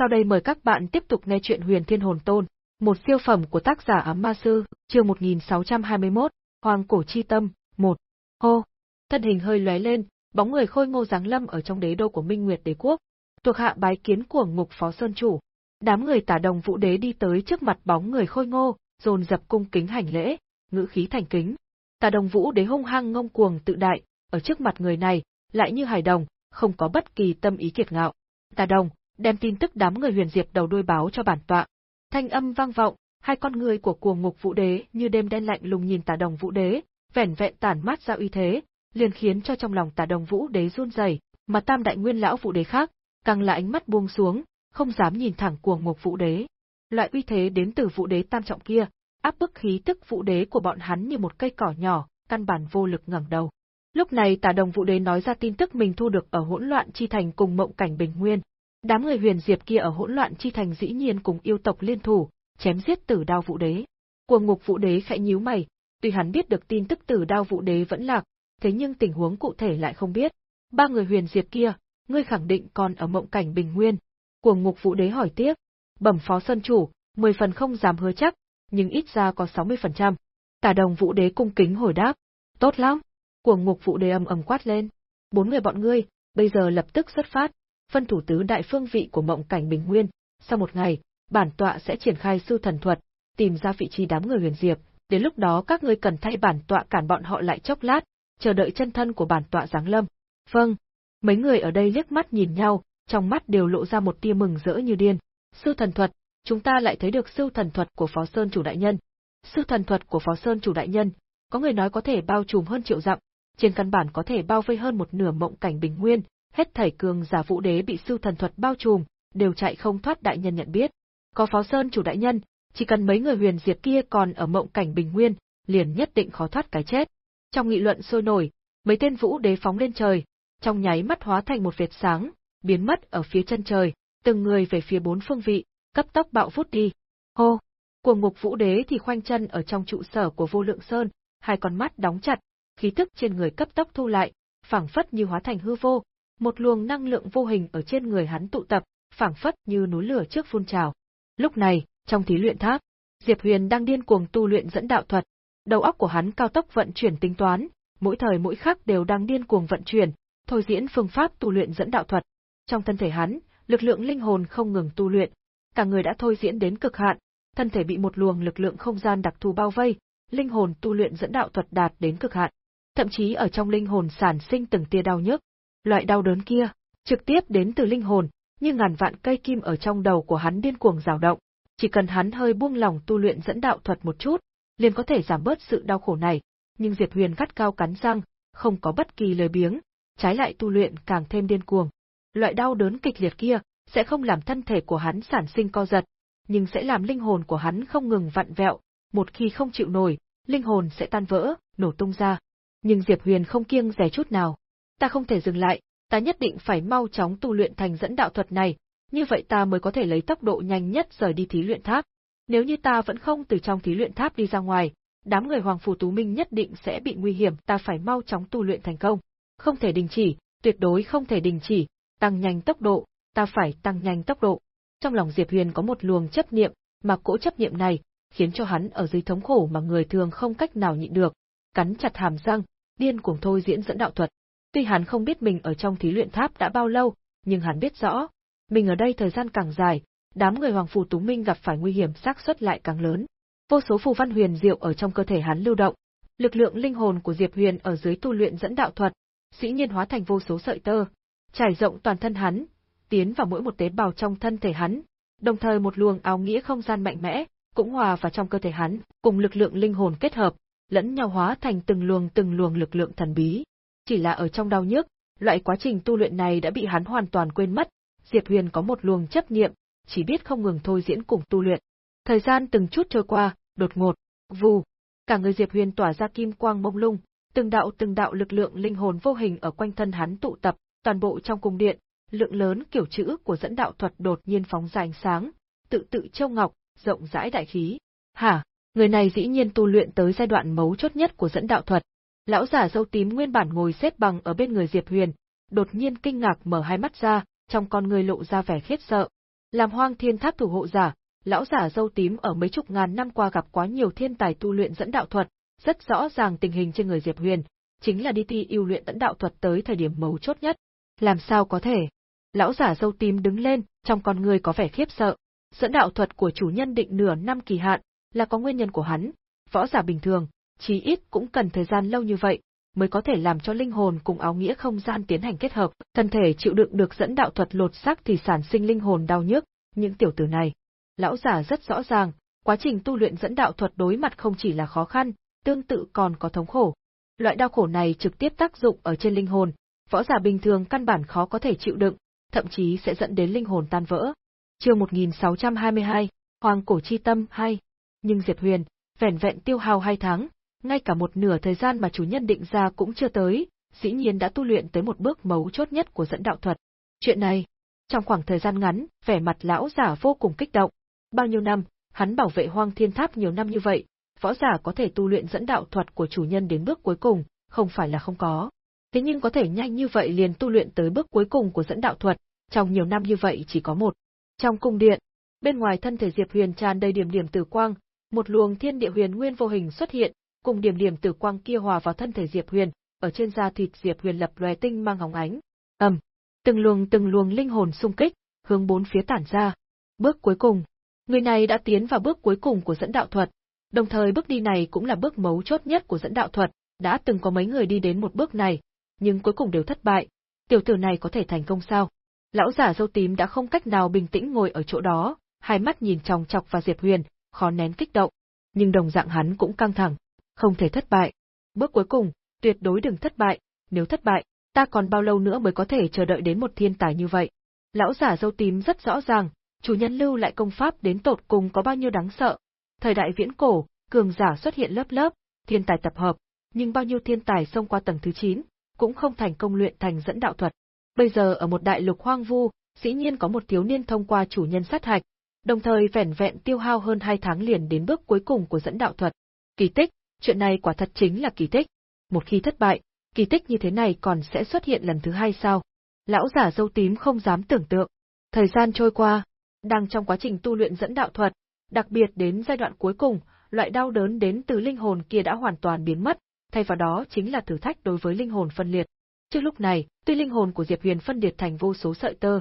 Sau đây mời các bạn tiếp tục nghe chuyện Huyền Thiên Hồn Tôn, một siêu phẩm của tác giả Ám Ma Sư, chương 1621, Hoàng Cổ Chi Tâm, 1. Hô! Thân hình hơi lóe lên, bóng người khôi ngô dáng lâm ở trong đế đô của Minh Nguyệt Đế Quốc, thuộc hạ bái kiến của ngục phó sơn chủ. Đám người tả đồng vũ đế đi tới trước mặt bóng người khôi ngô, dồn dập cung kính hành lễ, ngữ khí thành kính. Tả đồng vũ đế hung hăng ngông cuồng tự đại, ở trước mặt người này, lại như hải đồng, không có bất kỳ tâm ý kiệt ngạo. Tả đồng, đem tin tức đám người huyền diệp đầu đuôi báo cho bản tọa. Thanh âm vang vọng, hai con người của cuồng ngục vũ đế như đêm đen lạnh lùng nhìn tả đồng vũ đế, vẻn vẹn tản mát ra uy thế, liền khiến cho trong lòng tả đồng vũ đế run rẩy, mà tam đại nguyên lão vũ đế khác, càng là ánh mắt buông xuống, không dám nhìn thẳng cuồng ngục vũ đế. Loại uy thế đến từ vũ đế tam trọng kia, áp bức khí tức vũ đế của bọn hắn như một cây cỏ nhỏ, căn bản vô lực ngẩng đầu. Lúc này Tả Đồng Vũ Đế nói ra tin tức mình thu được ở hỗn loạn chi thành cùng mộng cảnh bình nguyên, Đám người huyền diệp kia ở hỗn loạn chi thành dĩ nhiên cùng yêu tộc liên thủ, chém giết tử đao vũ đế. Cuồng ngục vũ đế khẽ nhíu mày, tuy hắn biết được tin tức tử đao vũ đế vẫn lạc, thế nhưng tình huống cụ thể lại không biết. Ba người huyền diệp kia, ngươi khẳng định còn ở mộng cảnh bình nguyên. Cuồng ngục vũ đế hỏi tiếp, bẩm phó sơn chủ, mười phần không dám hứa chắc, nhưng ít ra có 60%. Tả đồng vũ đế cung kính hồi đáp, tốt lắm. Cuồng ngục vũ đế âm ầm quát lên, bốn người bọn ngươi, bây giờ lập tức xuất phát, phân thủ tứ đại phương vị của mộng cảnh bình nguyên, sau một ngày, bản tọa sẽ triển khai sư thần thuật, tìm ra vị trí đám người huyền diệp, đến lúc đó các ngươi cần thay bản tọa cản bọn họ lại chốc lát, chờ đợi chân thân của bản tọa giáng lâm. Vâng. Mấy người ở đây liếc mắt nhìn nhau, trong mắt đều lộ ra một tia mừng rỡ như điên. Sư thần thuật, chúng ta lại thấy được sư thần thuật của Phó Sơn chủ đại nhân. Sư thần thuật của Phó Sơn chủ đại nhân, có người nói có thể bao trùm hơn triệu dặm, trên căn bản có thể bao vây hơn một nửa mộng cảnh bình nguyên, hết thảy cường giả vũ đế bị sư thần thuật bao trùm, đều chạy không thoát đại nhân nhận biết. Có Phó Sơn chủ đại nhân, chỉ cần mấy người huyền diệt kia còn ở mộng cảnh bình nguyên, liền nhất định khó thoát cái chết. Trong nghị luận sôi nổi, mấy tên vũ đế phóng lên trời, trong nháy mắt hóa thành một vệt sáng, biến mất ở phía chân trời, từng người về phía bốn phương vị, cấp tốc bạo vút đi. Hô! Cuồng ngục vũ đế thì khoanh chân ở trong trụ sở của vô lượng sơn, hai con mắt đóng chặt, khí tức trên người cấp tốc thu lại, phảng phất như hóa thành hư vô, một luồng năng lượng vô hình ở trên người hắn tụ tập, phảng phất như núi lửa trước phun trào. Lúc này, trong thí luyện tháp, Diệp Huyền đang điên cuồng tu luyện dẫn đạo thuật, đầu óc của hắn cao tốc vận chuyển tính toán, mỗi thời mỗi khắc đều đang điên cuồng vận chuyển, thôi diễn phương pháp tu luyện dẫn đạo thuật. Trong thân thể hắn, lực lượng linh hồn không ngừng tu luyện, cả người đã thôi diễn đến cực hạn, thân thể bị một luồng lực lượng không gian đặc thù bao vây, linh hồn tu luyện dẫn đạo thuật đạt đến cực hạn. Thậm chí ở trong linh hồn sản sinh từng tia đau nhức, Loại đau đớn kia, trực tiếp đến từ linh hồn, như ngàn vạn cây kim ở trong đầu của hắn điên cuồng rào động, chỉ cần hắn hơi buông lòng tu luyện dẫn đạo thuật một chút, liền có thể giảm bớt sự đau khổ này, nhưng Diệp Huyền gắt cao cắn răng, không có bất kỳ lời biếng, trái lại tu luyện càng thêm điên cuồng. Loại đau đớn kịch liệt kia sẽ không làm thân thể của hắn sản sinh co giật, nhưng sẽ làm linh hồn của hắn không ngừng vặn vẹo, một khi không chịu nổi, linh hồn sẽ tan vỡ, nổ tung ra. Nhưng Diệp Huyền không kiêng dè chút nào, ta không thể dừng lại, ta nhất định phải mau chóng tu luyện thành dẫn đạo thuật này, như vậy ta mới có thể lấy tốc độ nhanh nhất rời đi thí luyện tháp. Nếu như ta vẫn không từ trong thí luyện tháp đi ra ngoài, đám người Hoàng phủ Tú Minh nhất định sẽ bị nguy hiểm, ta phải mau chóng tu luyện thành công. Không thể đình chỉ, tuyệt đối không thể đình chỉ, tăng nhanh tốc độ, ta phải tăng nhanh tốc độ. Trong lòng Diệp Huyền có một luồng chấp niệm, mà cỗ chấp niệm này, khiến cho hắn ở dưới thống khổ mà người thường không cách nào nhịn được, cắn chặt hàm răng, điên cuồng thôi diễn dẫn đạo thuật. Tuy hắn không biết mình ở trong thí luyện tháp đã bao lâu, nhưng hắn biết rõ, mình ở đây thời gian càng dài, đám người Hoàng Phù Tú Minh gặp phải nguy hiểm xác suất lại càng lớn. Vô số phù văn huyền diệu ở trong cơ thể hắn lưu động, lực lượng linh hồn của Diệp Huyền ở dưới tu luyện dẫn đạo thuật, dĩ nhiên hóa thành vô số sợi tơ, trải rộng toàn thân hắn, tiến vào mỗi một tế bào trong thân thể hắn, đồng thời một luồng áo nghĩa không gian mạnh mẽ cũng hòa vào trong cơ thể hắn, cùng lực lượng linh hồn kết hợp, lẫn nhau hóa thành từng luồng từng luồng lực lượng thần bí chỉ là ở trong đau nhức, loại quá trình tu luyện này đã bị hắn hoàn toàn quên mất, Diệp Huyền có một luồng chấp niệm, chỉ biết không ngừng thôi diễn cùng tu luyện. Thời gian từng chút trôi qua, đột ngột, vù, cả người Diệp Huyền tỏa ra kim quang mông lung, từng đạo từng đạo lực lượng linh hồn vô hình ở quanh thân hắn tụ tập, toàn bộ trong cung điện, lượng lớn kiểu chữ của dẫn đạo thuật đột nhiên phóng ra ánh sáng, tự tự châu ngọc, rộng rãi đại khí. Hả, người này dĩ nhiên tu luyện tới giai đoạn mấu chốt nhất của dẫn đạo thuật, Lão giả dâu tím nguyên bản ngồi xếp bằng ở bên người Diệp Huyền, đột nhiên kinh ngạc mở hai mắt ra, trong con người lộ ra vẻ khiếp sợ. Làm Hoang Thiên Tháp thủ hộ giả, lão giả dâu tím ở mấy chục ngàn năm qua gặp quá nhiều thiên tài tu luyện dẫn đạo thuật, rất rõ ràng tình hình trên người Diệp Huyền, chính là đi thi yêu luyện dẫn đạo thuật tới thời điểm mấu chốt nhất. Làm sao có thể? Lão giả dâu tím đứng lên, trong con người có vẻ khiếp sợ. Dẫn đạo thuật của chủ nhân định nửa năm kỳ hạn, là có nguyên nhân của hắn. Võ giả bình thường, chí ít cũng cần thời gian lâu như vậy, mới có thể làm cho linh hồn cùng áo nghĩa không gian tiến hành kết hợp, thân thể chịu đựng được dẫn đạo thuật lột xác thì sản sinh linh hồn đau nhức, những tiểu tử này. Lão giả rất rõ ràng, quá trình tu luyện dẫn đạo thuật đối mặt không chỉ là khó khăn, tương tự còn có thống khổ. Loại đau khổ này trực tiếp tác dụng ở trên linh hồn, võ giả bình thường căn bản khó có thể chịu đựng, thậm chí sẽ dẫn đến linh hồn tan vỡ. Chương 1622, Hoàng cổ chi tâm 2. Nhưng Diệp Huyền, vẻn vẹn tiêu hao hai tháng, ngay cả một nửa thời gian mà chủ nhân định ra cũng chưa tới, dĩ nhiên đã tu luyện tới một bước mấu chốt nhất của dẫn đạo thuật. Chuyện này, trong khoảng thời gian ngắn, vẻ mặt lão giả vô cùng kích động. Bao nhiêu năm, hắn bảo vệ hoang thiên tháp nhiều năm như vậy, võ giả có thể tu luyện dẫn đạo thuật của chủ nhân đến bước cuối cùng, không phải là không có. Thế nhưng có thể nhanh như vậy liền tu luyện tới bước cuối cùng của dẫn đạo thuật, trong nhiều năm như vậy chỉ có một. Trong cung điện, bên ngoài thân thể Diệp Huyền tràn đầy điểm điểm tử quang, một luồng thiên địa huyền nguyên vô hình xuất hiện, cùng điểm điểm tử quang kia hòa vào thân thể Diệp Huyền, ở trên da thịt Diệp Huyền lập lòe tinh mang hồng ánh. Ầm, từng luồng từng luồng linh hồn xung kích, hướng bốn phía tản ra. Bước cuối cùng, người này đã tiến vào bước cuối cùng của dẫn đạo thuật, đồng thời bước đi này cũng là bước mấu chốt nhất của dẫn đạo thuật, đã từng có mấy người đi đến một bước này, nhưng cuối cùng đều thất bại. Tiểu tử này có thể thành công sao? Lão giả dâu tím đã không cách nào bình tĩnh ngồi ở chỗ đó, hai mắt nhìn chòng chọc vào Diệp Huyền, khó nén kích động, nhưng đồng dạng hắn cũng căng thẳng, không thể thất bại. Bước cuối cùng, tuyệt đối đừng thất bại, nếu thất bại, ta còn bao lâu nữa mới có thể chờ đợi đến một thiên tài như vậy. Lão giả dâu tím rất rõ ràng, chủ nhân lưu lại công pháp đến tột cùng có bao nhiêu đáng sợ. Thời đại viễn cổ, cường giả xuất hiện lớp lớp, thiên tài tập hợp, nhưng bao nhiêu thiên tài xông qua tầng thứ 9, cũng không thành công luyện thành dẫn đạo thuật. Bây giờ ở một đại lục hoang vu, dĩ nhiên có một thiếu niên thông qua chủ nhân sát hạch, đồng thời vẻn vẹn tiêu hao hơn hai tháng liền đến bước cuối cùng của dẫn đạo thuật. Kỳ tích, chuyện này quả thật chính là kỳ tích. Một khi thất bại, kỳ tích như thế này còn sẽ xuất hiện lần thứ hai sao? Lão giả dâu tím không dám tưởng tượng. Thời gian trôi qua, đang trong quá trình tu luyện dẫn đạo thuật, đặc biệt đến giai đoạn cuối cùng, loại đau đớn đến từ linh hồn kia đã hoàn toàn biến mất, thay vào đó chính là thử thách đối với linh hồn phân liệt. Trước lúc này, tuy linh hồn của Diệp Huyền phân liệt thành vô số sợi tơ,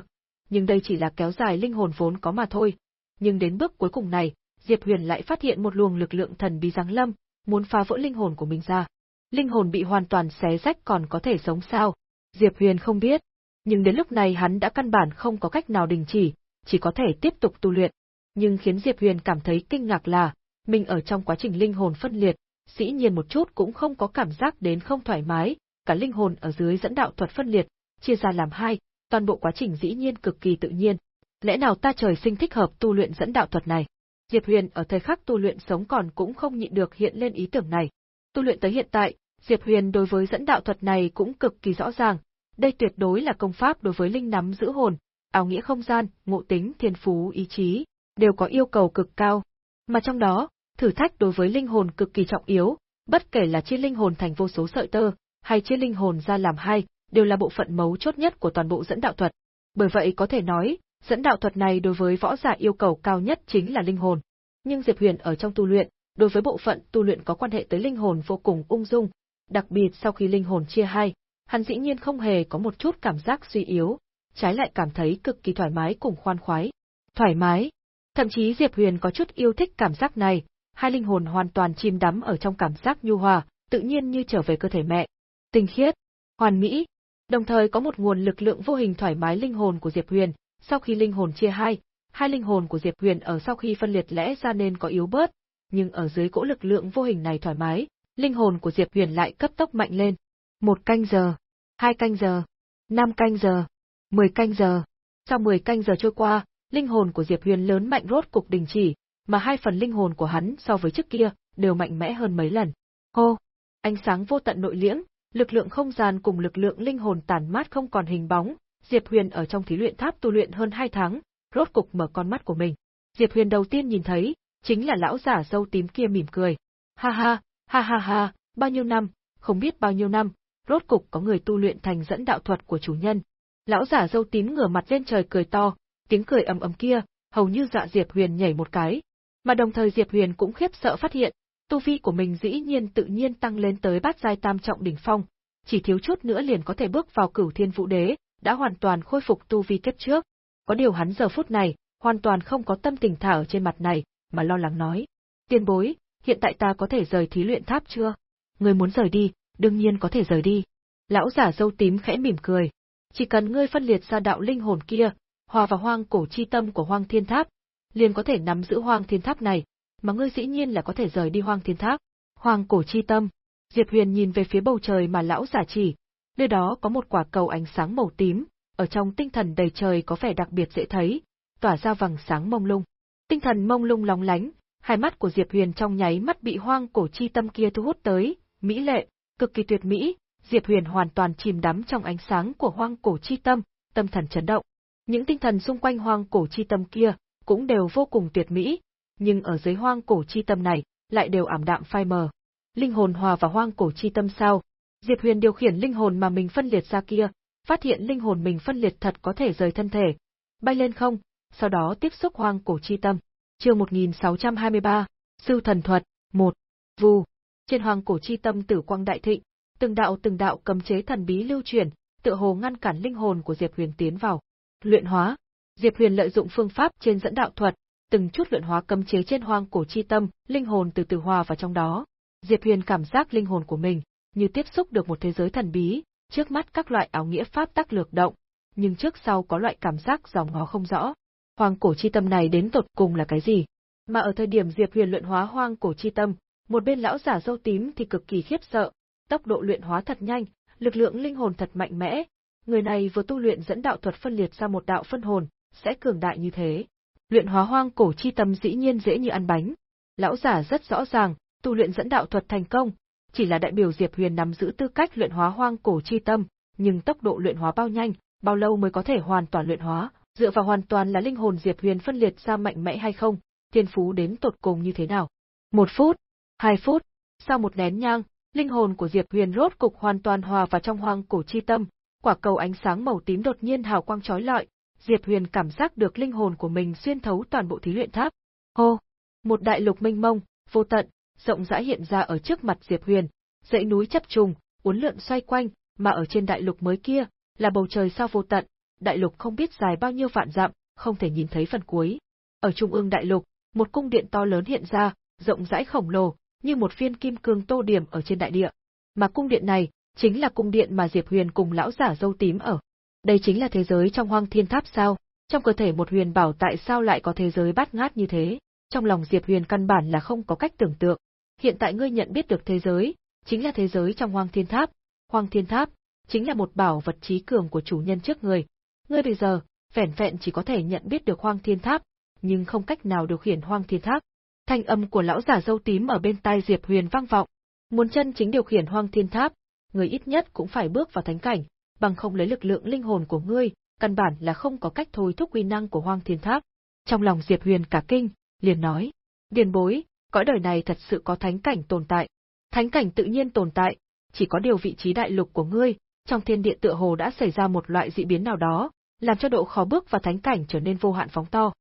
nhưng đây chỉ là kéo dài linh hồn vốn có mà thôi. Nhưng đến bước cuối cùng này, Diệp Huyền lại phát hiện một luồng lực lượng thần bí giáng lâm, muốn phá vỡ linh hồn của mình ra. Linh hồn bị hoàn toàn xé rách còn có thể sống sao? Diệp Huyền không biết, nhưng đến lúc này hắn đã căn bản không có cách nào đình chỉ, chỉ có thể tiếp tục tu luyện. Nhưng khiến Diệp Huyền cảm thấy kinh ngạc là, mình ở trong quá trình linh hồn phân liệt, dĩ nhiên một chút cũng không có cảm giác đến không thoải mái, cả linh hồn ở dưới dẫn đạo thuật phân liệt, chia ra làm hai, toàn bộ quá trình dĩ nhiên cực kỳ tự nhiên. Lẽ nào ta trời sinh thích hợp tu luyện dẫn đạo thuật này? Diệp Huyền ở thời khắc tu luyện sống còn cũng không nhịn được hiện lên ý tưởng này. Tu luyện tới hiện tại, Diệp Huyền đối với dẫn đạo thuật này cũng cực kỳ rõ ràng, đây tuyệt đối là công pháp đối với linh nắm giữ hồn, ảo nghĩa không gian, ngộ tính, thiên phú, ý chí, đều có yêu cầu cực cao. Mà trong đó, thử thách đối với linh hồn cực kỳ trọng yếu, bất kể là chia linh hồn thành vô số sợi tơ, hay chia linh hồn ra làm hai, đều là bộ phận mấu chốt nhất của toàn bộ dẫn đạo thuật. Bởi vậy có thể nói, dẫn đạo thuật này đối với võ giả yêu cầu cao nhất chính là linh hồn. Nhưng Diệp Huyền ở trong tu luyện, đối với bộ phận tu luyện có quan hệ tới linh hồn vô cùng ung dung, đặc biệt sau khi linh hồn chia hai, hắn dĩ nhiên không hề có một chút cảm giác suy yếu, trái lại cảm thấy cực kỳ thoải mái cùng khoan khoái. Thoải mái. Thậm chí Diệp Huyền có chút yêu thích cảm giác này, hai linh hồn hoàn toàn chìm đắm ở trong cảm giác nhu hòa, tự nhiên như trở về cơ thể mẹ. Tinh khiết, hoàn mỹ, đồng thời có một nguồn lực lượng vô hình thoải mái linh hồn của Diệp Huyền, sau khi linh hồn chia hai, hai linh hồn của Diệp Huyền ở sau khi phân liệt lẽ ra nên có yếu bớt, nhưng ở dưới cỗ lực lượng vô hình này thoải mái, linh hồn của Diệp Huyền lại cấp tốc mạnh lên. Một canh giờ, hai canh giờ, năm canh giờ, mười canh giờ. Sau mười canh giờ trôi qua, linh hồn của Diệp Huyền lớn mạnh rốt cục đình chỉ, mà hai phần linh hồn của hắn so với trước kia đều mạnh mẽ hơn mấy lần. Hô, ánh sáng vô tận nội liễng, lực lượng không gian cùng lực lượng linh hồn tản mát không còn hình bóng, Diệp Huyền ở trong thí luyện tháp tu luyện hơn hai tháng, rốt cục mở con mắt của mình. Diệp Huyền đầu tiên nhìn thấy, chính là lão giả dâu tím kia mỉm cười. Ha ha, ha ha ha, bao nhiêu năm, không biết bao nhiêu năm, rốt cục có người tu luyện thành dẫn đạo thuật của chủ nhân. Lão giả dâu tím ngửa mặt lên trời cười to, Tiếng cười ầm ầm kia, hầu như dọa Diệp Huyền nhảy một cái, mà đồng thời Diệp Huyền cũng khiếp sợ phát hiện, tu vi của mình dĩ nhiên tự nhiên tăng lên tới bát giai tam trọng đỉnh phong, chỉ thiếu chút nữa liền có thể bước vào Cửu Thiên Vũ Đế, đã hoàn toàn khôi phục tu vi kiếp trước. Có điều hắn giờ phút này, hoàn toàn không có tâm tình thả ở trên mặt này, mà lo lắng nói: "Tiên bối, hiện tại ta có thể rời thí luyện tháp chưa? Ngươi muốn rời đi, đương nhiên có thể rời đi." Lão giả dâu tím khẽ mỉm cười, "Chỉ cần ngươi phân liệt ra đạo linh hồn kia, hòa vào hoang cổ chi tâm của Hoang Thiên Tháp, liền có thể nắm giữ Hoang Thiên Tháp này, mà ngươi dĩ nhiên là có thể rời đi Hoang Thiên Tháp." Hoang cổ chi tâm. Diệp Huyền nhìn về phía bầu trời mà lão giả chỉ, nơi đó có một quả cầu ánh sáng màu tím, ở trong tinh thần đầy trời có vẻ đặc biệt dễ thấy, tỏa ra vầng sáng mông lung. Tinh thần mông lung lóng lánh, hai mắt của Diệp Huyền trong nháy mắt bị hoang cổ chi tâm kia thu hút tới, mỹ lệ, cực kỳ tuyệt mỹ, Diệp Huyền hoàn toàn chìm đắm trong ánh sáng của hoang cổ chi tâm, tâm thần chấn động. Những tinh thần xung quanh hoang cổ chi tâm kia cũng đều vô cùng tuyệt mỹ, nhưng ở dưới hoang cổ chi tâm này lại đều ảm đạm phai mờ. Linh hồn hòa vào hoang cổ chi tâm sao? Diệp Huyền điều khiển linh hồn mà mình phân liệt ra kia, phát hiện linh hồn mình phân liệt thật có thể rời thân thể, bay lên không, sau đó tiếp xúc hoang cổ chi tâm. Chương 1623, Sư thần thuật, 1. Vù. Trên hoang cổ chi tâm tử quang đại thịnh, từng đạo từng đạo cấm chế thần bí lưu truyền, tựa hồ ngăn cản linh hồn của Diệp Huyền tiến vào. Luyện hóa. Diệp Huyền lợi dụng phương pháp trên dẫn đạo thuật, từng chút luyện hóa cấm chế trên hoang cổ chi tâm, linh hồn từ từ hòa vào trong đó. Diệp Huyền cảm giác linh hồn của mình như tiếp xúc được một thế giới thần bí, trước mắt các loại áo nghĩa pháp tắc lược động, nhưng trước sau có loại cảm giác dòng ngó không rõ. Hoang cổ chi tâm này đến tột cùng là cái gì? Mà ở thời điểm Diệp Huyền luyện hóa hoang cổ chi tâm, một bên lão giả dâu tím thì cực kỳ khiếp sợ, tốc độ luyện hóa thật nhanh, lực lượng linh hồn thật mạnh mẽ. Người này vừa tu luyện dẫn đạo thuật phân liệt ra một đạo phân hồn, sẽ cường đại như thế. Luyện hóa hoang cổ chi tâm dĩ nhiên dễ như ăn bánh. Lão giả rất rõ ràng, tu luyện dẫn đạo thuật thành công, chỉ là đại biểu Diệp Huyền nắm giữ tư cách luyện hóa hoang cổ chi tâm, nhưng tốc độ luyện hóa bao nhanh, bao lâu mới có thể hoàn toàn luyện hóa, dựa vào hoàn toàn là linh hồn Diệp Huyền phân liệt ra mạnh mẽ hay không, thiên phú đến tột cùng như thế nào. Một phút, hai phút, sau một nén nhang, linh hồn của Diệp Huyền rốt cục hoàn toàn hòa vào trong hoang cổ chi tâm, quả cầu ánh sáng màu tím đột nhiên hào quang chói lọi, Diệp Huyền cảm giác được linh hồn của mình xuyên thấu toàn bộ thí luyện tháp. Hô, một đại lục mênh mông, vô tận, rộng rãi hiện ra ở trước mặt Diệp Huyền, dãy núi chập trùng, uốn lượn xoay quanh, mà ở trên đại lục mới kia, là bầu trời sao vô tận, đại lục không biết dài bao nhiêu vạn dặm, không thể nhìn thấy phần cuối. Ở trung ương đại lục, một cung điện to lớn hiện ra, rộng rãi khổng lồ, như một viên kim cương tô điểm ở trên đại địa. Mà cung điện này, chính là cung điện mà Diệp Huyền cùng lão giả dâu tím ở. Đây chính là thế giới trong hoang thiên tháp sao? Trong cơ thể một huyền bảo tại sao lại có thế giới bát ngát như thế? Trong lòng Diệp Huyền căn bản là không có cách tưởng tượng hiện tại ngươi nhận biết được thế giới, chính là thế giới trong Hoang Thiên Tháp. Hoang Thiên Tháp chính là một bảo vật trí cường của chủ nhân trước người. Ngươi bây giờ, vẻn vẹn chỉ có thể nhận biết được Hoang Thiên Tháp, nhưng không cách nào điều khiển Hoang Thiên Tháp. Thanh âm của lão giả dâu tím ở bên tai Diệp Huyền vang vọng. Muốn chân chính điều khiển Hoang Thiên Tháp, người ít nhất cũng phải bước vào thánh cảnh, bằng không lấy lực lượng linh hồn của ngươi, căn bản là không có cách thôi thúc uy năng của Hoang Thiên Tháp. Trong lòng Diệp Huyền cả kinh, liền nói: "Điền bối, cõi đời này thật sự có thánh cảnh tồn tại. Thánh cảnh tự nhiên tồn tại, chỉ có điều vị trí đại lục của ngươi, trong thiên địa tựa hồ đã xảy ra một loại dị biến nào đó, làm cho độ khó bước vào thánh cảnh trở nên vô hạn phóng to.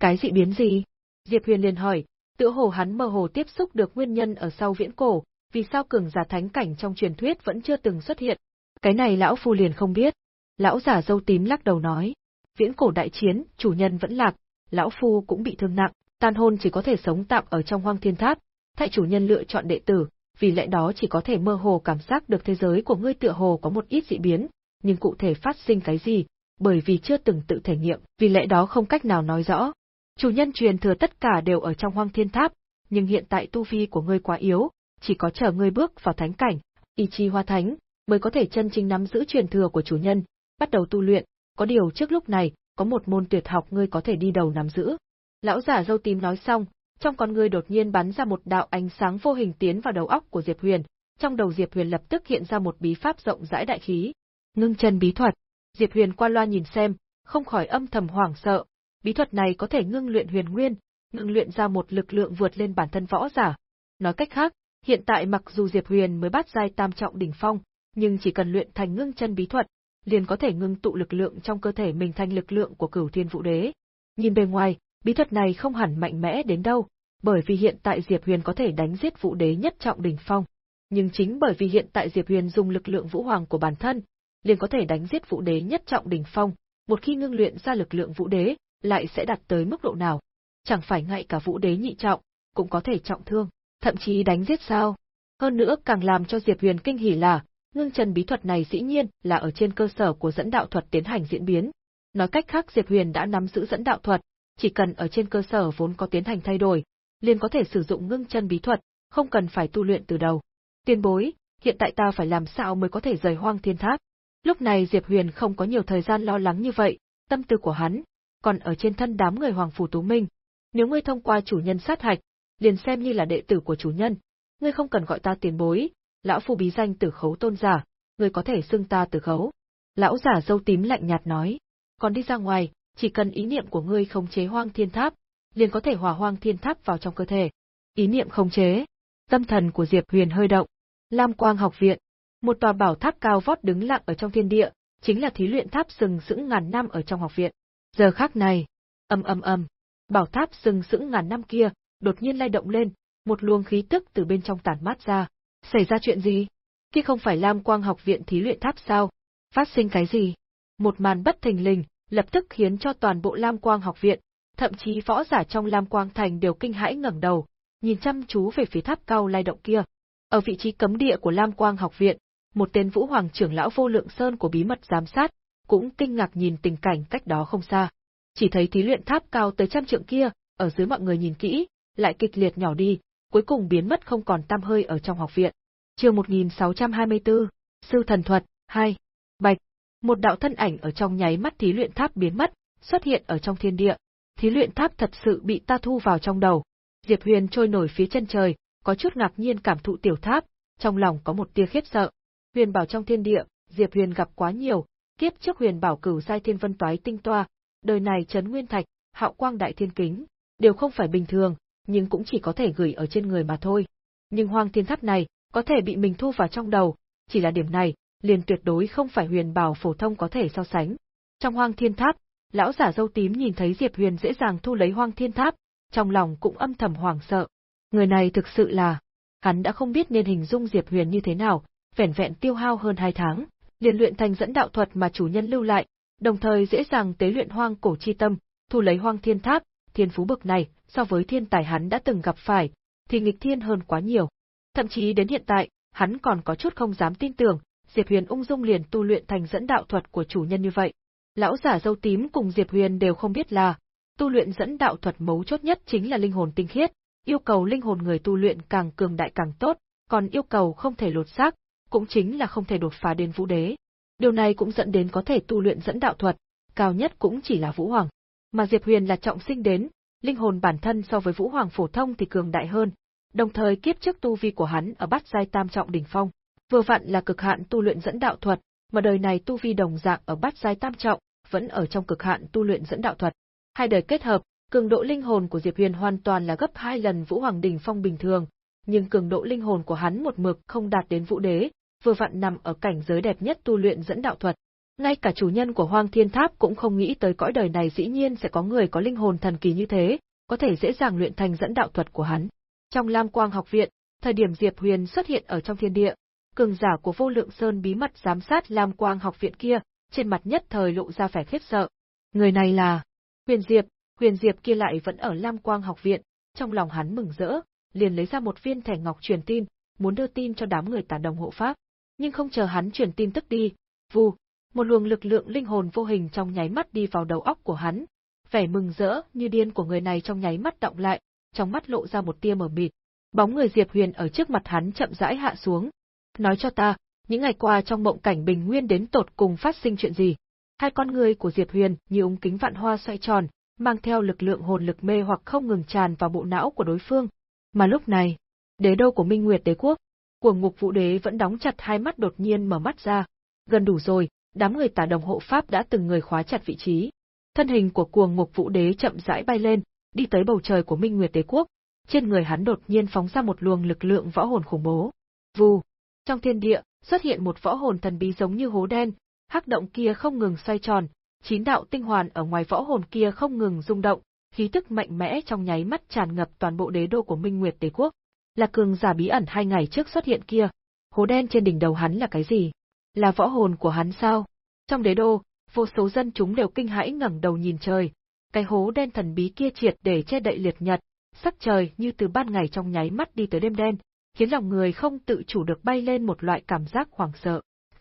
Cái dị biến gì? Diệp Huyền liền hỏi, tựa hồ hắn mơ hồ tiếp xúc được nguyên nhân ở sau viễn cổ, vì sao cường giả thánh cảnh trong truyền thuyết vẫn chưa từng xuất hiện. Cái này lão phu liền không biết. Lão giả dâu tím lắc đầu nói, viễn cổ đại chiến, chủ nhân vẫn lạc, lão phu cũng bị thương nặng, Tàn hồn chỉ có thể sống tạm ở trong hoang thiên tháp, thay chủ nhân lựa chọn đệ tử, vì lẽ đó chỉ có thể mơ hồ cảm giác được thế giới của ngươi tựa hồ có một ít dị biến, nhưng cụ thể phát sinh cái gì, bởi vì chưa từng tự thể nghiệm, vì lẽ đó không cách nào nói rõ. Chủ nhân truyền thừa tất cả đều ở trong hoang thiên tháp, nhưng hiện tại tu vi của ngươi quá yếu, chỉ có chờ ngươi bước vào thánh cảnh, y chi hoa thánh, mới có thể chân chính nắm giữ truyền thừa của chủ nhân, bắt đầu tu luyện, có điều trước lúc này, có một môn tuyệt học ngươi có thể đi đầu nắm giữ. Lão giả dâu tím nói xong, trong con người đột nhiên bắn ra một đạo ánh sáng vô hình tiến vào đầu óc của Diệp Huyền, trong đầu Diệp Huyền lập tức hiện ra một bí pháp rộng rãi đại khí. Ngưng chân bí thuật. Diệp Huyền qua loa nhìn xem, không khỏi âm thầm hoảng sợ, bí thuật này có thể ngưng luyện huyền nguyên, ngưng luyện ra một lực lượng vượt lên bản thân võ giả. Nói cách khác, hiện tại mặc dù Diệp Huyền mới bắt giai tam trọng đỉnh phong, nhưng chỉ cần luyện thành ngưng chân bí thuật, liền có thể ngưng tụ lực lượng trong cơ thể mình thành lực lượng của cửu thiên vũ đế. Nhìn bề ngoài, bí thuật này không hẳn mạnh mẽ đến đâu, bởi vì hiện tại Diệp Huyền có thể đánh giết vũ đế nhất trọng đỉnh phong. Nhưng chính bởi vì hiện tại Diệp Huyền dùng lực lượng vũ hoàng của bản thân, liền có thể đánh giết vũ đế nhất trọng đỉnh phong, một khi ngưng luyện ra lực lượng vũ đế, lại sẽ đạt tới mức độ nào? Chẳng phải ngay cả vũ đế nhị trọng, cũng có thể trọng thương, thậm chí đánh giết sao? Hơn nữa càng làm cho Diệp Huyền kinh hỉ là, ngưng trần bí thuật này dĩ nhiên là ở trên cơ sở của dẫn đạo thuật tiến hành diễn biến. Nói cách khác Diệp Huyền đã nắm giữ dẫn đạo thuật, chỉ cần ở trên cơ sở vốn có tiến hành thay đổi, liền có thể sử dụng ngưng chân bí thuật, không cần phải tu luyện từ đầu. Tiên bối, hiện tại ta phải làm sao mới có thể rời hoang thiên tháp? Lúc này Diệp Huyền không có nhiều thời gian lo lắng như vậy, tâm tư của hắn, còn ở trên thân đám người Hoàng Phủ Tú Minh. Nếu ngươi thông qua chủ nhân sát hạch, liền xem như là đệ tử của chủ nhân, ngươi không cần gọi ta tiền bối, lão phu bí danh tử khấu tôn giả, ngươi có thể xưng ta tử khấu. Lão giả dâu tím lạnh nhạt nói, còn đi ra ngoài, chỉ cần ý niệm của ngươi khống chế hoang thiên tháp, liền có thể hòa hoang thiên tháp vào trong cơ thể. Ý niệm khống chế, tâm thần của Diệp Huyền hơi động. Lam Quang học viện, một tòa bảo tháp cao vót đứng lặng ở trong thiên địa, chính là thí luyện tháp sừng sững ngàn năm ở trong học viện. Giờ khắc này, ầm ầm ầm, bảo tháp sừng sững ngàn năm kia đột nhiên lay động lên, một luồng khí tức từ bên trong tản mát ra. Xảy ra chuyện gì? Kia không phải Lam Quang học viện thí luyện tháp sao? Phát sinh cái gì? Một màn bất thình lình, lập tức khiến cho toàn bộ Lam Quang học viện, thậm chí võ giả trong Lam Quang thành đều kinh hãi ngẩng đầu, nhìn chăm chú về phía tháp cao lai động kia. Ở vị trí cấm địa của Lam Quang học viện, một tên Vũ Hoàng trưởng lão vô lượng sơn của bí mật giám sát, cũng kinh ngạc nhìn tình cảnh cách đó không xa. Chỉ thấy thí luyện tháp cao tới trăm trượng kia, ở dưới mọi người nhìn kỹ, lại kịch liệt nhỏ đi, cuối cùng biến mất không còn tăm hơi ở trong học viện. Chương 1624, Sư thần thuật 2. Bạch, một đạo thân ảnh ở trong nháy mắt thí luyện tháp biến mất, xuất hiện ở trong thiên địa. Thí luyện tháp thật sự bị ta thu vào trong đầu. Diệp Huyền trôi nổi phía chân trời, có chút ngạc nhiên cảm thụ tiểu tháp, trong lòng có một tia khiếp sợ. Huyền bảo trong thiên địa, Diệp Huyền gặp quá nhiều, kiếp trước Huyền bảo cửu giai thiên vân toái tinh toa, đời này trấn nguyên thạch, hạo quang đại thiên kính, đều không phải bình thường, nhưng cũng chỉ có thể gửi ở trên người mà thôi. Nhưng hoang thiên tháp này, có thể bị mình thu vào trong đầu, chỉ là điểm này, liền tuyệt đối không phải huyền bảo phổ thông có thể so sánh. Trong hoang thiên tháp, lão giả dâu tím nhìn thấy Diệp Huyền dễ dàng thu lấy hoang thiên tháp, trong lòng cũng âm thầm hoảng sợ. Người này thực sự là, hắn đã không biết nên hình dung Diệp Huyền như thế nào, vẻn vẹn tiêu hao hơn hai tháng, liền luyện thành dẫn đạo thuật mà chủ nhân lưu lại, đồng thời dễ dàng tế luyện hoang cổ chi tâm, thu lấy hoang thiên tháp, thiên phú bực này, so với thiên tài hắn đã từng gặp phải, thì nghịch thiên hơn quá nhiều. Thậm chí đến hiện tại, hắn còn có chút không dám tin tưởng, Diệp Huyền ung dung liền tu luyện thành dẫn đạo thuật của chủ nhân như vậy. Lão giả dâu tím cùng Diệp Huyền đều không biết là, tu luyện dẫn đạo thuật mấu chốt nhất chính là linh hồn tinh khiết, yêu cầu linh hồn người tu luyện càng cường đại càng tốt, còn yêu cầu không thể lột xác, cũng chính là không thể đột phá đến vũ đế. Điều này cũng dẫn đến có thể tu luyện dẫn đạo thuật, cao nhất cũng chỉ là vũ hoàng. Mà Diệp Huyền là trọng sinh đến, linh hồn bản thân so với vũ hoàng phổ thông thì cường đại hơn, đồng thời kiếp trước tu vi của hắn ở bát giai tam trọng đỉnh phong, vừa vặn là cực hạn tu luyện dẫn đạo thuật, mà đời này tu vi đồng dạng ở bát giai tam trọng, vẫn ở trong cực hạn tu luyện dẫn đạo thuật. Hai đời kết hợp, cường độ linh hồn của Diệp Huyền hoàn toàn là gấp hai lần Vũ Hoàng đỉnh phong bình thường, nhưng cường độ linh hồn của hắn một mực không đạt đến Vũ Đế, vừa vặn nằm ở cảnh giới đẹp nhất tu luyện dẫn đạo thuật. Ngay cả chủ nhân của Hoang Thiên Tháp cũng không nghĩ tới cõi đời này dĩ nhiên sẽ có người có linh hồn thần kỳ như thế, có thể dễ dàng luyện thành dẫn đạo thuật của hắn. Trong Lam Quang học viện, thời điểm Diệp Huyền xuất hiện ở trong thiên địa, cường giả của Vô Lượng Sơn bí mật giám sát Lam Quang học viện kia, trên mặt nhất thời lộ ra vẻ khiếp sợ. Người này là Huyền Diệp, Huyền Diệp kia lại vẫn ở Lam Quang học viện, trong lòng hắn mừng rỡ, liền lấy ra một viên thẻ ngọc truyền tin, muốn đưa tin cho đám người tả đồng hộ pháp. Nhưng không chờ hắn truyền tin tức đi, vù, một luồng lực lượng linh hồn vô hình trong nháy mắt đi vào đầu óc của hắn. Vẻ mừng rỡ như điên của người này trong nháy mắt động lại, trong mắt lộ ra một tia mờ mịt. Bóng người Diệp Huyền ở trước mặt hắn chậm rãi hạ xuống. Nói cho ta, những ngày qua trong mộng cảnh bình nguyên đến tột cùng phát sinh chuyện gì? Hai con người của Diệp Huyền như ống kính vạn hoa xoay tròn, mang theo lực lượng hồn lực mê hoặc không ngừng tràn vào bộ não của đối phương. Mà lúc này, đế đô của Minh Nguyệt Đế quốc, cuồng ngục vũ đế vẫn đóng chặt hai mắt đột nhiên mở mắt ra. Gần đủ rồi, đám người tả đồng hộ pháp đã từng người khóa chặt vị trí. Thân hình của cuồng ngục vũ đế chậm rãi bay lên, đi tới bầu trời của Minh Nguyệt Đế quốc, trên người hắn đột nhiên phóng ra một luồng lực lượng võ hồn khủng bố. Vù, trong thiên địa, xuất hiện một võ hồn thần bí giống như hố đen, hắc động kia không ngừng xoay tròn, chín đạo tinh hoàn ở ngoài võ hồn kia không ngừng rung động, khí tức mạnh mẽ trong nháy mắt tràn ngập toàn bộ đế đô của Minh Nguyệt Đế quốc. Là cường giả bí ẩn hai ngày trước xuất hiện kia, hố đen trên đỉnh đầu hắn là cái gì? Là võ hồn của hắn sao? Trong đế đô, vô số dân chúng đều kinh hãi ngẩng đầu nhìn trời, cái hố đen thần bí kia triệt để che đậy liệt nhật, sắc trời như từ ban ngày trong nháy mắt đi tới đêm đen, khiến lòng người không tự chủ được bay lên một loại cảm giác hoảng sợ.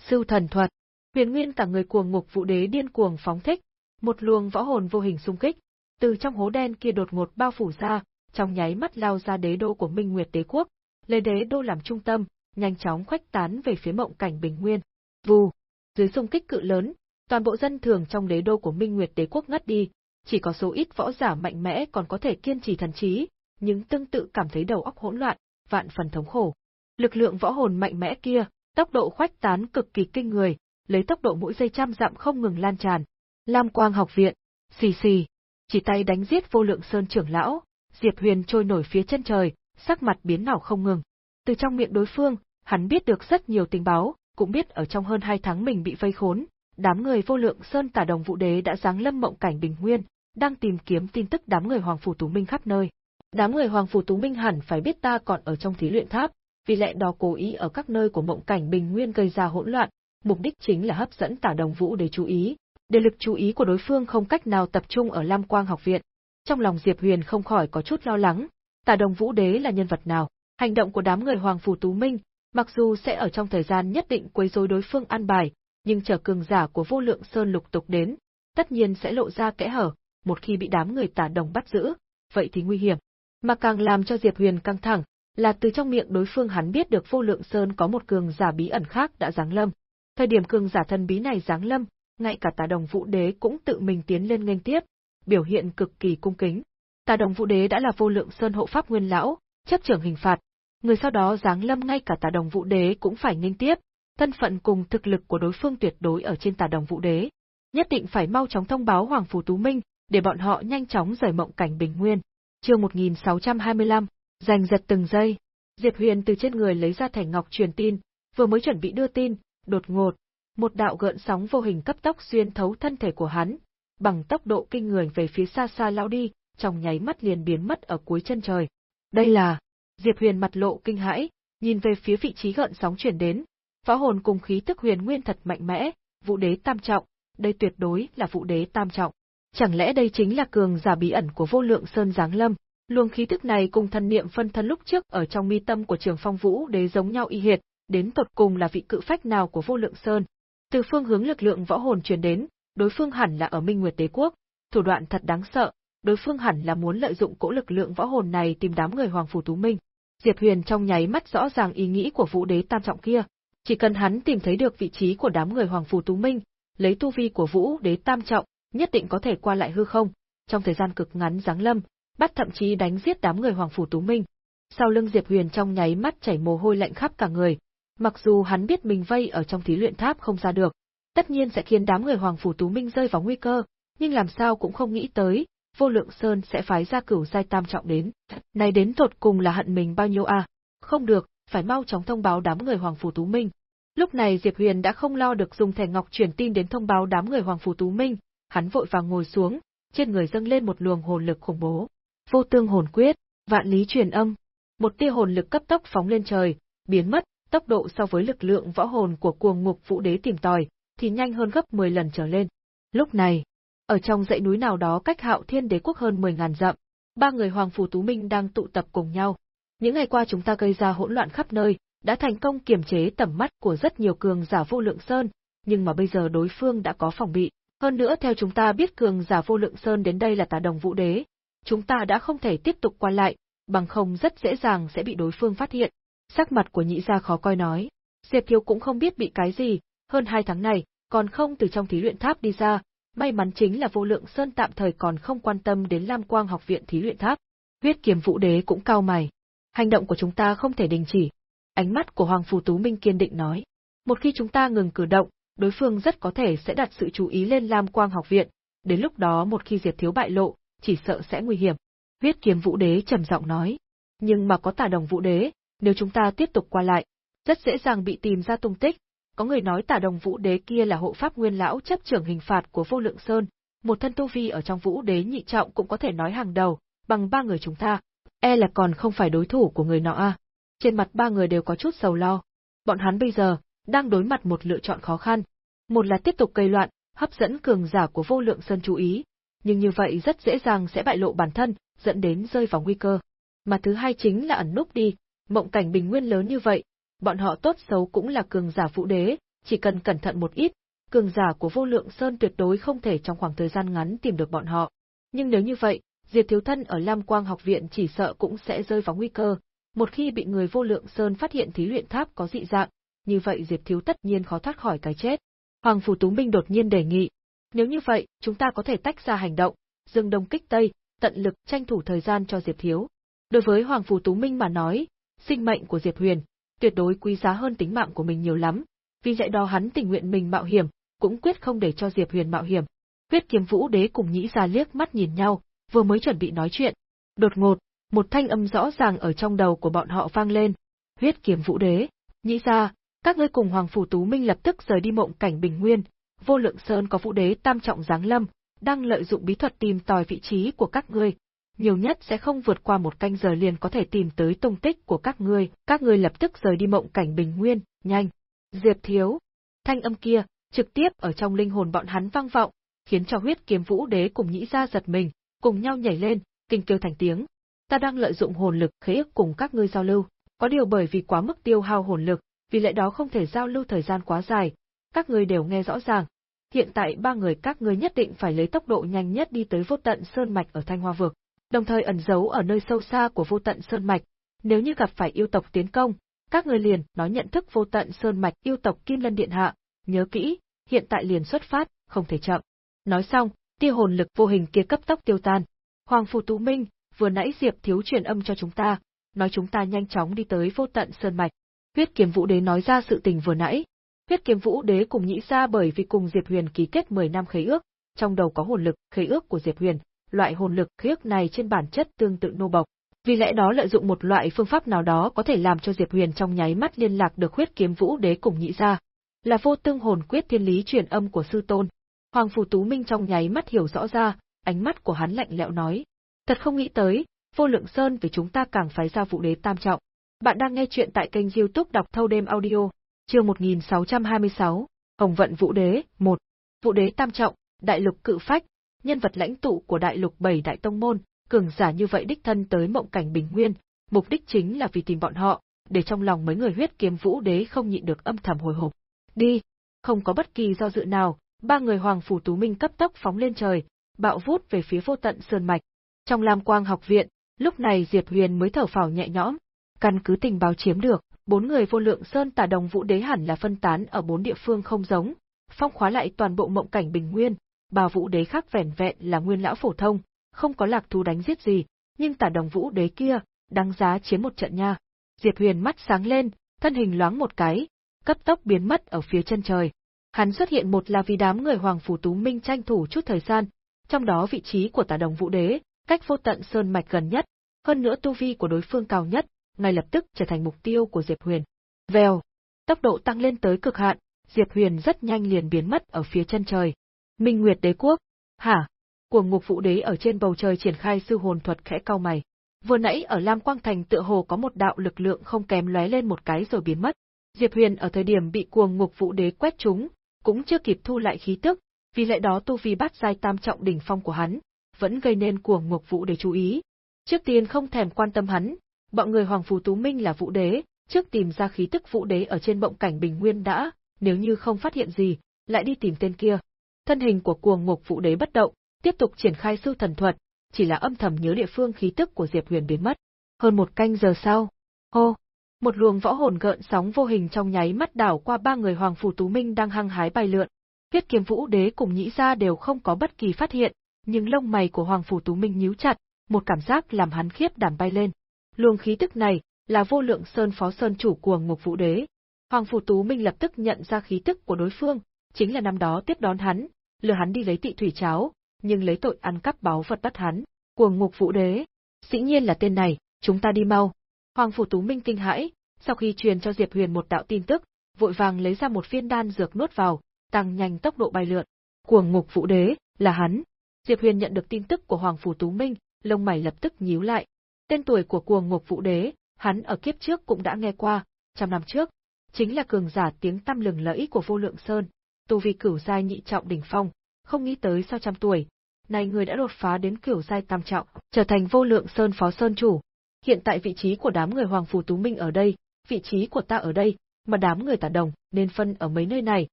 Sưu thần thuật, huyền nguyên cả người cuồng ngục vũ đế điên cuồng phóng thích, một luồng võ hồn vô hình xung kích, từ trong hố đen kia đột ngột bao phủ ra, trong nháy mắt lao ra đế đô của Minh Nguyệt đế quốc, lấy đế đô làm trung tâm, nhanh chóng khuếch tán về phía mộng cảnh bình nguyên. Vù, dưới xung kích cự lớn, toàn bộ dân thường trong đế đô của Minh Nguyệt đế quốc ngất đi, chỉ có số ít võ giả mạnh mẽ còn có thể kiên trì thần trí, nhưng tương tự cảm thấy đầu óc hỗn loạn, vạn phần thống khổ. Lực lượng võ hồn mạnh mẽ kia, tốc độ khoách tán cực kỳ kinh người, lấy tốc độ mỗi giây trăm dặm không ngừng lan tràn. Lam Quang học viện, xì xì, chỉ tay đánh giết vô lượng sơn trưởng lão, Diệp Huyền trôi nổi phía chân trời, sắc mặt biến nào không ngừng. Từ trong miệng đối phương, hắn biết được rất nhiều tình báo, cũng biết ở trong hơn hai tháng mình bị vây khốn, đám người vô lượng sơn tả đồng vũ đế đã giáng lâm mộng cảnh bình nguyên, đang tìm kiếm tin tức đám người Hoàng Phủ Tú Minh khắp nơi. Đám người Hoàng Phủ Tú Minh hẳn phải biết ta còn ở trong thí luyện tháp, vì lẽ đó cố ý ở các nơi của mộng cảnh bình nguyên gây ra hỗn loạn, mục đích chính là hấp dẫn tả đồng vũ để chú ý, để lực chú ý của đối phương không cách nào tập trung ở Lam Quang học viện. Trong lòng Diệp Huyền không khỏi có chút lo lắng, tả đồng vũ đế là nhân vật nào, hành động của đám người Hoàng Phủ Tú Minh, mặc dù sẽ ở trong thời gian nhất định quấy rối đối phương an bài, nhưng chờ cường giả của vô lượng sơn lục tục đến, tất nhiên sẽ lộ ra kẽ hở, một khi bị đám người tả đồng bắt giữ, vậy thì nguy hiểm. Mà càng làm cho Diệp Huyền căng thẳng, là từ trong miệng đối phương hắn biết được vô lượng sơn có một cường giả bí ẩn khác đã giáng lâm. Thời điểm cường giả thân bí này giáng lâm, ngay cả tà đồng vũ đế cũng tự mình tiến lên nghênh tiếp, biểu hiện cực kỳ cung kính. Tà đồng vũ đế đã là vô lượng sơn hộ pháp nguyên lão, chấp trưởng hình phạt. Người sau đó giáng lâm ngay cả tà đồng vũ đế cũng phải nghênh tiếp, thân phận cùng thực lực của đối phương tuyệt đối ở trên tà đồng vũ đế. Nhất định phải mau chóng thông báo Hoàng Phủ Tú Minh, để bọn họ nhanh chóng rời mộng cảnh bình nguyên. Chương 1625, giành giật từng giây. Diệp Huyền từ trên người lấy ra thẻ ngọc truyền tin, vừa mới chuẩn bị đưa tin, đột ngột, một đạo gợn sóng vô hình cấp tốc xuyên thấu thân thể của hắn, bằng tốc độ kinh người về phía xa xa lão đi, trong nháy mắt liền biến mất ở cuối chân trời. Đây là, Diệp Huyền mặt lộ kinh hãi, nhìn về phía vị trí gợn sóng chuyển đến, võ hồn cùng khí tức huyền nguyên thật mạnh mẽ, vũ đế tam trọng, đây tuyệt đối là vũ đế tam trọng. Chẳng lẽ đây chính là cường giả bí ẩn của vô lượng sơn giáng lâm? Luồng khí tức này cùng thần niệm phân thân lúc trước ở trong mi tâm của Trường Phong Vũ đế giống nhau y hệt, đến tột cùng là vị cự phách nào của vô lượng sơn. Từ phương hướng lực lượng võ hồn truyền đến, đối phương hẳn là ở Minh Nguyệt Đế quốc, thủ đoạn thật đáng sợ, đối phương hẳn là muốn lợi dụng cỗ lực lượng võ hồn này tìm đám người Hoàng phủ Tú Minh. Diệp Huyền trong nháy mắt rõ ràng ý nghĩ của Vũ Đế tam trọng kia, chỉ cần hắn tìm thấy được vị trí của đám người Hoàng phủ Tú Minh, lấy tu vi của Vũ Đế tam trọng, nhất định có thể qua lại hư không, trong thời gian cực ngắn giáng lâm, bắt thậm chí đánh giết đám người Hoàng phủ Tú Minh. Sau lưng Diệp Huyền trong nháy mắt chảy mồ hôi lạnh khắp cả người, mặc dù hắn biết mình vây ở trong thí luyện tháp không ra được, tất nhiên sẽ khiến đám người Hoàng phủ Tú Minh rơi vào nguy cơ, nhưng làm sao cũng không nghĩ tới, Vô Lượng Sơn sẽ phái ra cửu giai tam trọng đến. Này đến tột cùng là hận mình bao nhiêu à? Không được, phải mau chóng thông báo đám người Hoàng phủ Tú Minh. Lúc này Diệp Huyền đã không lo được dùng thẻ ngọc truyền tin đến thông báo đám người Hoàng phủ Tú Minh, hắn vội vàng ngồi xuống, trên người dâng lên một luồng hồn lực khủng bố. Vô tương hồn quyết, vạn lý truyền âm. Một tia hồn lực cấp tốc phóng lên trời, biến mất, tốc độ so với lực lượng võ hồn của cuồng ngục vũ đế tìm tòi, thì nhanh hơn gấp 10 lần trở lên. Lúc này, ở trong dãy núi nào đó cách hạo thiên đế quốc hơn 10 ngàn dặm, ba người Hoàng Phủ Tú Minh đang tụ tập cùng nhau. Những ngày qua chúng ta gây ra hỗn loạn khắp nơi, đã thành công kiềm chế tầm mắt của rất nhiều cường giả vô lượng sơn, nhưng mà bây giờ đối phương đã có phòng bị, hơn nữa theo chúng ta biết cường giả vô lượng sơn đến đây là tà đồng vũ đế, chúng ta đã không thể tiếp tục qua lại, bằng không rất dễ dàng sẽ bị đối phương phát hiện. Sắc mặt của nhị gia khó coi nói, Diệp Thiếu cũng không biết bị cái gì, hơn hai tháng này, còn không từ trong thí luyện tháp đi ra, may mắn chính là vô lượng sơn tạm thời còn không quan tâm đến Lam Quang học viện thí luyện tháp. Huyết kiếm vũ đế cũng cao mày. Hành động của chúng ta không thể đình chỉ. Ánh mắt của Hoàng Phù Tú Minh kiên định nói. Một khi chúng ta ngừng cử động, đối phương rất có thể sẽ đặt sự chú ý lên Lam Quang học viện, đến lúc đó một khi Diệp Thiếu bại lộ, chỉ sợ sẽ nguy hiểm. Viết kiếm vũ đế trầm giọng nói. Nhưng mà có tà đồng vũ đế, nếu chúng ta tiếp tục qua lại, rất dễ dàng bị tìm ra tung tích, có người nói Tả Đồng Vũ Đế kia là hộ pháp nguyên lão chấp trưởng hình phạt của Vô Lượng Sơn, một thân tu vi ở trong Vũ Đế nhị trọng cũng có thể nói hàng đầu, bằng ba người chúng ta, e là còn không phải đối thủ của người nọ a. Trên mặt ba người đều có chút sầu lo. Bọn hắn bây giờ đang đối mặt một lựa chọn khó khăn, một là tiếp tục gây loạn, hấp dẫn cường giả của Vô Lượng Sơn chú ý, nhưng như vậy rất dễ dàng sẽ bại lộ bản thân, dẫn đến rơi vào nguy cơ. Mà thứ hai chính là ẩn núp đi, mộng cảnh bình nguyên lớn như vậy, bọn họ tốt xấu cũng là cường giả vũ đế, chỉ cần cẩn thận một ít, cường giả của vô lượng sơn tuyệt đối không thể trong khoảng thời gian ngắn tìm được bọn họ. Nhưng nếu như vậy, Diệp Thiếu Thân ở Lam Quang học viện chỉ sợ cũng sẽ rơi vào nguy cơ, một khi bị người vô lượng sơn phát hiện thí luyện tháp có dị dạng, như vậy Diệp Thiếu tất nhiên khó thoát khỏi cái chết. Hoàng Phủ Tú Minh đột nhiên đề nghị, nếu như vậy, chúng ta có thể tách ra hành động, dương đông kích tây, tận lực tranh thủ thời gian cho Diệp Thiếu. Đối với Hoàng Phủ Tú Minh mà nói, sinh mệnh của Diệp Huyền, tuyệt đối quý giá hơn tính mạng của mình nhiều lắm, vì dạy đó hắn tình nguyện mình mạo hiểm, cũng quyết không để cho Diệp Huyền mạo hiểm. Huyết Kiếm Vũ Đế cùng Nhĩ Gia liếc mắt nhìn nhau, vừa mới chuẩn bị nói chuyện, đột ngột, một thanh âm rõ ràng ở trong đầu của bọn họ vang lên. Huyết Kiếm Vũ Đế, Nhĩ Gia, các ngươi cùng Hoàng phủ Tú Minh lập tức rời đi mộng cảnh Bình Nguyên, Vô Lượng Sơn có Vũ Đế tam trọng giáng lâm, đang lợi dụng bí thuật tìm tòi vị trí của các ngươi, nhiều nhất sẽ không vượt qua một canh giờ liền có thể tìm tới tung tích của các ngươi, các ngươi lập tức rời đi mộng cảnh bình nguyên, nhanh. Diệp Thiếu, thanh âm kia, trực tiếp ở trong linh hồn bọn hắn vang vọng, khiến cho huyết kiếm vũ đế cùng nhĩ ra giật mình, cùng nhau nhảy lên, kinh kêu thành tiếng. Ta đang lợi dụng hồn lực khế ước cùng các ngươi giao lưu, có điều bởi vì quá mức tiêu hao hồn lực, vì lẽ đó không thể giao lưu thời gian quá dài, các người đều nghe rõ ràng. Hiện tại ba người các ngươi nhất định phải lấy tốc độ nhanh nhất đi tới vô tận sơn mạch ở Thanh Hoa vực đồng thời ẩn giấu ở nơi sâu xa của vô tận sơn mạch. Nếu như gặp phải yêu tộc tiến công, các người liền nói nhận thức vô tận sơn mạch yêu tộc Kim Lân Điện Hạ, nhớ kỹ, hiện tại liền xuất phát, không thể chậm. Nói xong, tia hồn lực vô hình kia cấp tốc tiêu tan. Hoàng Phù Tú Minh, vừa nãy Diệp thiếu truyền âm cho chúng ta, nói chúng ta nhanh chóng đi tới vô tận sơn mạch. Huyết Kiếm Vũ Đế nói ra sự tình vừa nãy. Huyết Kiếm Vũ Đế cùng nhĩ ra bởi vì cùng Diệp Huyền ký kết 10 năm khế ước, trong đầu có hồn lực khế ước của Diệp Huyền, loại hồn lực khiếc này trên bản chất tương tự nô bộc. Vì lẽ đó lợi dụng một loại phương pháp nào đó có thể làm cho Diệp Huyền trong nháy mắt liên lạc được huyết kiếm vũ đế cùng nhĩ ra, là vô tương hồn quyết thiên lý truyền âm của sư tôn. Hoàng Phù Tú Minh trong nháy mắt hiểu rõ ra, ánh mắt của hắn lạnh lẽo nói: "Thật không nghĩ tới, vô lượng sơn vì chúng ta càng phái ra vụ đế tam trọng." Bạn đang nghe chuyện tại kênh YouTube đọc thâu đêm audio, chương 1626, Hồng vận vũ đế, 1. Vũ đế tam trọng, đại lục cự phách, nhân vật lãnh tụ của đại lục bảy đại tông môn, cường giả như vậy đích thân tới mộng cảnh bình nguyên, mục đích chính là vì tìm bọn họ, để trong lòng mấy người huyết kiếm vũ đế không nhịn được âm thầm hồi hộp. Đi! Không có bất kỳ do dự nào, ba người hoàng phủ tú minh cấp tốc phóng lên trời, bạo vút về phía vô tận sơn mạch. Trong Lam Quang học viện, lúc này Diệp Huyền mới thở phào nhẹ nhõm, căn cứ tình báo chiếm được, bốn người vô lượng sơn tả đồng vũ đế hẳn là phân tán ở bốn địa phương không giống, phong khóa lại toàn bộ mộng cảnh bình nguyên, bà vũ đế khác vẻn vẹn là nguyên lão phổ thông, không có lạc thú đánh giết gì, nhưng tả đồng vũ đế kia, đáng giá chiến một trận nha. Diệp Huyền mắt sáng lên, thân hình loáng một cái, cấp tốc biến mất ở phía chân trời. Hắn xuất hiện một là vì đám người Hoàng Phủ Tú Minh tranh thủ chút thời gian, trong đó vị trí của tả đồng vũ đế, cách vô tận sơn mạch gần nhất, hơn nữa tu vi của đối phương cao nhất, ngay lập tức trở thành mục tiêu của Diệp Huyền. Vèo, tốc độ tăng lên tới cực hạn, Diệp Huyền rất nhanh liền biến mất ở phía chân trời. Minh Nguyệt Đế Quốc? Hả? Cuồng Ngục Vũ Đế ở trên bầu trời triển khai sư hồn thuật khẽ cau mày. Vừa nãy ở Lam Quang Thành tựa hồ có một đạo lực lượng không kém lóe lên một cái rồi biến mất. Diệp Huyền ở thời điểm bị Cuồng Ngục Vũ Đế quét trúng, cũng chưa kịp thu lại khí tức, vì lẽ đó tu vi bát giai tam trọng đỉnh phong của hắn, vẫn gây nên Cuồng Ngục Vũ Đế chú ý. Trước tiên không thèm quan tâm hắn, bọn người Hoàng Phù Tú Minh là Vũ Đế, trước tìm ra khí tức Vũ Đế ở trên bộng cảnh bình nguyên đã, nếu như không phát hiện gì, lại đi tìm tên kia. Thân hình của cuồng ngục vũ đế bất động, tiếp tục triển khai sư thần thuật, chỉ là âm thầm nhớ địa phương khí tức của Diệp Huyền biến mất. Hơn một canh giờ sau, hô, một luồng võ hồn gợn sóng vô hình trong nháy mắt đảo qua ba người Hoàng Phủ Tú Minh đang hăng hái bay lượn. Huyết kiếm vũ đế cùng nhĩ gia đều không có bất kỳ phát hiện, nhưng lông mày của Hoàng Phủ Tú Minh nhíu chặt, một cảm giác làm hắn khiếp đảm bay lên. Luồng khí tức này là vô lượng sơn phó sơn chủ cuồng ngục vũ đế. Hoàng Phủ Tú Minh lập tức nhận ra khí tức của đối phương, chính là năm đó tiếp đón hắn, lừa hắn đi lấy tị thủy cháo, nhưng lấy tội ăn cắp báu vật bắt hắn, cuồng ngục vũ đế. Dĩ nhiên là tên này, chúng ta đi mau. Hoàng phủ Tú Minh kinh hãi, sau khi truyền cho Diệp Huyền một đạo tin tức, vội vàng lấy ra một viên đan dược nuốt vào, tăng nhanh tốc độ bay lượn. Cuồng ngục vũ đế, là hắn. Diệp Huyền nhận được tin tức của Hoàng Phủ Tú Minh, lông mày lập tức nhíu lại. Tên tuổi của cuồng ngục vũ đế, hắn ở kiếp trước cũng đã nghe qua, trăm năm trước, chính là cường giả tiếng tăm lừng lẫy của vô lượng sơn, tu vi cửu giai nhị trọng đỉnh phong, không nghĩ tới sau trăm tuổi, này người đã đột phá đến cửu giai tam trọng, trở thành vô lượng sơn phó sơn chủ. Hiện tại vị trí của đám người Hoàng Phủ Tú Minh ở đây, vị trí của ta ở đây, mà đám người tả đồng nên phân ở mấy nơi này,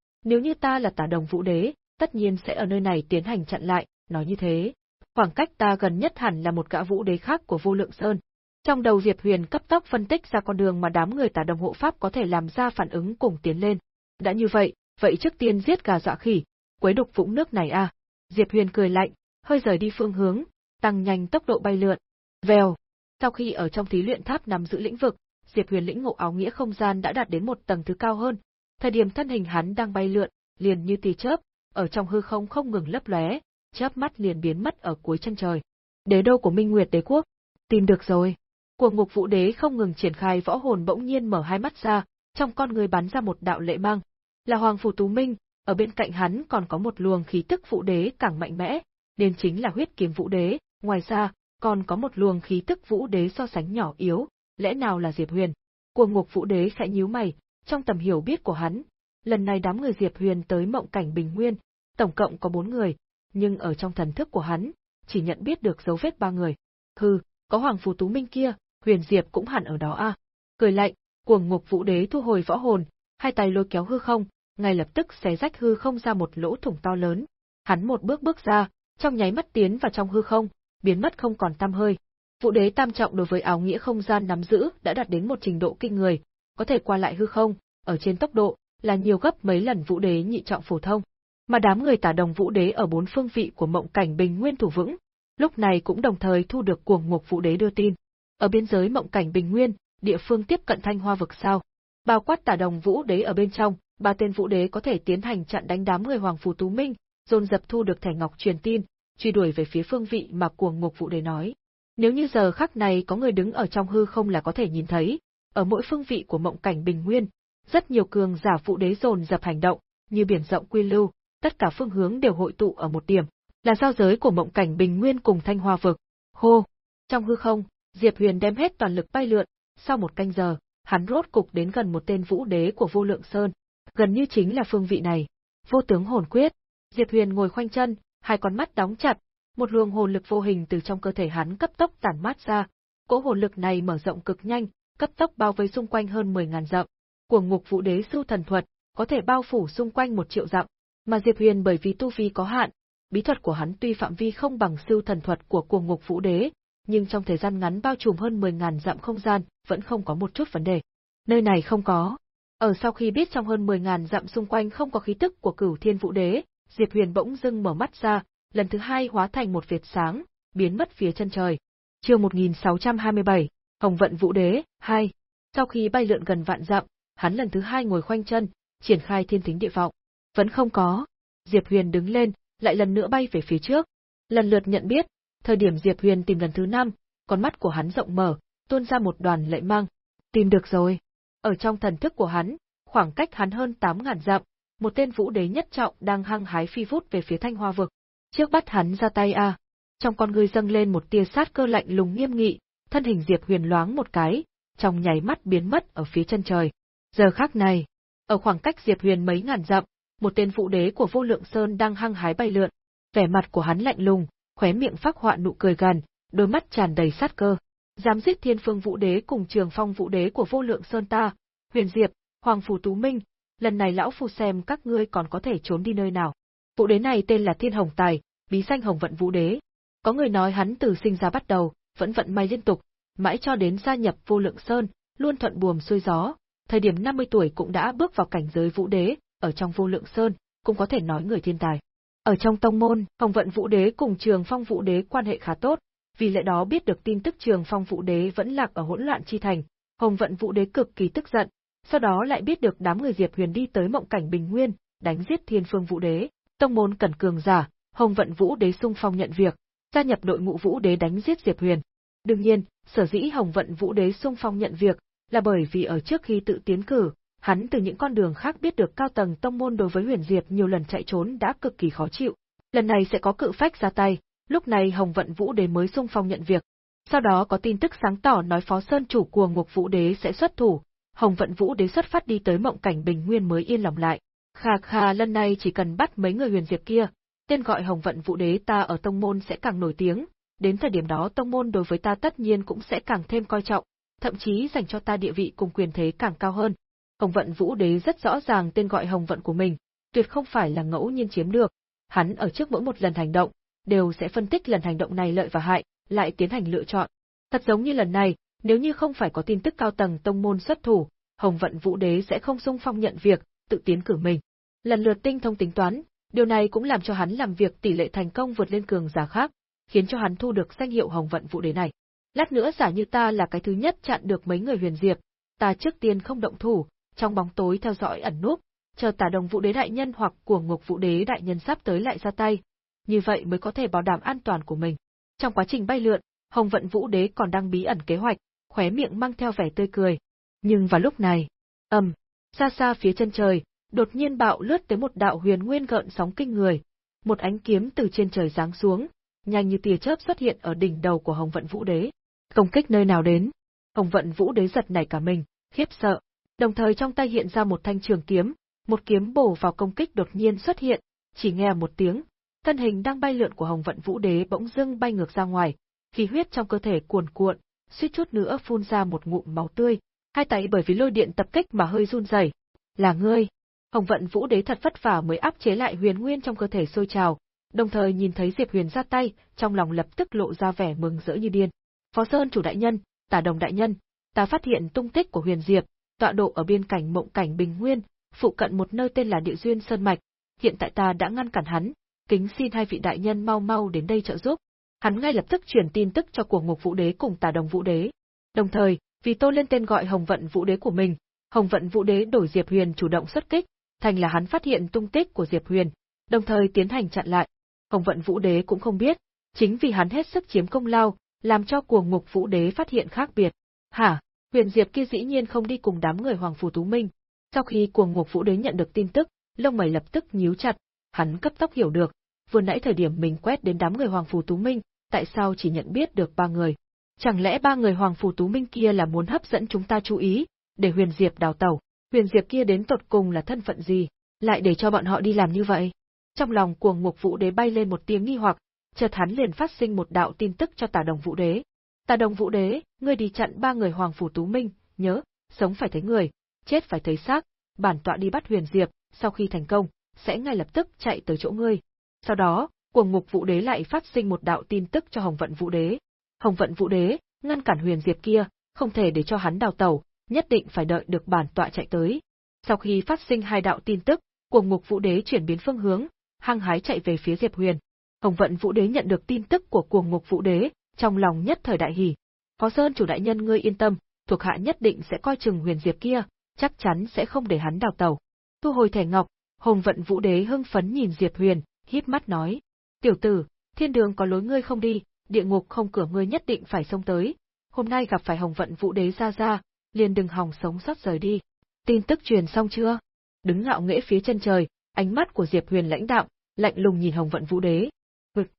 nếu như ta là tả đồng vũ đế, tất nhiên sẽ ở nơi này tiến hành chặn lại, nói như thế. Khoảng cách ta gần nhất hẳn là một gã vũ đế khác của vô lượng sơn. Trong đầu Diệp Huyền cấp tốc phân tích ra con đường mà đám người tả đồng hộ pháp có thể làm ra phản ứng cùng tiến lên. Đã như vậy, vậy trước tiên giết gà dọa khỉ, quấy đục vũng nước này à. Diệp Huyền cười lạnh, hơi rời đi phương hướng, tăng nhanh tốc độ bay lượn. Vèo. Sau khi ở trong thí luyện tháp nắm giữ lĩnh vực, Diệp Huyền lĩnh ngộ áo nghĩa không gian đã đạt đến một tầng thứ cao hơn. Thời điểm thân hình hắn đang bay lượn, liền như tia chớp, ở trong hư không không ngừng lấp lóe, chớp mắt liền biến mất ở cuối chân trời. Đế đô của Minh Nguyệt Đế quốc, tìm được rồi. Cuồng Ngục Vũ Đế không ngừng triển khai võ hồn bỗng nhiên mở hai mắt ra, trong con người bắn ra một đạo lệ mang. Là Hoàng phủ Tú Minh, ở bên cạnh hắn còn có một luồng khí tức Vũ Đế càng mạnh mẽ, nên chính là huyết kiếm Vũ Đế, ngoài ra, còn có một luồng khí tức Vũ Đế so sánh nhỏ yếu, lẽ nào là Diệp Huyền? Cuồng Ngục Vũ Đế khẽ nhíu mày, trong tầm hiểu biết của hắn, lần này đám người Diệp Huyền tới mộng cảnh Bình Nguyên, tổng cộng có bốn người, nhưng ở trong thần thức của hắn, chỉ nhận biết được dấu vết ba người. Hừ, có Hoàng Phù Tú Minh kia, Huyền Diệp cũng hẳn ở đó à. Cười lạnh, cuồng ngục vũ đế thu hồi võ hồn, hai tay lôi kéo hư không, ngay lập tức xé rách hư không ra một lỗ thủng to lớn. Hắn một bước bước ra, trong nháy mắt tiến vào trong hư không, biến mất không còn tăm hơi. Vũ đế tam trọng đối với áo nghĩa không gian nắm giữ đã đạt đến một trình độ kinh người, có thể qua lại hư không, ở trên tốc độ, là nhiều gấp mấy lần vũ đế nhị trọng phổ thông. Mà đám người tả đồng vũ đế ở bốn phương vị của mộng cảnh bình nguyên thủ vững, lúc này cũng đồng thời thu được cuồng ngục vũ đế đưa tin. Ở biên giới mộng cảnh bình nguyên, địa phương tiếp cận thanh hoa vực sao. Bao quát tả đồng vũ đế ở bên trong, ba tên vũ đế có thể tiến hành chặn đánh đám người hoàng phù tú minh, dồn dập thu được thẻ ngọc truyền tin, truy đuổi về phía phương vị mà cuồng ngục vũ đế nói. Nếu như giờ khắc này có người đứng ở trong hư không là có thể nhìn thấy, ở mỗi phương vị của mộng cảnh bình nguyên, rất nhiều cường giả phụ đế dồn dập hành động, như biển rộng quy lưu, tất cả phương hướng đều hội tụ ở một điểm, là giao giới của mộng cảnh bình nguyên cùng thanh hoa vực. Hô! Trong hư không, Diệp Huyền đem hết toàn lực bay lượn, sau một canh giờ, hắn rốt cục đến gần một tên vũ đế của vô lượng sơn, gần như chính là phương vị này. Vô tướng hồn quyết, Diệp Huyền ngồi khoanh chân, hai con mắt đóng chặt, một luồng hồn lực vô hình từ trong cơ thể hắn cấp tốc tản mát ra. Cỗ hồn lực này mở rộng cực nhanh, cấp tốc bao vây xung quanh hơn 10.000 dặm. Cuồng ngục vũ đế sưu thần thuật, có thể bao phủ xung quanh một triệu dặm, mà Diệp Huyền bởi vì tu vi có hạn, bí thuật của hắn tuy phạm vi không bằng siêu thần thuật của cuồng ngục vũ đế, nhưng trong thời gian ngắn bao trùm hơn 10.000 dặm không gian, vẫn không có một chút vấn đề. Nơi này không có. Ở sau khi biết trong hơn 10.000 dặm xung quanh không có khí tức của cửu thiên vũ đế, Diệp Huyền bỗng dưng mở mắt ra, lần thứ hai hóa thành một việt sáng, biến mất phía chân trời. Chương 1627, Hồng vận vũ đế, 2. Sau khi bay lượn gần vạn dặm, hắn lần thứ hai ngồi khoanh chân, triển khai thiên tính địa vọng. Vẫn không có. Diệp Huyền đứng lên, lại lần nữa bay về phía trước. Lần lượt nhận biết, thời điểm Diệp Huyền tìm lần thứ năm, con mắt của hắn rộng mở, tuôn ra một đoàn lệ mang. Tìm được rồi. Ở trong thần thức của hắn, khoảng cách hắn hơn 8.000 dặm, một tên vũ đế nhất trọng đang hăng hái phi vút về phía thanh hoa vực. Trước bắt hắn ra tay a. Trong con ngươi dâng lên một tia sát cơ lạnh lùng nghiêm nghị, thân hình Diệp Huyền loáng một cái, trong nháy mắt biến mất ở phía chân trời. Giờ khác này, ở khoảng cách Diệp Huyền mấy ngàn dặm, một tên phụ đế của vô lượng sơn đang hăng hái bay lượn, vẻ mặt của hắn lạnh lùng, khóe miệng phác họa nụ cười gần, đôi mắt tràn đầy sát cơ. Dám giết Thiên Phương Vũ Đế cùng Trường Phong Vũ Đế của Vô Lượng Sơn ta, Huyền Diệp, Hoàng Phủ Tú Minh, lần này lão phu xem các ngươi còn có thể trốn đi nơi nào. Vũ Đế này tên là Thiên Hồng Tài, bí danh Hồng Vận Vũ Đế. Có người nói hắn từ sinh ra bắt đầu, vẫn vận may liên tục, mãi cho đến gia nhập Vô Lượng Sơn, luôn thuận buồm xuôi gió, thời điểm 50 tuổi cũng đã bước vào cảnh giới Vũ Đế, ở trong Vô Lượng Sơn, cũng có thể nói người thiên tài. Ở trong tông môn, Hồng Vận Vũ Đế cùng Trường Phong Vũ Đế quan hệ khá tốt, vì lẽ đó biết được tin tức Trường Phong Vũ Đế vẫn lạc ở hỗn loạn chi thành, Hồng Vận Vũ Đế cực kỳ tức giận, sau đó lại biết được đám người Diệp Huyền đi tới mộng cảnh Bình Nguyên, đánh giết Thiên Phương Vũ Đế, tông môn cần cường giả, Hồng Vận Vũ Đế sung phong nhận việc, gia nhập đội ngũ Vũ Đế đánh giết Diệp Huyền. Đương nhiên, sở dĩ Hồng Vận Vũ Đế sung phong nhận việc, là bởi vì ở trước khi tự tiến cử, hắn từ những con đường khác biết được cao tầng tông môn đối với Huyền Diệp nhiều lần chạy trốn đã cực kỳ khó chịu. Lần này sẽ có cự phách ra tay, lúc này Hồng Vận Vũ Đế mới xung phong nhận việc. Sau đó có tin tức sáng tỏ nói Phó Sơn chủ của Ngục Vũ Đế sẽ xuất thủ, Hồng Vận Vũ Đế xuất phát đi tới mộng cảnh bình nguyên mới yên lòng lại. Khà khà lần này chỉ cần bắt mấy người Huyền Diệp kia, tên gọi Hồng Vận Vũ Đế ta ở tông môn sẽ càng nổi tiếng, đến thời điểm đó tông môn đối với ta tất nhiên cũng sẽ càng thêm coi trọng, thậm chí dành cho ta địa vị cùng quyền thế càng cao hơn. Hồng Vận Vũ Đế rất rõ ràng tên gọi Hồng Vận của mình, tuyệt không phải là ngẫu nhiên chiếm được. Hắn ở trước mỗi một lần hành động, đều sẽ phân tích lần hành động này lợi và hại, lại tiến hành lựa chọn. Thật giống như lần này, nếu như không phải có tin tức cao tầng tông môn xuất thủ, Hồng Vận Vũ Đế sẽ không xung phong nhận việc, tự tiến cử mình. Lần lượt tinh thông tính toán, điều này cũng làm cho hắn làm việc tỷ lệ thành công vượt lên cường giả khác, khiến cho hắn thu được danh hiệu Hồng Vận Vũ Đế này. Lát nữa giả như ta là cái thứ nhất chặn được mấy người huyền diệp, ta trước tiên không động thủ, trong bóng tối theo dõi ẩn núp, chờ tả đồng vũ đế đại nhân hoặc của ngục vũ đế đại nhân sắp tới lại ra tay, như vậy mới có thể bảo đảm an toàn của mình. Trong quá trình bay lượn, Hồng Vận Vũ Đế còn đang bí ẩn kế hoạch, khóe miệng mang theo vẻ tươi cười. Nhưng vào lúc này, ầm, xa xa phía chân trời, đột nhiên bạo lướt tới một đạo huyền nguyên gợn sóng kinh người, một ánh kiếm từ trên trời giáng xuống, nhanh như tia chớp xuất hiện ở đỉnh đầu của Hồng Vận Vũ Đế. Công kích nơi nào đến? Hồng Vận Vũ Đế giật nảy cả mình, khiếp sợ, đồng thời trong tay hiện ra một thanh trường kiếm, một kiếm bổ vào công kích đột nhiên xuất hiện, chỉ nghe một tiếng, thân hình đang bay lượn của Hồng Vận Vũ Đế bỗng dưng bay ngược ra ngoài, khí huyết trong cơ thể cuồn cuộn, suýt chút nữa phun ra một ngụm máu tươi, hai tay bởi vì lôi điện tập kích mà hơi run rẩy. "Là ngươi?" Hồng Vận Vũ Đế thật vất vả mới áp chế lại huyền nguyên trong cơ thể sôi trào, đồng thời nhìn thấy Diệp Huyền ra tay, trong lòng lập tức lộ ra vẻ mừng rỡ như điên. "Phó Sơn chủ đại nhân, Tả Đồng đại nhân, ta phát hiện tung tích của Huyền Diệp, tọa độ ở biên cảnh mộng cảnh Bình Nguyên, phụ cận một nơi tên là Địa Duyên Sơn Mạch, hiện tại ta đã ngăn cản hắn, kính xin hai vị đại nhân mau mau đến đây trợ giúp. Hắn ngay lập tức truyền tin tức cho của Ngục Vũ Đế cùng Tả Đồng Vũ Đế. Đồng thời, vì tô lên tên gọi Hồng Vận Vũ Đế của mình, Hồng Vận Vũ Đế đổi Diệp Huyền chủ động xuất kích, thành là hắn phát hiện tung tích của Diệp Huyền, đồng thời tiến hành chặn lại. Hồng Vận Vũ Đế cũng không biết, chính vì hắn hết sức chiếm công lao, làm cho cuồng ngục Vũ Đế phát hiện khác biệt. Hả? Huyền Diệp kia dĩ nhiên không đi cùng đám người Hoàng Phủ Tú Minh. Sau khi cuồng ngục Vũ Đế nhận được tin tức, lông mày lập tức nhíu chặt, hắn cấp tốc hiểu được, vừa nãy thời điểm mình quét đến đám người Hoàng Phủ Tú Minh, tại sao chỉ nhận biết được ba người? Chẳng lẽ ba người Hoàng Phủ Tú Minh kia là muốn hấp dẫn chúng ta chú ý, để Huyền Diệp đào tẩu? Huyền Diệp kia đến tột cùng là thân phận gì, lại để cho bọn họ đi làm như vậy? Trong lòng cuồng ngục vũ đế bay lên một tiếng nghi hoặc, chợt hắn liền phát sinh một đạo tin tức cho Tả đồng vũ đế. Ta đồng vũ đế, ngươi đi chặn ba người Hoàng Phủ Tú Minh, nhớ, sống phải thấy người, chết phải thấy xác, bản tọa đi bắt Huyền Diệp, sau khi thành công, sẽ ngay lập tức chạy tới chỗ ngươi. Sau đó, cuồng ngục vũ đế lại phát sinh một đạo tin tức cho Hồng Vận Vũ đế. Hồng Vận Vũ đế, ngăn cản Huyền Diệp kia, không thể để cho hắn đào tẩu, nhất định phải đợi được bản tọa chạy tới. Sau khi phát sinh hai đạo tin tức, cuồng ngục Vũ đế chuyển biến phương hướng, hăng hái chạy về phía Diệp Huyền. Hồng Vận Vũ đế nhận được tin tức của cuồng ngục Vũ đế, trong lòng nhất thời đại hỉ. Phó Sơn chủ đại nhân ngươi yên tâm, thuộc hạ nhất định sẽ coi chừng Huyền Diệp kia, chắc chắn sẽ không để hắn đào tẩu. Thu hồi thẻ ngọc, Hồng Vận Vũ đế hưng phấn nhìn Diệp Huyền, híp mắt nói: "Tiểu tử, thiên đường có lối ngươi không đi, địa ngục không cửa ngươi nhất định phải xông tới. Hôm nay gặp phải Hồng Vận Vũ đế ra ra, liền đừng hòng sống sót rời đi." Tin tức truyền xong chưa? Đứng ngạo nghễ phía chân trời, ánh mắt của Diệp Huyền lãnh đạm, lạnh lùng nhìn Hồng Vận Vũ đế.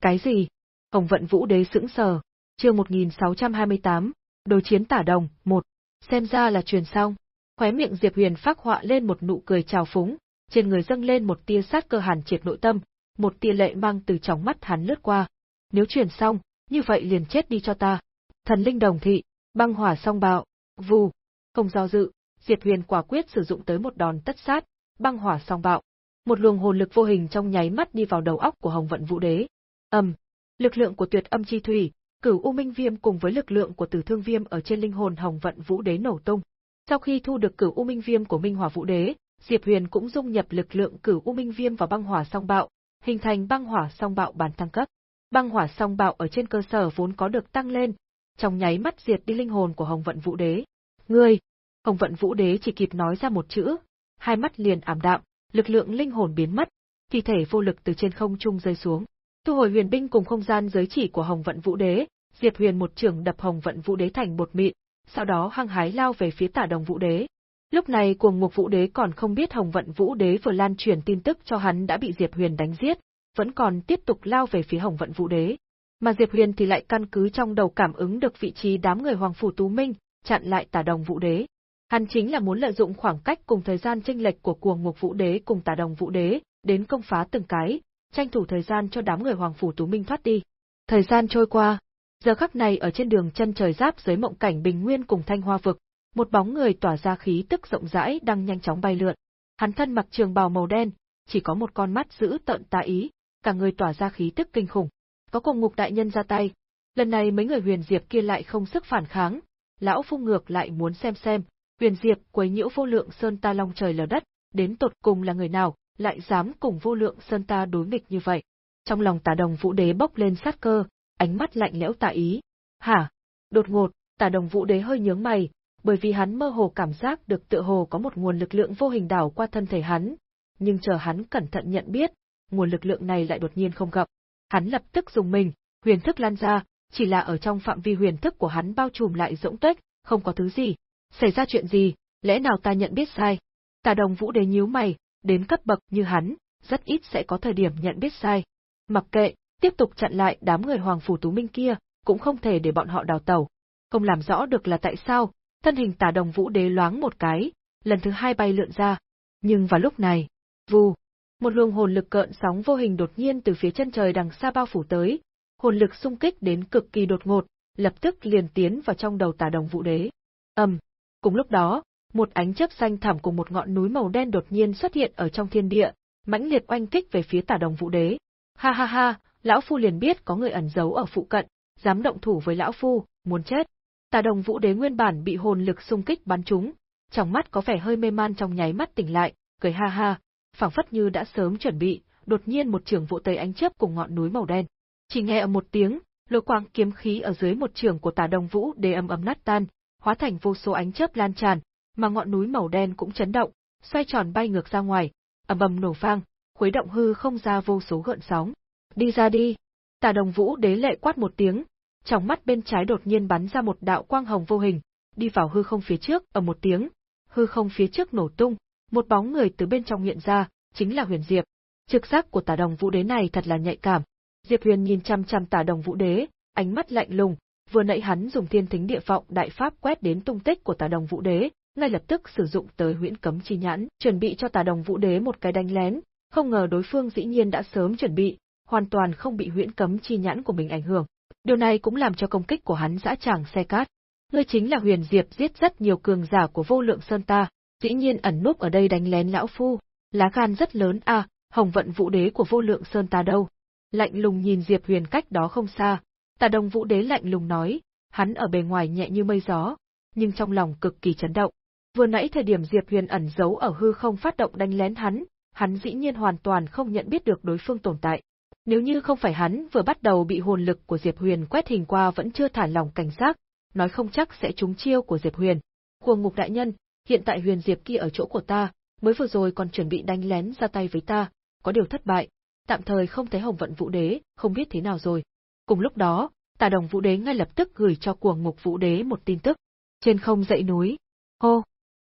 Cái gì?" Hồng Vận Vũ đế sững sờ. Chương 1628, Đối chiến tả đồng, 1. Xem ra là truyền xong. Khóe miệng Diệp Huyền phác họa lên một nụ cười trào phúng, trên người dâng lên một tia sát cơ hàn triệt nội tâm, một tia lệ mang từ trong mắt hắn lướt qua. Nếu truyền xong, như vậy liền chết đi cho ta. Thần linh đồng thị, băng hỏa song bạo, vù. Không do dự, Diệp Huyền quả quyết sử dụng tới một đòn tất sát, băng hỏa song bạo. Một luồng hồn lực vô hình trong nháy mắt đi vào đầu óc của Hồng Vận Vũ Đế. Ầm, lực lượng của Tuyệt Âm Chi Thủy, Cửu U Minh Viêm cùng với lực lượng của Tử Thương Viêm ở trên linh hồn Hồng Vận Vũ Đế nổ tung. Sau khi thu được Cửu U Minh Viêm của Minh Hỏa Vũ Đế, Diệp Huyền cũng dung nhập lực lượng Cửu U Minh Viêm vào băng hỏa song bạo, hình thành băng hỏa song bạo bản tăng cấp. Băng hỏa song bạo ở trên cơ sở vốn có được tăng lên, trong nháy mắt diệt đi linh hồn của Hồng Vận Vũ Đế. Ngươi! Hồng Vận Vũ Đế chỉ kịp nói ra một chữ, hai mắt liền ảm đạm, lực lượng linh hồn biến mất, thi thể vô lực từ trên không trung rơi xuống. Thu hồi huyền binh cùng không gian giới chỉ của Hồng Vận Vũ Đế, Diệp Huyền một trường đập Hồng Vận Vũ Đế thành bột mịn, sau đó hăng hái lao về phía Tả Đồng Vũ Đế. Lúc này cuồng ngục vũ đế còn không biết Hồng Vận Vũ đế vừa lan truyền tin tức cho hắn đã bị Diệp Huyền đánh giết, vẫn còn tiếp tục lao về phía Hồng Vận Vũ đế. Mà Diệp Huyền thì lại căn cứ trong đầu cảm ứng được vị trí đám người Hoàng Phủ Tú Minh, chặn lại Tả đồng Vũ đế. Hắn chính là muốn lợi dụng khoảng cách cùng thời gian chênh lệch của cuồng ngục Vũ đế cùng Tả đồng Vũ đế, đến công phá từng cái, tranh thủ thời gian cho đám người Hoàng Phủ Tú Minh thoát đi. Thời gian trôi qua, giờ khắc này ở trên đường chân trời giáp dưới mộng cảnh bình nguyên cùng thanh hoa vực, một bóng người tỏa ra khí tức rộng rãi đang nhanh chóng bay lượn. Hắn thân mặc trường bào màu đen, chỉ có một con mắt giữ tận tà ý, cả người tỏa ra khí tức kinh khủng. Có cùng ngục đại nhân ra tay, lần này mấy người huyền diệp kia lại không sức phản kháng, lão phu ngược lại muốn xem xem, huyền diệp quấy nhiễu vô lượng sơn ta long trời lở đất, đến tột cùng là người nào, lại dám cùng vô lượng sơn ta đối nghịch như vậy. Trong lòng tà đồng vũ đế bốc lên sát cơ, ánh mắt lạnh lẽo tà ý. Hả? Đột ngột, tà đồng vũ đế hơi nhướng mày, bởi vì hắn mơ hồ cảm giác được tựa hồ có một nguồn lực lượng vô hình đảo qua thân thể hắn, nhưng chờ hắn cẩn thận nhận biết, nguồn lực lượng này lại đột nhiên không gặp. Hắn lập tức dùng mình, huyền thức lan ra, chỉ là ở trong phạm vi huyền thức của hắn bao trùm lại rỗng tuếch, không có thứ gì. Xảy ra chuyện gì, lẽ nào ta nhận biết sai? Tà đồng vũ đế nhíu mày, đến cấp bậc như hắn, rất ít sẽ có thời điểm nhận biết sai. Mặc kệ, tiếp tục chặn lại đám người Hoàng Phủ Tú Minh kia, cũng không thể để bọn họ đào tẩu. Không làm rõ được là tại sao, thân hình tà đồng vũ đế loáng một cái, lần thứ hai bay lượn ra. Nhưng vào lúc này, vù, một luồng hồn lực cợn sóng vô hình đột nhiên từ phía chân trời đằng xa bao phủ tới, hồn lực xung kích đến cực kỳ đột ngột, lập tức liền tiến vào trong đầu tà đồng vũ đế. ầm, cùng lúc đó, một ánh chớp xanh thẳm cùng một ngọn núi màu đen đột nhiên xuất hiện ở trong thiên địa, mãnh liệt oanh kích về phía tả đồng vũ đế. Ha ha ha, lão phu liền biết có người ẩn giấu ở phụ cận, dám động thủ với lão phu, muốn chết. Tà đồng vũ đế nguyên bản bị hồn lực xung kích bắn trúng, trong mắt có vẻ hơi mê man trong nháy mắt tỉnh lại, cười ha ha, phảng phất như đã sớm chuẩn bị, đột nhiên một trường vụ tây ánh chớp cùng ngọn núi màu đen. Chỉ nghe ở một tiếng, lôi quang kiếm khí ở dưới một trường của tà đồng vũ đế ầm ầm nát tan, hóa thành vô số ánh chớp lan tràn, mà ngọn núi màu đen cũng chấn động, xoay tròn bay ngược ra ngoài, ầm ầm nổ vang, khuấy động hư không ra vô số gợn sóng. Đi ra đi! Tà đồng vũ đế lệ quát một tiếng, trong mắt bên trái đột nhiên bắn ra một đạo quang hồng vô hình, đi vào hư không phía trước, ở một tiếng, hư không phía trước nổ tung, một bóng người từ bên trong hiện ra, chính là Huyền Diệp. Trực giác của Tả Đồng Vũ Đế này thật là nhạy cảm. Diệp Huyền nhìn chăm chăm Tả Đồng Vũ Đế, ánh mắt lạnh lùng, vừa nãy hắn dùng Thiên Thính Địa Vọng đại pháp quét đến tung tích của Tả Đồng Vũ Đế, ngay lập tức sử dụng tới Huyễn Cấm Chi Nhãn, chuẩn bị cho tà Đồng Vũ Đế một cái đánh lén, không ngờ đối phương dĩ nhiên đã sớm chuẩn bị, hoàn toàn không bị Huyễn Cấm Chi Nhãn của mình ảnh hưởng. Điều này cũng làm cho công kích của hắn dã tràng xe cát. Ngươi chính là Huyền Diệp giết rất nhiều cường giả của Vô Lượng Sơn ta, dĩ nhiên ẩn núp ở đây đánh lén lão phu, lá gan rất lớn à, Hồng Vận Vũ Đế của Vô Lượng Sơn ta đâu? Lạnh lùng nhìn Diệp Huyền cách đó không xa, Tà Đồng Vũ Đế lạnh lùng nói, hắn ở bề ngoài nhẹ như mây gió, nhưng trong lòng cực kỳ chấn động. Vừa nãy thời điểm Diệp Huyền ẩn giấu ở hư không phát động đánh lén hắn, hắn dĩ nhiên hoàn toàn không nhận biết được đối phương tồn tại. Nếu như không phải hắn vừa bắt đầu bị hồn lực của Diệp Huyền quét hình qua vẫn chưa thả lòng cảnh giác, nói không chắc sẽ trúng chiêu của Diệp Huyền. Cuồng ngục đại nhân, hiện tại Huyền Diệp kia ở chỗ của ta, mới vừa rồi còn chuẩn bị đánh lén ra tay với ta, có điều thất bại, tạm thời không thấy Hồng Vận Vũ Đế, không biết thế nào rồi. Cùng lúc đó, Tà Đồng Vũ Đế ngay lập tức gửi cho Cuồng Ngục Vũ Đế một tin tức. Trên không dãy núi, hô,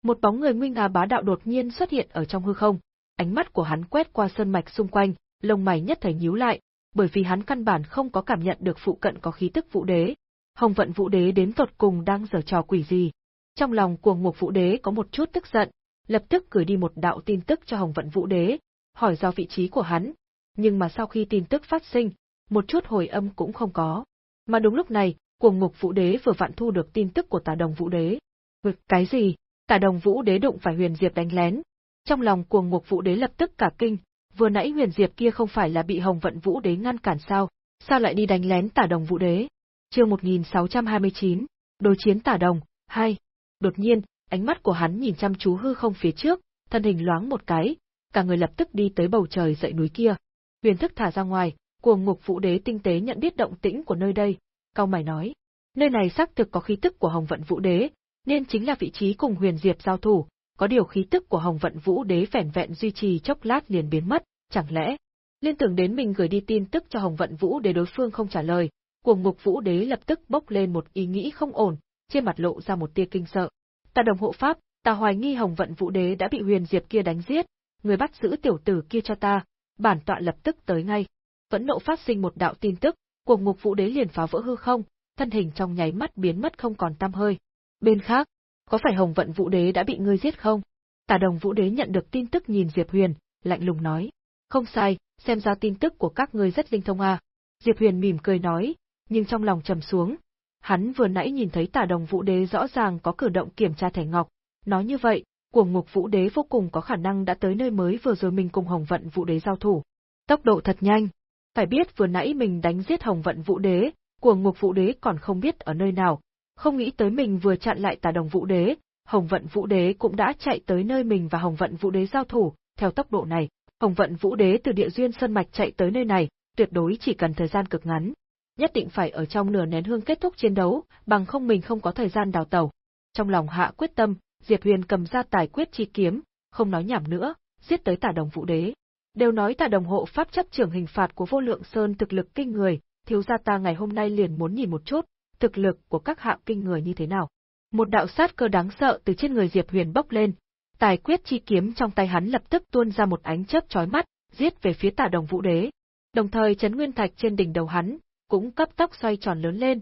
một bóng người nguy nga bá đạo đột nhiên xuất hiện ở trong hư không, ánh mắt của hắn quét qua sơn mạch xung quanh, lông mày nhất thời nhíu lại, bởi vì hắn căn bản không có cảm nhận được phụ cận có khí tức Vũ Đế. Hồng Vận Vũ Đế đến tột cùng đang giở trò quỷ gì? Trong lòng Cuồng Ngục Vũ Đế có một chút tức giận, lập tức gửi đi một đạo tin tức cho Hồng Vận Vũ Đế, hỏi do vị trí của hắn, nhưng mà sau khi tin tức phát sinh, một chút hồi âm cũng không có. Mà đúng lúc này, cuồng ngục Vũ Đế vừa vặn thu được tin tức của Tả Đồng Vũ Đế. Cái gì? Tả Đồng Vũ Đế đụng phải Huyền Diệp đánh lén. Trong lòng cuồng ngục Vũ Đế lập tức cả kinh, vừa nãy Huyền Diệp kia không phải là bị Hồng Vận Vũ Đế ngăn cản sao? Sao lại đi đánh lén Tả Đồng Vũ Đế? Chương 1629, Đối chiến Tả Đồng, 2. Đột nhiên, ánh mắt của hắn nhìn chăm chú hư không phía trước, thân hình loáng một cái, cả người lập tức đi tới bầu trời dậy núi kia. Huyền thức thả ra ngoài, cuồng ngục vũ đế tinh tế nhận biết động tĩnh của nơi đây, cao mày nói. Nơi này xác thực có khí tức của Hồng Vận Vũ Đế, nên chính là vị trí cùng Huyền Diệp giao thủ, có điều khí tức của Hồng Vận Vũ Đế vẻn vẹn duy trì chốc lát liền biến mất, chẳng lẽ? Liên tưởng đến mình gửi đi tin tức cho Hồng Vận Vũ Đế đối phương không trả lời, cuồng ngục Vũ Đế lập tức bốc lên một ý nghĩ không ổn, trên mặt lộ ra một tia kinh sợ. ta đồng hộ pháp, Ta hoài nghi Hồng Vận Vũ Đế đã bị Huyền Diệp kia đánh giết, người bắt giữ tiểu tử kia cho ta, bản tọa lập tức tới ngay. Vẫn nộ phát sinh một đạo tin tức, cuồng ngục Vũ Đế liền phá vỡ hư không, thân hình trong nháy mắt biến mất không còn tăm hơi. Bên khác, có phải Hồng Vận Vũ Đế đã bị ngươi giết không? Tả Đồng Vũ Đế nhận được tin tức nhìn Diệp Huyền, lạnh lùng nói. Không sai, xem ra tin tức của các ngươi rất linh thông à. Diệp Huyền mỉm cười nói, nhưng trong lòng trầm xuống. Hắn vừa nãy nhìn thấy Tả Đồng Vũ Đế rõ ràng có cử động kiểm tra thẻ ngọc, nói như vậy, cuồng ngục Vũ Đế vô cùng có khả năng đã tới nơi mới vừa rồi mình cùng Hồng Vận Vũ Đế giao thủ. Tốc độ thật nhanh. Phải biết vừa nãy mình đánh giết Hồng Vận Vũ Đế, cuồng ngục Vũ Đế còn không biết ở nơi nào, không nghĩ tới mình vừa chặn lại Tả Đồng Vũ Đế, Hồng Vận Vũ Đế cũng đã chạy tới nơi mình và Hồng Vận Vũ Đế giao thủ, theo tốc độ này, Hồng Vận Vũ Đế từ địa duyên sơn mạch chạy tới nơi này, tuyệt đối chỉ cần thời gian cực ngắn. Nhất định phải ở trong nửa nén hương kết thúc chiến đấu, bằng không mình không có thời gian đào tẩu. Trong lòng hạ quyết tâm, Diệp Huyền cầm ra tài quyết chi kiếm, không nói nhảm nữa, giết tới Tả Đồng Vũ Đế. Đều nói Tả Đồng hộ pháp chấp trưởng hình phạt của Vô Lượng Sơn thực lực kinh người, thiếu gia ta ngày hôm nay liền muốn nhìn một chút, thực lực của các hạ kinh người như thế nào. Một đạo sát cơ đáng sợ từ trên người Diệp Huyền bốc lên, tài quyết chi kiếm trong tay hắn lập tức tuôn ra một ánh chớp chói mắt, giết về phía Tả Đồng Vũ Đế. Đồng thời chấn nguyên thạch trên đỉnh đầu hắn cũng cấp tốc xoay tròn lớn lên.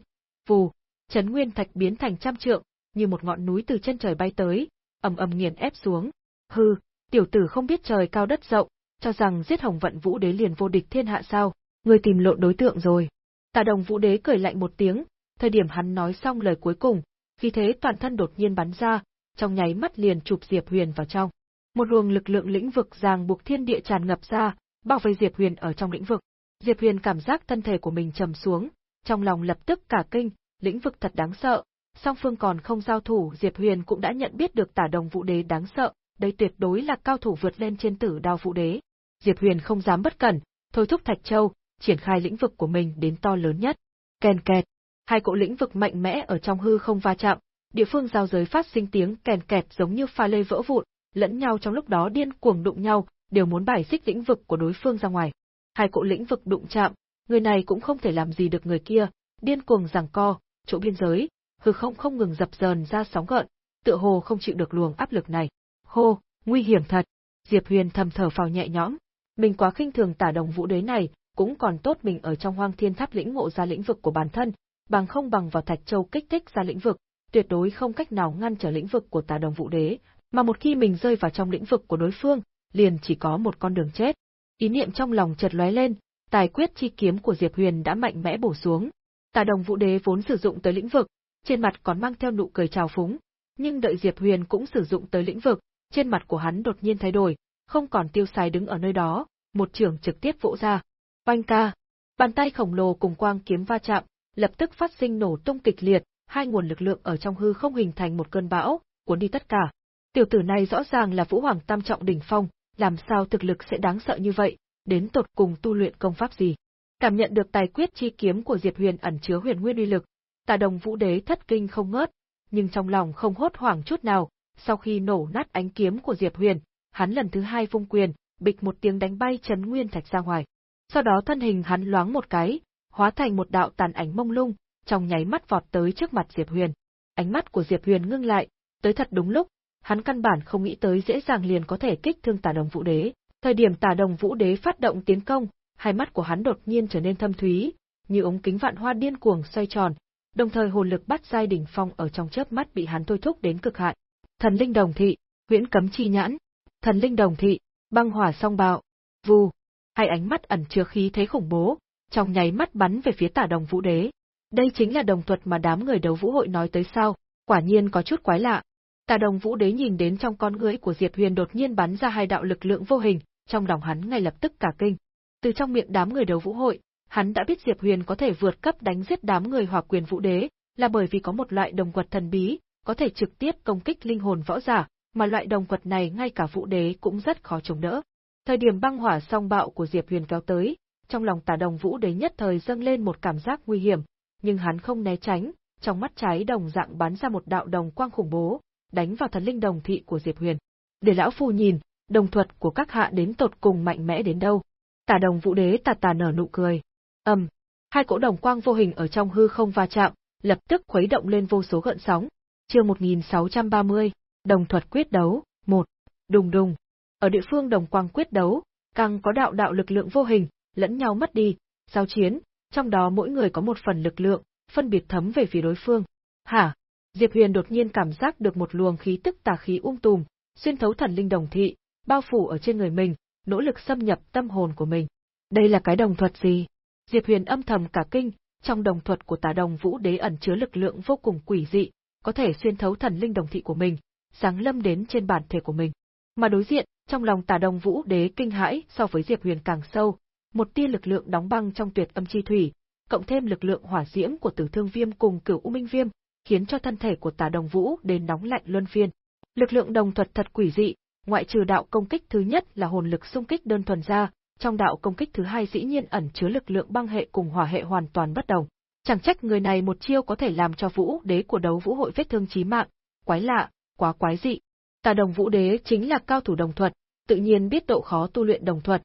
Vù, chấn nguyên thạch biến thành trăm trượng, như một ngọn núi từ chân trời bay tới, ầm ầm nghiền ép xuống. Hừ, tiểu tử không biết trời cao đất rộng, cho rằng giết Hồng Vận Vũ Đế liền vô địch thiên hạ sao? Ngươi tìm lộn đối tượng rồi. Tả Đồng Vũ Đế cười lạnh một tiếng, thời điểm hắn nói xong lời cuối cùng, khi thế toàn thân đột nhiên bắn ra, trong nháy mắt liền chụp Diệp Huyền vào trong. Một luồng lực lượng lĩnh vực ràng buộc thiên địa tràn ngập ra, bao vây Diệp Huyền ở trong lĩnh vực. Diệp Huyền cảm giác thân thể của mình trầm xuống, trong lòng lập tức cả kinh, lĩnh vực thật đáng sợ. Song phương còn không giao thủ, Diệp Huyền cũng đã nhận biết được Tả Đồng Vũ Đế đáng sợ, đây tuyệt đối là cao thủ vượt lên trên Tử Đao Vũ Đế. Diệp Huyền không dám bất cẩn, thôi thúc Thạch Châu, triển khai lĩnh vực của mình đến to lớn nhất. Kèn kẹt, hai cỗ lĩnh vực mạnh mẽ ở trong hư không va chạm, địa phương giao giới phát sinh tiếng kèn kẹt giống như pha lê vỡ vụn, lẫn nhau trong lúc đó điên cuồng đụng nhau, đều muốn bài xích lĩnh vực của đối phương ra ngoài. Hai cỗ lĩnh vực đụng chạm, người này cũng không thể làm gì được người kia, điên cuồng giằng co, chỗ biên giới, hư không không ngừng dập dờn ra sóng gợn, tựa hồ không chịu được luồng áp lực này. Hô, nguy hiểm thật. Diệp Huyền thầm thở phào nhẹ nhõm, mình quá khinh thường tả đồng vũ đế này, cũng còn tốt mình ở trong hoang thiên tháp lĩnh ngộ ra lĩnh vực của bản thân, bằng không bằng vào thạch châu kích thích ra lĩnh vực, tuyệt đối không cách nào ngăn trở lĩnh vực của tà đồng vũ đế, mà một khi mình rơi vào trong lĩnh vực của đối phương, liền chỉ có một con đường chết. Ý niệm trong lòng chợt lóe lên, tài quyết chi kiếm của Diệp Huyền đã mạnh mẽ bổ xuống. Tà đồng vũ đế vốn sử dụng tới lĩnh vực, trên mặt còn mang theo nụ cười trào phúng, nhưng đợi Diệp Huyền cũng sử dụng tới lĩnh vực, trên mặt của hắn đột nhiên thay đổi, không còn tiêu xài đứng ở nơi đó, một trường trực tiếp vỗ ra. Oanh ca! Bàn tay khổng lồ cùng quang kiếm va chạm, lập tức phát sinh nổ tung kịch liệt, hai nguồn lực lượng ở trong hư không hình thành một cơn bão, cuốn đi tất cả. Tiểu tử này rõ ràng là Vũ Hoàng Tam trọng đỉnh phong, làm sao thực lực sẽ đáng sợ như vậy, đến tột cùng tu luyện công pháp gì. Cảm nhận được tài quyết chi kiếm của Diệp Huyền ẩn chứa huyền nguyên uy lực, Tà Đồng Vũ Đế thất kinh không ngớt, nhưng trong lòng không hốt hoảng chút nào, sau khi nổ nát ánh kiếm của Diệp Huyền, hắn lần thứ hai vung quyền, bịch một tiếng đánh bay chấn nguyên thạch ra ngoài. Sau đó thân hình hắn loáng một cái, hóa thành một đạo tàn ảnh mông lung, trong nháy mắt vọt tới trước mặt Diệp Huyền. Ánh mắt của Diệp Huyền ngưng lại, tới thật đúng lúc, hắn căn bản không nghĩ tới dễ dàng liền có thể kích thương Tả Đồng Vũ Đế. Thời điểm Tả Đồng Vũ Đế phát động tiến công, hai mắt của hắn đột nhiên trở nên thâm thúy, như ống kính vạn hoa điên cuồng xoay tròn, đồng thời hồn lực bắt giai đỉnh phong ở trong chớp mắt bị hắn thôi thúc đến cực hạn. Thần linh đồng thị, huyễn cấm chi nhãn, thần linh đồng thị, băng hỏa song bạo, vù, hai ánh mắt ẩn chứa khí thế khủng bố, trong nháy mắt bắn về phía Tả Đồng Vũ Đế. Đây chính là đồng thuật mà đám người đấu vũ hội nói tới sao, quả nhiên có chút quái lạ. Tà đồng vũ đế nhìn đến trong con ngươi của Diệp Huyền đột nhiên bắn ra hai đạo lực lượng vô hình, trong lòng hắn ngay lập tức cả kinh. Từ trong miệng đám người đấu vũ hội, hắn đã biết Diệp Huyền có thể vượt cấp đánh giết đám người hỏa quyền vũ đế, là bởi vì có một loại đồng quật thần bí, có thể trực tiếp công kích linh hồn võ giả, mà loại đồng quật này ngay cả vũ đế cũng rất khó chống đỡ. Thời điểm băng hỏa song bạo của Diệp Huyền kéo tới, trong lòng tà đồng vũ đế nhất thời dâng lên một cảm giác nguy hiểm, nhưng hắn không né tránh, trong mắt trái đồng dạng bắn ra một đạo đồng quang khủng bố, đánh vào thần linh đồng thị của Diệp Huyền. Để lão phu nhìn, đồng thuật của các hạ đến tột cùng mạnh mẽ đến đâu. Tả đồng vũ đế tà tà nở nụ cười. ầm, hai cỗ đồng quang vô hình ở trong hư không va chạm, lập tức khuấy động lên vô số gợn sóng. Chương 1630, Đồng thuật quyết đấu, một Đùng đùng. Ở địa phương đồng quang quyết đấu, càng có đạo đạo lực lượng vô hình, lẫn nhau mất đi, giao chiến, trong đó mỗi người có một phần lực lượng, phân biệt thấm về phía đối phương. Hả? Diệp Huyền đột nhiên cảm giác được một luồng khí tức tà khí ung um tùm, xuyên thấu thần linh đồng thị, bao phủ ở trên người mình, nỗ lực xâm nhập tâm hồn của mình. Đây là cái đồng thuật gì? Diệp Huyền âm thầm cả kinh, trong đồng thuật của Tà Đồng Vũ Đế ẩn chứa lực lượng vô cùng quỷ dị, có thể xuyên thấu thần linh đồng thị của mình, sáng lâm đến trên bản thể của mình. Mà đối diện, trong lòng Tà Đồng Vũ Đế kinh hãi so với Diệp Huyền càng sâu, một tia lực lượng đóng băng trong tuyệt âm chi thủy, cộng thêm lực lượng hỏa diễm của Tử Thương Viêm cùng Cửu U Minh Viêm, khiến cho thân thể của Tà Đồng Vũ đến nóng lạnh luân phiên. Lực lượng đồng thuật thật quỷ dị, ngoại trừ đạo công kích thứ nhất là hồn lực xung kích đơn thuần ra, trong đạo công kích thứ hai dĩ nhiên ẩn chứa lực lượng băng hệ cùng hỏa hệ hoàn toàn bất đồng. Chẳng trách người này một chiêu có thể làm cho Vũ Đế của đấu Vũ hội vết thương chí mạng, quái lạ, quá quái dị. Tà Đồng Vũ Đế chính là cao thủ đồng thuật, tự nhiên biết độ khó tu luyện đồng thuật.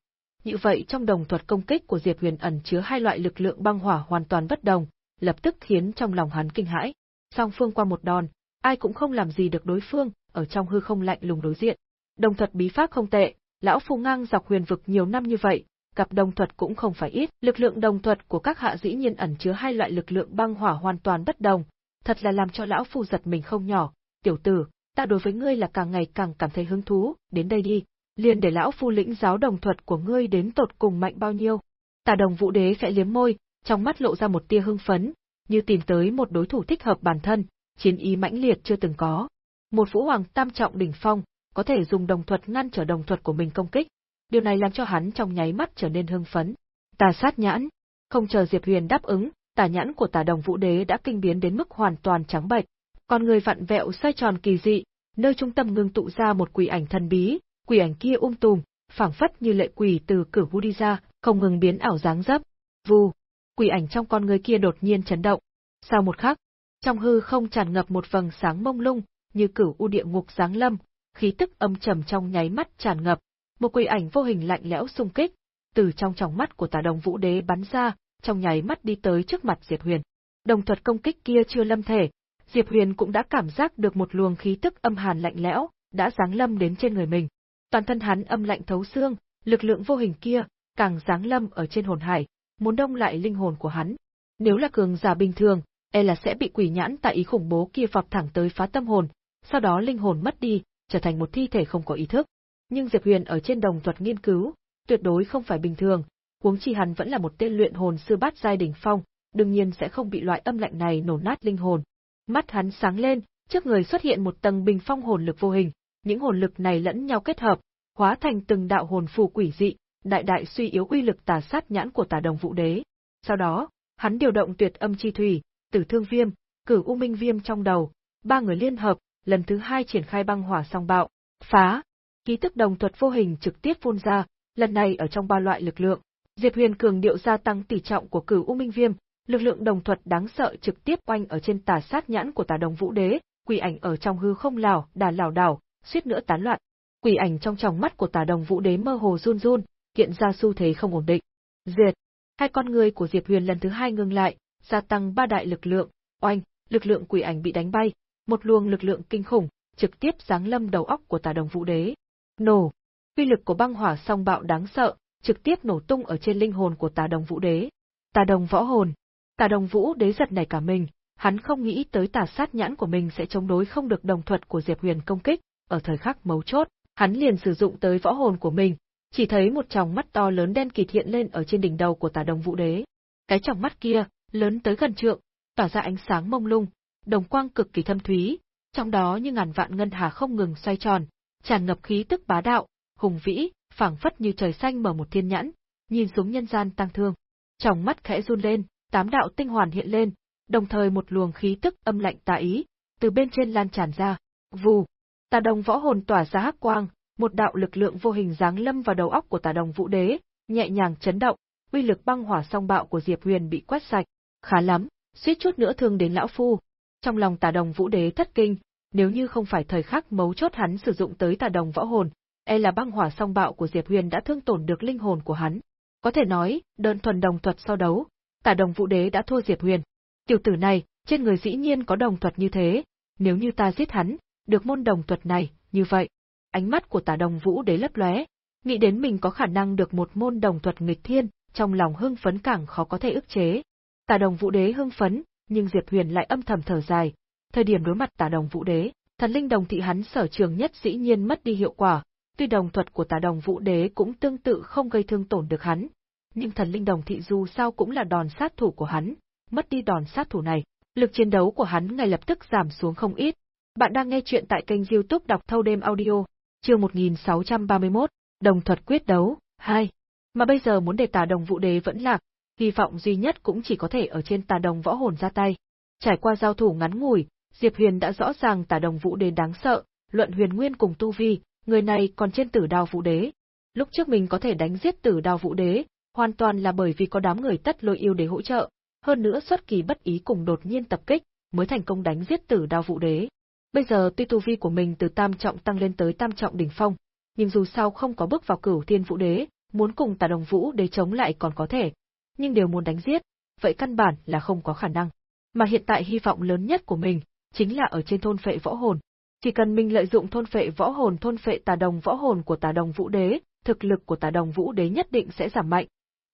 Như vậy trong đồng thuật công kích của Diệp Huyền ẩn chứa hai loại lực lượng băng hỏa hoàn toàn bất đồng, lập tức khiến trong lòng hắn kinh hãi. Song phương qua một đòn, ai cũng không làm gì được đối phương, ở trong hư không lạnh lùng đối diện. Đồng thuật bí pháp không tệ, lão phu ngang dọc huyền vực nhiều năm như vậy, gặp đồng thuật cũng không phải ít, lực lượng đồng thuật của các hạ dĩ nhiên ẩn chứa hai loại lực lượng băng hỏa hoàn toàn bất đồng, thật là làm cho lão phu giật mình không nhỏ, tiểu tử, ta đối với ngươi là càng ngày càng cảm thấy hứng thú, đến đây đi, liền để lão phu lĩnh giáo đồng thuật của ngươi đến tột cùng mạnh bao nhiêu. Tà đồng vũ đế sẽ liếm môi, trong mắt lộ ra một tia hưng phấn, như tìm tới một đối thủ thích hợp bản thân, chiến ý mãnh liệt chưa từng có. Một vũ hoàng tam trọng đỉnh phong, có thể dùng đồng thuật ngăn trở đồng thuật của mình công kích. Điều này làm cho hắn trong nháy mắt trở nên hưng phấn. Tà sát nhãn, không chờ Diệp Huyền đáp ứng, tà nhãn của tà đồng vũ đế đã kinh biến đến mức hoàn toàn trắng bệch, con người vặn vẹo xoay tròn kỳ dị, nơi trung tâm ngưng tụ ra một quỷ ảnh thần bí, quỷ ảnh kia um tùm, phảng phất như lệ quỷ từ cửa vu đi ra, không ngừng biến ảo dáng dấp. Vù, quỷ ảnh trong con người kia đột nhiên chấn động. Sau một khắc, trong hư không tràn ngập một vầng sáng mông lung, như cửu u địa ngục giáng lâm, khí tức âm trầm trong nháy mắt tràn ngập, một quỷ ảnh vô hình lạnh lẽo xung kích, từ trong tròng mắt của Tà Đồng Vũ Đế bắn ra, trong nháy mắt đi tới trước mặt Diệp Huyền. Đồng thuật công kích kia chưa lâm thể, Diệp Huyền cũng đã cảm giác được một luồng khí tức âm hàn lạnh lẽo đã giáng lâm đến trên người mình. Toàn thân hắn âm lạnh thấu xương, lực lượng vô hình kia càng giáng lâm ở trên hồn hải, muốn đông lại linh hồn của hắn. Nếu là cường giả bình thường, e là sẽ bị quỷ nhãn tại ý khủng bố kia phập thẳng tới phá tâm hồn, sau đó linh hồn mất đi, trở thành một thi thể không có ý thức. Nhưng Diệp Huyền ở trên đồng thuật nghiên cứu, tuyệt đối không phải bình thường, huống chi hắn vẫn là một tên luyện hồn sư bát giai đỉnh phong, đương nhiên sẽ không bị loại âm lạnh này nổ nát linh hồn. Mắt hắn sáng lên, trước người xuất hiện một tầng bình phong hồn lực vô hình, những hồn lực này lẫn nhau kết hợp, hóa thành từng đạo hồn phù quỷ dị, đại đại suy yếu uy lực tà sát nhãn của tà đồng vũ đế. Sau đó, hắn điều động tuyệt âm chi thủy, tử thương viêm, cử u minh viêm trong đầu, ba người liên hợp, lần thứ hai triển khai băng hỏa song bạo, phá. Ký tức đồng thuật vô hình trực tiếp phun ra, lần này ở trong ba loại lực lượng. Diệp Huyền cường điệu gia tăng tỷ trọng của cửu U Minh Viêm, lực lượng đồng thuật đáng sợ trực tiếp oanh ở trên tà sát nhãn của tà đồng vũ đế, quỷ ảnh ở trong hư không lảo, đà lảo đảo, suýt nữa tán loạn. Quỷ ảnh trong tròng mắt của tà đồng vũ đế mơ hồ run run, hiện ra xu thế không ổn định. Diệt. Hai con người của Diệp Huyền lần thứ hai ngừng lại, gia tăng ba đại lực lượng, oanh, lực lượng quỷ ảnh bị đánh bay, một luồng lực lượng kinh khủng, trực tiếp giáng lâm đầu óc của tà đồng vũ đế. Nổ! Uy lực của băng hỏa song bạo đáng sợ, trực tiếp nổ tung ở trên linh hồn của tà đồng vũ đế. Tà đồng võ hồn! Tà đồng vũ đế giật nảy cả mình, hắn không nghĩ tới tà sát nhãn của mình sẽ chống đối không được đồng thuật của Diệp Huyền công kích, ở thời khắc mấu chốt, hắn liền sử dụng tới võ hồn của mình, chỉ thấy một tròng mắt to lớn đen kịt hiện lên ở trên đỉnh đầu của tà đồng vũ đế. Cái tròng mắt kia, lớn tới gần trượng, tỏa ra ánh sáng mông lung, đồng quang cực kỳ thâm thúy, trong đó như ngàn vạn ngân hà không ngừng xoay tròn, tràn ngập khí tức bá đạo, hùng vĩ, phảng phất như trời xanh mở một thiên nhãn, nhìn xuống nhân gian tăng thương. Trong mắt khẽ run lên, tám đạo tinh hoàn hiện lên, đồng thời một luồng khí tức âm lạnh tà ý, từ bên trên lan tràn ra. Vù, tà đồng võ hồn tỏa ra hắc quang, một đạo lực lượng vô hình giáng lâm vào đầu óc của tà đồng vũ đế, nhẹ nhàng chấn động, uy lực băng hỏa song bạo của Diệp Huyền bị quét sạch. Khá lắm, suýt chút nữa thương đến lão phu, trong lòng tà đồng vũ đế thất kinh, nếu như không phải thời khắc mấu chốt hắn sử dụng tới tà đồng võ hồn, e là băng hỏa song bạo của Diệp Huyền đã thương tổn được linh hồn của hắn. Có thể nói, đơn thuần đồng thuật so đấu, tà đồng vũ đế đã thua Diệp Huyền. Tiểu tử này, trên người dĩ nhiên có đồng thuật như thế, nếu như ta giết hắn, được môn đồng thuật này, như vậy. Ánh mắt của tả đồng vũ đế lấp lóe, nghĩ đến mình có khả năng được một môn đồng thuật nghịch thiên, trong lòng hưng phấn càng khó có thể ức chế. Tả đồng vũ đế hưng phấn, nhưng Diệp Huyền lại âm thầm thở dài. Thời điểm đối mặt tả đồng vũ đế, thần linh đồng thị hắn sở trường nhất dĩ nhiên mất đi hiệu quả, tuy đồng thuật của tả đồng vũ đế cũng tương tự không gây thương tổn được hắn, nhưng thần linh đồng thị dù sao cũng là đòn sát thủ của hắn, mất đi đòn sát thủ này, lực chiến đấu của hắn ngay lập tức giảm xuống không ít. Bạn đang nghe chuyện tại kênh youtube đọc thâu đêm audio, chương 1631, đồng thuật quyết đấu, 2. Mà bây giờ muốn để tà đồng vũ đế vẫn lạc, hy vọng duy nhất cũng chỉ có thể ở trên tà đồng võ hồn ra tay. Trải qua giao thủ ngắn ngủi, Diệp Huyền đã rõ ràng tà đồng vũ đế đáng sợ, luận huyền nguyên cùng tu vi, người này còn trên tử đao vũ đế. Lúc trước mình có thể đánh giết tử đao vũ đế, hoàn toàn là bởi vì có đám người tất lôi yêu để hỗ trợ, hơn nữa xuất kỳ bất ý cùng đột nhiên tập kích, mới thành công đánh giết tử đao vũ đế. Bây giờ tuy tu vi của mình từ tam trọng tăng lên tới tam trọng đỉnh phong, nhưng dù sao không có bước vào cửu thiên vũ đế, muốn cùng tà đồng vũ đế chống lại còn có thể, nhưng đều muốn đánh giết, vậy căn bản là không có khả năng. Mà hiện tại hy vọng lớn nhất của mình, chính là ở trên thôn phệ võ hồn. Chỉ cần mình lợi dụng thôn phệ võ hồn thôn phệ tà đồng võ hồn của tà đồng vũ đế, thực lực của tà đồng vũ đế nhất định sẽ giảm mạnh.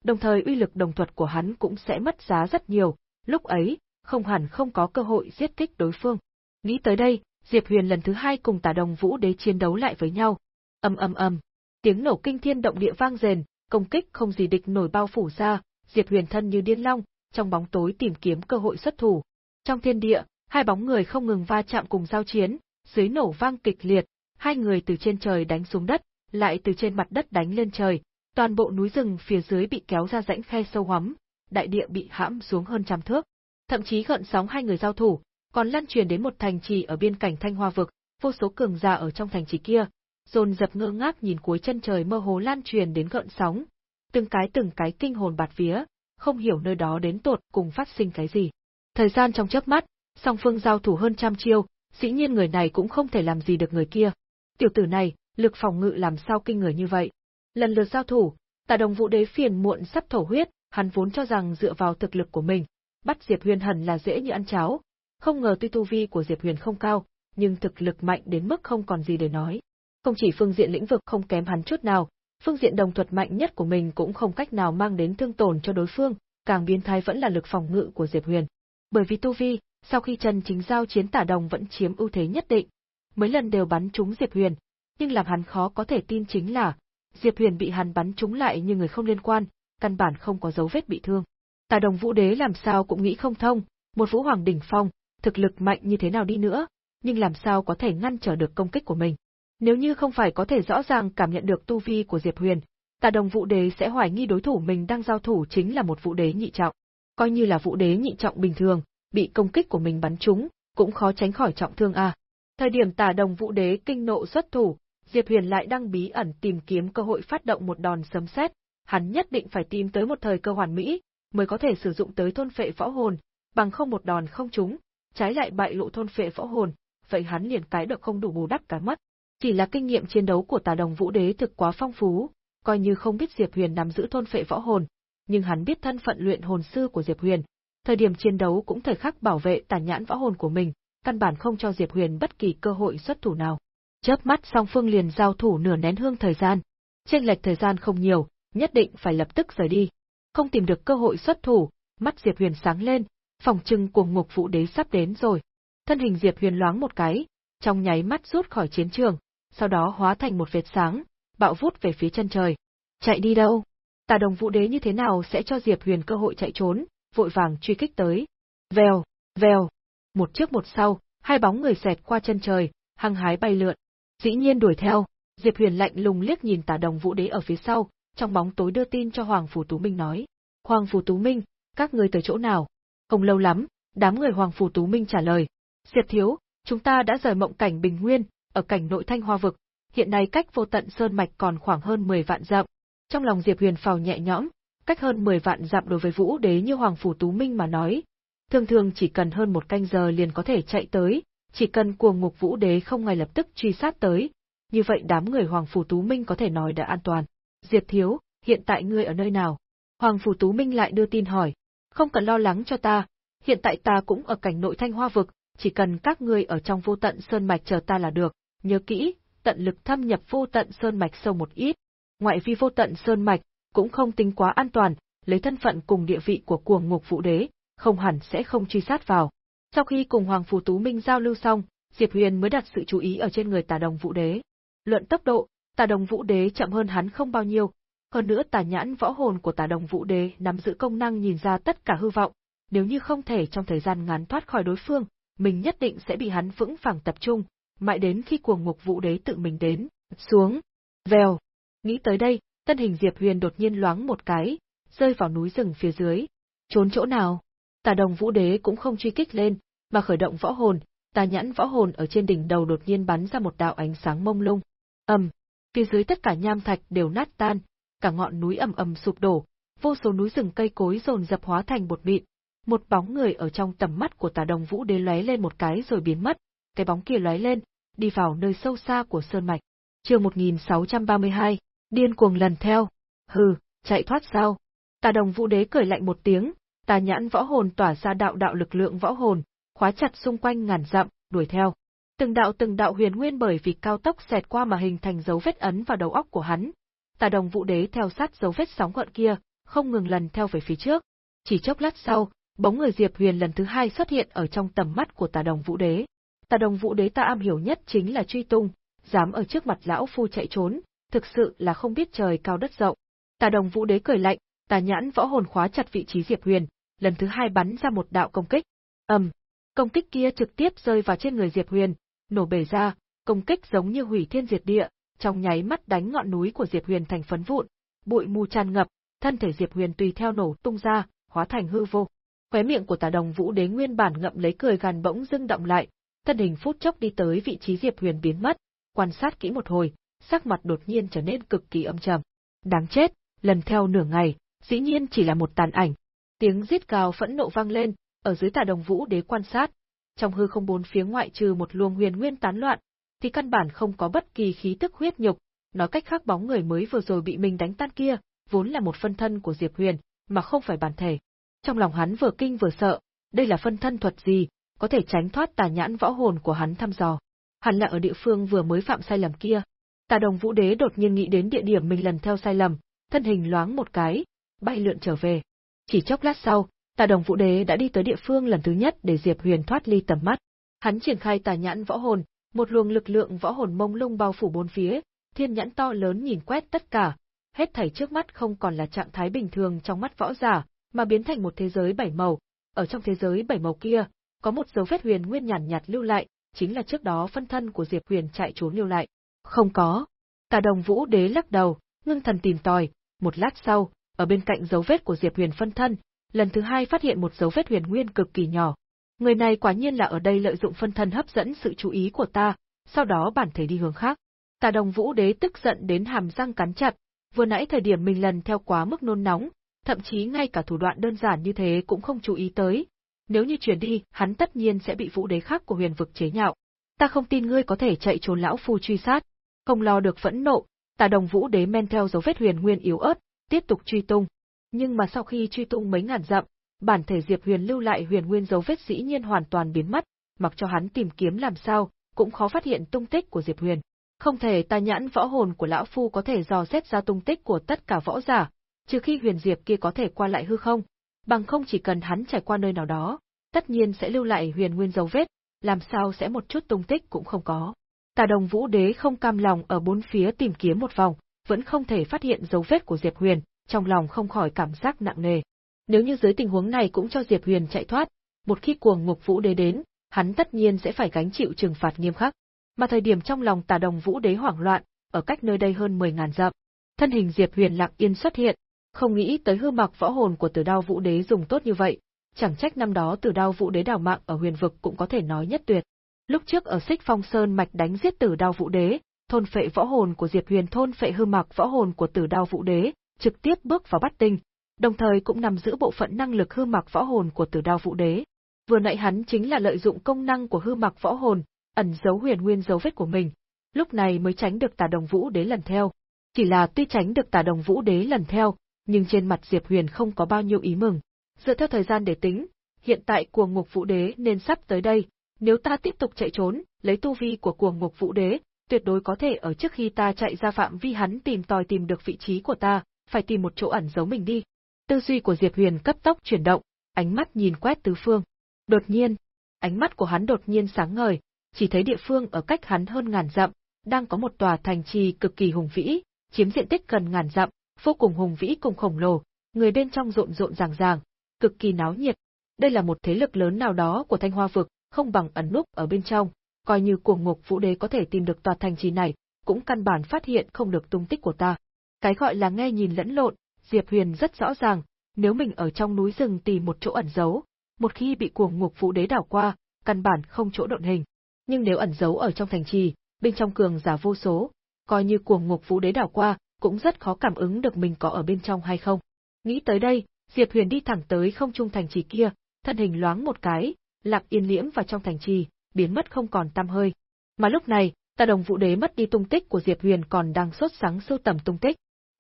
Đồng thời uy lực đồng thuật của hắn cũng sẽ mất giá rất nhiều, lúc ấy, không hẳn không có cơ hội giết kích đối phương. Nghĩ tới đây, Diệp Huyền lần thứ hai cùng Tả đồng vũ đế chiến đấu lại với nhau. ầm ầm ầm, tiếng nổ kinh thiên động địa vang rền, công kích không gì địch nổi bao phủ ra, Diệp Huyền thân như điên long, trong bóng tối tìm kiếm cơ hội xuất thủ. Trong thiên địa, hai bóng người không ngừng va chạm cùng giao chiến, dưới nổ vang kịch liệt, hai người từ trên trời đánh xuống đất, lại từ trên mặt đất đánh lên trời, toàn bộ núi rừng phía dưới bị kéo ra rãnh khe sâu hoắm, đại địa bị hãm xuống hơn trăm thước. Thậm chí gợn sóng hai người giao thủ, còn lan truyền đến một thành trì ở biên cảnh Thanh Hoa vực, vô số cường giả ở trong thành trì kia, dồn dập ngơ ngác nhìn cuối chân trời mơ hồ lan truyền đến gợn sóng, từng cái từng cái kinh hồn bạt vía, không hiểu nơi đó đến tột cùng phát sinh cái gì. Thời gian trong chớp mắt, song phương giao thủ hơn trăm chiêu, dĩ nhiên người này cũng không thể làm gì được người kia. Tiểu tử này, lực phòng ngự làm sao kinh người như vậy? Lần lượt giao thủ, tạ Đồng Vũ Đế phiền muộn sắp thổ huyết, hắn vốn cho rằng dựa vào thực lực của mình, bắt Diệp Huyền Hần là dễ như ăn cháo, không ngờ tuy tu vi của Diệp Huyền không cao, nhưng thực lực mạnh đến mức không còn gì để nói. Không chỉ phương diện lĩnh vực không kém hắn chút nào, phương diện đồng thuật mạnh nhất của mình cũng không cách nào mang đến thương tổn cho đối phương, càng biến thái vẫn là lực phòng ngự của Diệp Huyền. Bởi vì tu vi, sau khi Trần Chính giao chiến Tả Đồng vẫn chiếm ưu thế nhất định, mấy lần đều bắn trúng Diệp Huyền, nhưng làm hắn khó có thể tin chính là Diệp Huyền bị hắn bắn trúng lại như người không liên quan, căn bản không có dấu vết bị thương. Tả Đồng Vũ Đế làm sao cũng nghĩ không thông, một Vũ Hoàng đỉnh phong, thực lực mạnh như thế nào đi nữa, nhưng làm sao có thể ngăn trở được công kích của mình. Nếu như không phải có thể rõ ràng cảm nhận được tu vi của Diệp Huyền, Tà Đồng Vũ Đế sẽ hoài nghi đối thủ mình đang giao thủ chính là một Vũ Đế nhị trọng. Coi như là Vũ Đế nhị trọng bình thường, bị công kích của mình bắn trúng, cũng khó tránh khỏi trọng thương à? Thời điểm Tà Đồng Vũ Đế kinh nộ xuất thủ, Diệp Huyền lại đang bí ẩn tìm kiếm cơ hội phát động một đòn sấm sét, hắn nhất định phải tìm tới một thời cơ hoàn mỹ, mới có thể sử dụng tới thôn phệ võ hồn, bằng không một đòn không trúng, trái lại bại lộ thôn phệ võ hồn, vậy hắn liền cái được không đủ bù đắp cả mất. Chỉ là kinh nghiệm chiến đấu của Tà Đồng Vũ Đế thực quá phong phú, coi như không biết Diệp Huyền nắm giữ thôn phệ võ hồn, nhưng hắn biết thân phận luyện hồn sư của Diệp Huyền, thời điểm chiến đấu cũng thời khắc bảo vệ tàn nhãn võ hồn của mình, căn bản không cho Diệp Huyền bất kỳ cơ hội xuất thủ nào chớp mắt song phương liền giao thủ nửa nén hương thời gian. Chênh lệch thời gian không nhiều, nhất định phải lập tức rời đi. Không tìm được cơ hội xuất thủ, mắt Diệp Huyền sáng lên, phòng trưng của ngục vũ đế sắp đến rồi. Thân hình Diệp Huyền loáng một cái, trong nháy mắt rút khỏi chiến trường, sau đó hóa thành một vệt sáng, bạo vút về phía chân trời. Chạy đi đâu? Tà đồng vũ đế như thế nào sẽ cho Diệp Huyền cơ hội chạy trốn, vội vàng truy kích tới. Vèo, vèo. Một trước một sau, hai bóng người xẹt qua chân trời, hăng hái bay lượn. Dĩ nhiên đuổi theo, Diệp Huyền lạnh lùng liếc nhìn Tả Đồng Vũ Đế ở phía sau, trong bóng tối đưa tin cho Hoàng Phủ Tú Minh nói. Hoàng Phủ Tú Minh, các ngươi tới chỗ nào? Không lâu lắm, đám người Hoàng Phủ Tú Minh trả lời. Diệp Thiếu, chúng ta đã rời mộng cảnh Bình Nguyên, ở cảnh nội thanh hoa vực, hiện nay cách vô tận Sơn Mạch còn khoảng hơn 10 vạn dặm. Trong lòng Diệp Huyền phào nhẹ nhõm, cách hơn 10 vạn dặm đối với Vũ Đế như Hoàng Phủ Tú Minh mà nói. Thường thường chỉ cần hơn một canh giờ liền có thể chạy tới, chỉ cần cuồng ngục vũ đế không ngay lập tức truy sát tới, như vậy đám người Hoàng Phủ Tú Minh có thể nói đã an toàn. Diệp Thiếu, hiện tại ngươi ở nơi nào? Hoàng Phủ Tú Minh lại đưa tin hỏi. Không cần lo lắng cho ta, hiện tại ta cũng ở cảnh nội thanh hoa vực, chỉ cần các ngươi ở trong vô tận sơn mạch chờ ta là được, nhớ kỹ, tận lực thâm nhập vô tận sơn mạch sâu một ít. Ngoại vi vô tận sơn mạch cũng không tính quá an toàn, lấy thân phận cùng địa vị của cuồng ngục vũ đế, không hẳn sẽ không truy sát vào. Sau khi cùng Hoàng Phù Tú Minh giao lưu xong, Diệp Huyền mới đặt sự chú ý ở trên người Tà Đồng Vũ Đế. Luận tốc độ, Tà Đồng Vũ Đế chậm hơn hắn không bao nhiêu, hơn nữa tà nhãn võ hồn của Tà Đồng Vũ Đế nắm giữ công năng nhìn ra tất cả hư vọng, nếu như không thể trong thời gian ngắn thoát khỏi đối phương, mình nhất định sẽ bị hắn vững vàng tập trung, mãi đến khi cuồng ngục Vũ Đế tự mình đến. Xuống. Vèo. Nghĩ tới đây, thân hình Diệp Huyền đột nhiên loáng một cái, rơi vào núi rừng phía dưới. Trốn chỗ nào? Tà Đồng Vũ Đế cũng không truy kích lên, mà khởi động võ hồn, tà nhãn võ hồn ở trên đỉnh đầu đột nhiên bắn ra một đạo ánh sáng mông lung. Ầm, phía dưới tất cả nham thạch đều nát tan, cả ngọn núi ầm ầm sụp đổ, vô số núi rừng cây cối dồn dập hóa thành bột mịn. Một bóng người ở trong tầm mắt của Tà Đồng Vũ Đế lóe lên một cái rồi biến mất, cái bóng kia lóe lên, đi vào nơi sâu xa của sơn mạch. Chương 1632, điên cuồng lần theo. Hừ, chạy thoát sao? Tà Đồng Vũ Đế cười lạnh một tiếng, tà nhãn võ hồn tỏa ra đạo đạo lực lượng võ hồn, khóa chặt xung quanh ngàn dặm, đuổi theo. Từng đạo từng đạo huyền nguyên bởi vì cao tốc xẹt qua mà hình thành dấu vết ấn vào đầu óc của hắn. Tà đồng vũ đế theo sát dấu vết sóng gợn kia, không ngừng lần theo về phía trước. Chỉ chốc lát sau, bóng người Diệp Huyền lần thứ hai xuất hiện ở trong tầm mắt của tà đồng vũ đế. Tà đồng vũ đế ta am hiểu nhất chính là truy tung, dám ở trước mặt lão phu chạy trốn, thực sự là không biết trời cao đất rộng. Tà đồng vũ đế cười lạnh, tà nhãn võ hồn khóa chặt vị trí Diệp Huyền, lần thứ hai bắn ra một đạo công kích. ầm, Công kích kia trực tiếp rơi vào trên người Diệp Huyền, nổ bể ra, công kích giống như hủy thiên diệt địa, trong nháy mắt đánh ngọn núi của Diệp Huyền thành phấn vụn, bụi mù tràn ngập, thân thể Diệp Huyền tùy theo nổ tung ra, hóa thành hư vô. Khóe miệng của Tả Đồng Vũ Đế nguyên bản ngậm lấy cười gằn bỗng dưng động lại, thân hình phút chốc đi tới vị trí Diệp Huyền biến mất, quan sát kỹ một hồi, sắc mặt đột nhiên trở nên cực kỳ âm trầm. Đáng chết, lần theo nửa ngày, dĩ nhiên chỉ là một tàn ảnh. Tiếng rít gào phẫn nộ vang lên, ở dưới tà đồng vũ đế quan sát, trong hư không bốn phía ngoại trừ một luồng huyền nguyên tán loạn, thì căn bản không có bất kỳ khí tức huyết nhục, nói cách khác bóng người mới vừa rồi bị mình đánh tan kia, vốn là một phân thân của Diệp Huyền, mà không phải bản thể. Trong lòng hắn vừa kinh vừa sợ, đây là phân thân thuật gì, có thể tránh thoát tà nhãn võ hồn của hắn thăm dò. Hắn là ở địa phương vừa mới phạm sai lầm kia. Tà đồng vũ đế đột nhiên nghĩ đến địa điểm mình lần theo sai lầm, thân hình loáng một cái, bay lượn trở về. Chỉ chốc lát sau, Tà Đồng Vũ Đế đã đi tới địa phương lần thứ nhất để Diệp Huyền thoát ly tầm mắt. Hắn triển khai tà nhãn võ hồn, một luồng lực lượng võ hồn mông lung bao phủ bốn phía, thiên nhãn to lớn nhìn quét tất cả, hết thảy trước mắt không còn là trạng thái bình thường trong mắt võ giả, mà biến thành một thế giới bảy màu. Ở trong thế giới bảy màu kia, có một dấu vết huyền nguyên nhàn nhạt lưu lại, chính là trước đó phân thân của Diệp Huyền chạy trốn lưu lại. Không có. cả Đồng Vũ Đế lắc đầu, ngưng thần tìm tòi, một lát sau, ở bên cạnh dấu vết của Diệp Huyền phân thân, lần thứ hai phát hiện một dấu vết huyền nguyên cực kỳ nhỏ. Người này quả nhiên là ở đây lợi dụng phân thân hấp dẫn sự chú ý của ta, sau đó bản thể đi hướng khác. Tà đồng vũ đế tức giận đến hàm răng cắn chặt, vừa nãy thời điểm mình lần theo quá mức nôn nóng, thậm chí ngay cả thủ đoạn đơn giản như thế cũng không chú ý tới. Nếu như chuyển đi, hắn tất nhiên sẽ bị vũ đế khác của huyền vực chế nhạo. Ta không tin ngươi có thể chạy trốn lão phu truy sát. Không lo được phẫn nộ, tà đồng vũ đế men theo dấu vết huyền nguyên yếu ớt, tiếp tục truy tung nhưng mà sau khi truy tung mấy ngàn dặm, bản thể Diệp Huyền lưu lại huyền nguyên dấu vết dĩ nhiên hoàn toàn biến mất, mặc cho hắn tìm kiếm làm sao, cũng khó phát hiện tung tích của Diệp Huyền. Không thể ta nhãn võ hồn của lão phu có thể dò xét ra tung tích của tất cả võ giả, trừ khi Huyền Diệp kia có thể qua lại hư không, bằng không chỉ cần hắn trải qua nơi nào đó, tất nhiên sẽ lưu lại huyền nguyên dấu vết, làm sao sẽ một chút tung tích cũng không có. Tà Đồng Vũ Đế không cam lòng ở bốn phía tìm kiếm một vòng, vẫn không thể phát hiện dấu vết của Diệp Huyền, trong lòng không khỏi cảm giác nặng nề. Nếu như dưới tình huống này cũng cho Diệp Huyền chạy thoát, một khi cuồng ngục vũ đế đến, hắn tất nhiên sẽ phải gánh chịu trừng phạt nghiêm khắc. Mà thời điểm trong lòng tà đồng vũ đế hoảng loạn, ở cách nơi đây hơn 10 ngàn dặm, thân hình Diệp Huyền lặng yên xuất hiện, không nghĩ tới hư mặc võ hồn của Tử Đao Vũ Đế dùng tốt như vậy, chẳng trách năm đó Tử Đao Vũ Đế đảo mạng ở huyền vực cũng có thể nói nhất tuyệt. Lúc trước ở Xích Phong Sơn mạch đánh giết Tử Đao Vũ Đế, thôn phệ võ hồn của Diệp Huyền thôn phệ hư mặc võ hồn của Tử Đao Vũ Đế, trực tiếp bước vào bắt tinh, đồng thời cũng nằm giữ bộ phận năng lực hư mặc võ hồn của Tử Đao Vũ Đế. Vừa nãy hắn chính là lợi dụng công năng của hư mặc võ hồn, ẩn giấu huyền nguyên dấu vết của mình, lúc này mới tránh được Tà Đồng Vũ Đế lần theo. Chỉ là tuy tránh được Tà Đồng Vũ Đế lần theo, nhưng trên mặt Diệp Huyền không có bao nhiêu ý mừng. Dựa theo thời gian để tính, hiện tại cuồng ngục Vũ Đế nên sắp tới đây, Nếu ta tiếp tục chạy trốn, lấy tu vi của cuồng ngục vũ đế, tuyệt đối có thể ở trước khi ta chạy ra phạm vi hắn tìm tòi tìm được vị trí của ta, phải tìm một chỗ ẩn giấu mình đi. Tư duy của Diệp Huyền cấp tốc chuyển động, ánh mắt nhìn quét tứ phương. Đột nhiên, ánh mắt của hắn đột nhiên sáng ngời, chỉ thấy địa phương ở cách hắn hơn ngàn dặm, đang có một tòa thành trì cực kỳ hùng vĩ, chiếm diện tích gần ngàn dặm, vô cùng hùng vĩ cùng khổng lồ, người bên trong rộn rộn ràng ràng, cực kỳ náo nhiệt. Đây là một thế lực lớn nào đó của Thanh Hoa vực, không bằng ẩn núp ở bên trong, coi như cuồng ngục vũ đế có thể tìm được tòa thành trì này, cũng căn bản phát hiện không được tung tích của ta. Cái gọi là nghe nhìn lẫn lộn, Diệp Huyền rất rõ ràng, nếu mình ở trong núi rừng tìm một chỗ ẩn giấu, một khi bị cuồng ngục vũ đế đảo qua, căn bản không chỗ độn hình. Nhưng nếu ẩn giấu ở trong thành trì, bên trong cường giả vô số, coi như cuồng ngục vũ đế đảo qua, cũng rất khó cảm ứng được mình có ở bên trong hay không. Nghĩ tới đây, Diệp Huyền đi thẳng tới không trung thành trì kia, thân hình loáng một cái, lạc yên liễm vào trong thành trì, biến mất không còn tăm hơi. Mà lúc này, Tà Đồng Vũ Đế mất đi tung tích của Diệp Huyền còn đang sốt sáng sưu tầm tung tích.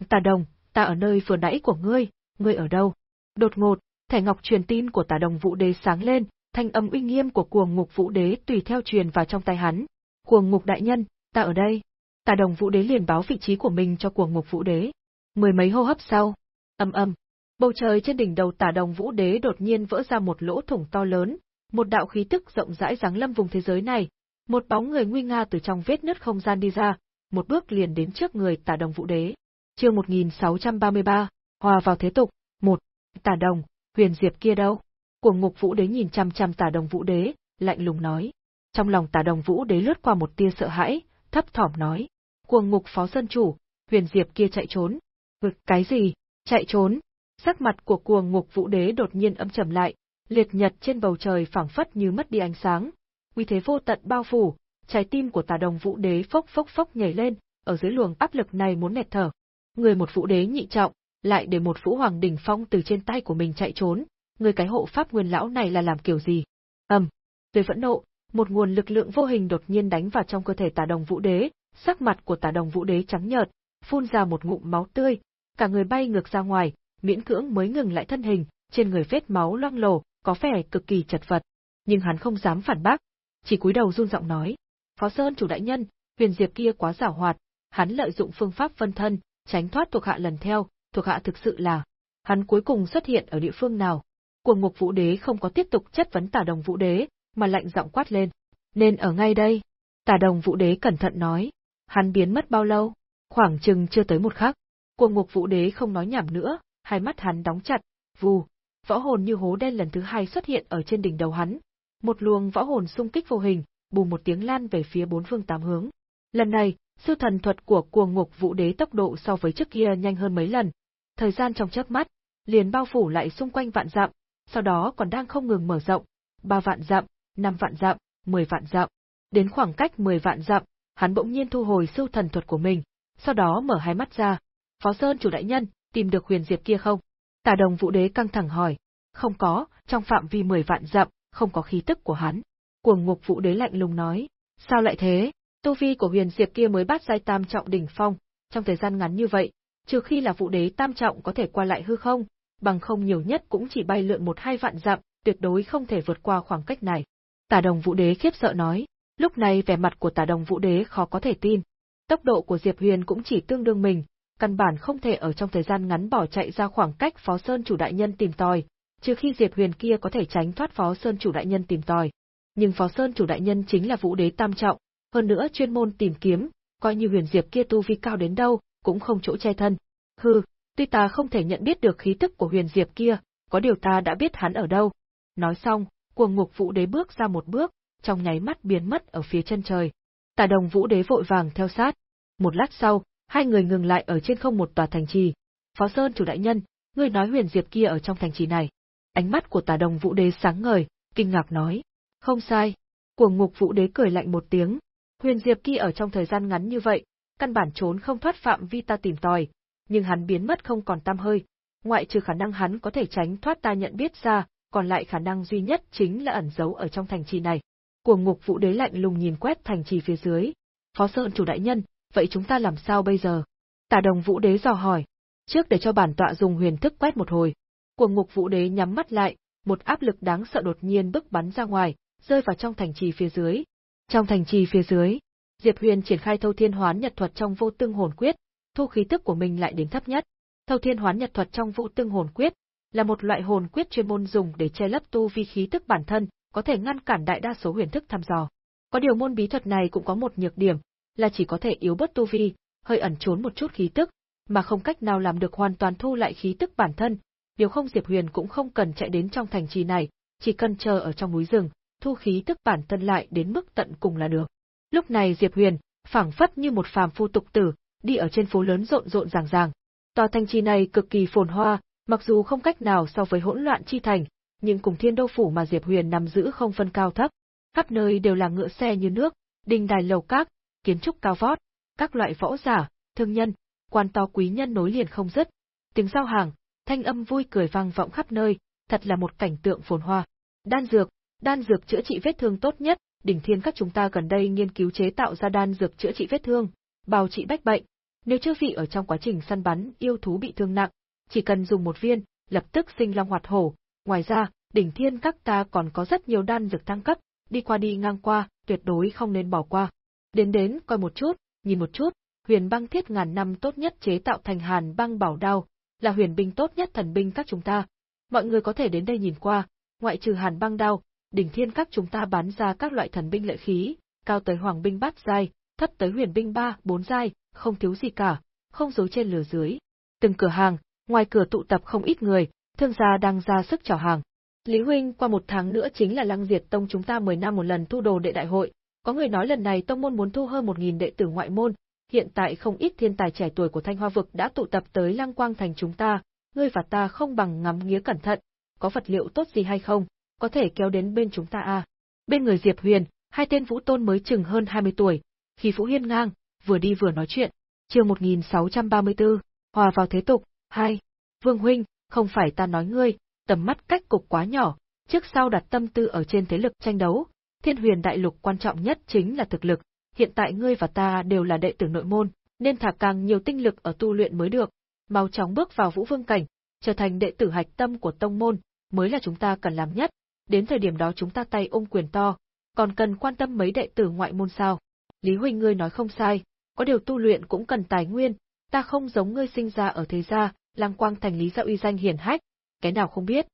Tà Đồng, ta ở nơi vừa nãy của ngươi, ngươi ở đâu? Đột ngột, thẻ ngọc truyền tin của Tà Đồng Vũ Đế sáng lên, thanh âm uy nghiêm của Cuồng Ngục Vũ Đế tùy theo truyền vào trong tay hắn. Cuồng Ngục đại nhân, ta ở đây. Tà Đồng Vũ Đế liền báo vị trí của mình cho Cuồng Ngục Vũ Đế. Mười mấy hô hấp sau, âm âm, bầu trời trên đỉnh đầu Tà Đồng Vũ Đế đột nhiên vỡ ra một lỗ thủng to lớn, một đạo khí tức rộng rãi giáng lâm vùng thế giới này, một bóng người nguy nga từ trong vết nứt không gian đi ra, một bước liền đến trước người Tả Đồng Vũ Đế. Chương 1633, hòa vào thế tục, một, Tả Đồng, Huyền Diệp kia đâu? Cuồng Ngục Vũ Đế nhìn chăm chăm Tả Đồng Vũ Đế, lạnh lùng nói. Trong lòng Tả Đồng Vũ Đế lướt qua một tia sợ hãi, thấp thỏm nói: "Cuồng Ngục phó dân chủ, Huyền Diệp kia chạy trốn." "Vực cái gì? Chạy trốn?" Sắc mặt của Cuồng Ngục Vũ Đế đột nhiên âm trầm lại, liệt nhật trên bầu trời phảng phất như mất đi ánh sáng, uy thế vô tận bao phủ, trái tim của Tà Đồng Vũ Đế phốc phốc phốc nhảy lên, ở dưới luồng áp lực này muốn nẹt thở. Người một Vũ Đế nhị trọng, lại để một Vũ Hoàng đỉnh phong từ trên tay của mình chạy trốn, người cái hộ pháp nguyên lão này là làm kiểu gì? Ầm, về phẫn nộ, một nguồn lực lượng vô hình đột nhiên đánh vào trong cơ thể Tà Đồng Vũ Đế, sắc mặt của Tà Đồng Vũ Đế trắng nhợt, phun ra một ngụm máu tươi, cả người bay ngược ra ngoài, miễn cưỡng mới ngừng lại thân hình, trên người vết máu loang lổ, có vẻ cực kỳ chật vật, nhưng hắn không dám phản bác, chỉ cúi đầu run giọng nói: "Phó Sơn chủ đại nhân, Huyền Diệp kia quá giảo hoạt, hắn lợi dụng phương pháp phân thân, tránh thoát thuộc hạ lần theo, thuộc hạ thực sự là hắn cuối cùng xuất hiện ở địa phương nào?" Cuồng Ngục Vũ Đế không có tiếp tục chất vấn Tả Đồng Vũ Đế, mà lạnh giọng quát lên: "Nên ở ngay đây." Tả Đồng Vũ Đế cẩn thận nói: "Hắn biến mất bao lâu?" Khoảng chừng chưa tới một khắc. Cuồng Ngục Vũ Đế không nói nhảm nữa, hai mắt hắn đóng chặt, vù, võ hồn như hố đen lần thứ hai xuất hiện ở trên đỉnh đầu hắn. Một luồng võ hồn xung kích vô hình, bù một tiếng lan về phía bốn phương tám hướng. Lần này, sư thần thuật của cuồng ngục vũ đế tốc độ so với trước kia nhanh hơn mấy lần. Thời gian trong chớp mắt, liền bao phủ lại xung quanh vạn dặm, sau đó còn đang không ngừng mở rộng, ba vạn dặm, năm vạn dặm, mười vạn dặm. Đến khoảng cách mười vạn dặm, hắn bỗng nhiên thu hồi siêu thần thuật của mình, sau đó mở hai mắt ra. Phó Sơn chủ đại nhân, tìm được huyền diệp kia không? Tả đồng vũ đế căng thẳng hỏi. Không có, trong phạm vi 10 vạn dặm, không có khí tức của hắn. Cuồng ngục vũ đế lạnh lùng nói. Sao lại thế? Tu vi của huyền diệp kia mới bắt giai tam trọng đỉnh phong, trong thời gian ngắn như vậy, trừ khi là vũ đế tam trọng có thể qua lại hư không, bằng không nhiều nhất cũng chỉ bay lượn một hai vạn dặm, tuyệt đối không thể vượt qua khoảng cách này. Tả đồng vũ đế khiếp sợ nói, lúc này vẻ mặt của tả đồng vũ đế khó có thể tin. Tốc độ của Diệp Huyền cũng chỉ tương đương mình, căn bản không thể ở trong thời gian ngắn bỏ chạy ra khoảng cách Phó Sơn chủ đại nhân tìm tòi, trừ khi Diệp Huyền kia có thể tránh thoát Phó Sơn chủ đại nhân tìm tòi. Nhưng Phó Sơn chủ đại nhân chính là Vũ Đế tam trọng, hơn nữa chuyên môn tìm kiếm, coi như Huyền Diệp kia tu vi cao đến đâu, cũng không chỗ che thân. Hừ, tuy ta không thể nhận biết được khí tức của Huyền Diệp kia, có điều ta đã biết hắn ở đâu. Nói xong, cuồng ngục Vũ Đế bước ra một bước, trong nháy mắt biến mất ở phía chân trời. Tả đồng Vũ Đế vội vàng theo sát. Một lát sau, hai người ngừng lại ở trên không một tòa thành trì. Phó Sơn chủ đại nhân, ngươi nói huyền diệp kia ở trong thành trì này. Ánh mắt của tả đồng vũ đế sáng ngời, kinh ngạc nói. Không sai. Cuồng ngục vũ đế cười lạnh một tiếng. Huyền diệp kia ở trong thời gian ngắn như vậy, căn bản trốn không thoát phạm vi ta tìm tòi, nhưng hắn biến mất không còn tam hơi. Ngoại trừ khả năng hắn có thể tránh thoát ta nhận biết ra, còn lại khả năng duy nhất chính là ẩn giấu ở trong thành trì này. Cuồng ngục vũ đế lạnh lùng nhìn quét thành trì phía dưới. Phó Sơn chủ đại nhân, vậy chúng ta làm sao bây giờ? Tả đồng vũ đế dò hỏi. Trước để cho bản tọa dùng huyền thức quét một hồi. Cuồng ngục vũ đế nhắm mắt lại, một áp lực đáng sợ đột nhiên bức bắn ra ngoài, rơi vào trong thành trì phía dưới. Trong thành trì phía dưới, Diệp Huyền triển khai Thâu Thiên Hoán Nhật thuật trong Vô Tương Hồn Quyết, thu khí tức của mình lại đến thấp nhất. Thâu Thiên Hoán Nhật thuật trong Vô Tương Hồn Quyết là một loại hồn quyết chuyên môn dùng để che lấp tu vi khí tức bản thân, có thể ngăn cản đại đa số huyền thức thăm dò. Có điều môn bí thuật này cũng có một nhược điểm, là chỉ có thể yếu bớt tu vi, hơi ẩn trốn một chút khí tức, mà không cách nào làm được hoàn toàn thu lại khí tức bản thân. Điều không Diệp Huyền cũng không cần chạy đến trong thành trì này, chỉ cần chờ ở trong núi rừng, thu khí tức bản thân lại đến mức tận cùng là được. Lúc này Diệp Huyền, phảng phất như một phàm phu tục tử, đi ở trên phố lớn rộn rộn ràng ràng. Tòa thành trì này cực kỳ phồn hoa, mặc dù không cách nào so với hỗn loạn chi thành, nhưng cùng thiên đô phủ mà Diệp Huyền nằm giữ không phân cao thấp. Khắp nơi đều là ngựa xe như nước, đình đài lầu các, kiến trúc cao vót, các loại võ giả, thương nhân, quan to quý nhân nối liền không dứt. Tiếng giao hàng, thanh âm vui cười vang vọng khắp nơi, thật là một cảnh tượng phồn hoa. Đan dược, đan dược chữa trị vết thương tốt nhất, đỉnh thiên các chúng ta gần đây nghiên cứu chế tạo ra đan dược chữa trị vết thương, bào trị bách bệnh. Nếu chư vị ở trong quá trình săn bắn yêu thú bị thương nặng, chỉ cần dùng một viên, lập tức sinh long hoạt hổ. Ngoài ra, đỉnh thiên các ta còn có rất nhiều đan dược thăng cấp, đi qua đi ngang qua, tuyệt đối không nên bỏ qua. Đến đến, coi một chút, nhìn một chút, huyền băng thiết ngàn năm tốt nhất chế tạo thành hàn băng bảo đao, là huyền binh tốt nhất thần binh các chúng ta. Mọi người có thể đến đây nhìn qua, ngoại trừ hàn băng đao, đỉnh thiên các chúng ta bán ra các loại thần binh lợi khí, cao tới hoàng binh bát giai, thấp tới huyền binh ba, bốn giai, không thiếu gì cả, không giấu trên lửa dưới. Từng cửa hàng, ngoài cửa tụ tập không ít người, thương gia đang ra sức chào hàng. Lý huynh qua một tháng nữa chính là Lăng Diệt Tông chúng ta 10 năm một lần thu đồ đệ đại hội, có người nói lần này tông môn muốn thu hơn 1000 đệ tử ngoại môn, hiện tại không ít thiên tài trẻ tuổi của Thanh Hoa vực đã tụ tập tới Lăng Quang thành chúng ta, ngươi và ta không bằng ngắm nghía cẩn thận, có vật liệu tốt gì hay không, có thể kéo đến bên chúng ta à. Bên người Diệp Huyền, hai tên vũ tôn mới chừng hơn 20 tuổi, khi Vũ Hiên ngang, vừa đi vừa nói chuyện. Chương 1634, hòa vào thế tục, hai. Vương huynh, không phải ta nói ngươi, tầm mắt cách cục quá nhỏ, trước sau đặt tâm tư ở trên thế lực tranh đấu, Thiên Huyền đại lục quan trọng nhất chính là thực lực, hiện tại ngươi và ta đều là đệ tử nội môn, nên thả càng nhiều tinh lực ở tu luyện mới được, mau chóng bước vào Vũ Vương cảnh, trở thành đệ tử hạch tâm của tông môn, mới là chúng ta cần làm nhất, đến thời điểm đó chúng ta tay ôm quyền to, còn cần quan tâm mấy đệ tử ngoại môn sao? Lý huynh ngươi nói không sai, có điều tu luyện cũng cần tài nguyên, ta không giống ngươi sinh ra ở thế gia, lang Quang thành lý gia uy danh hiển hách, cái nào không biết,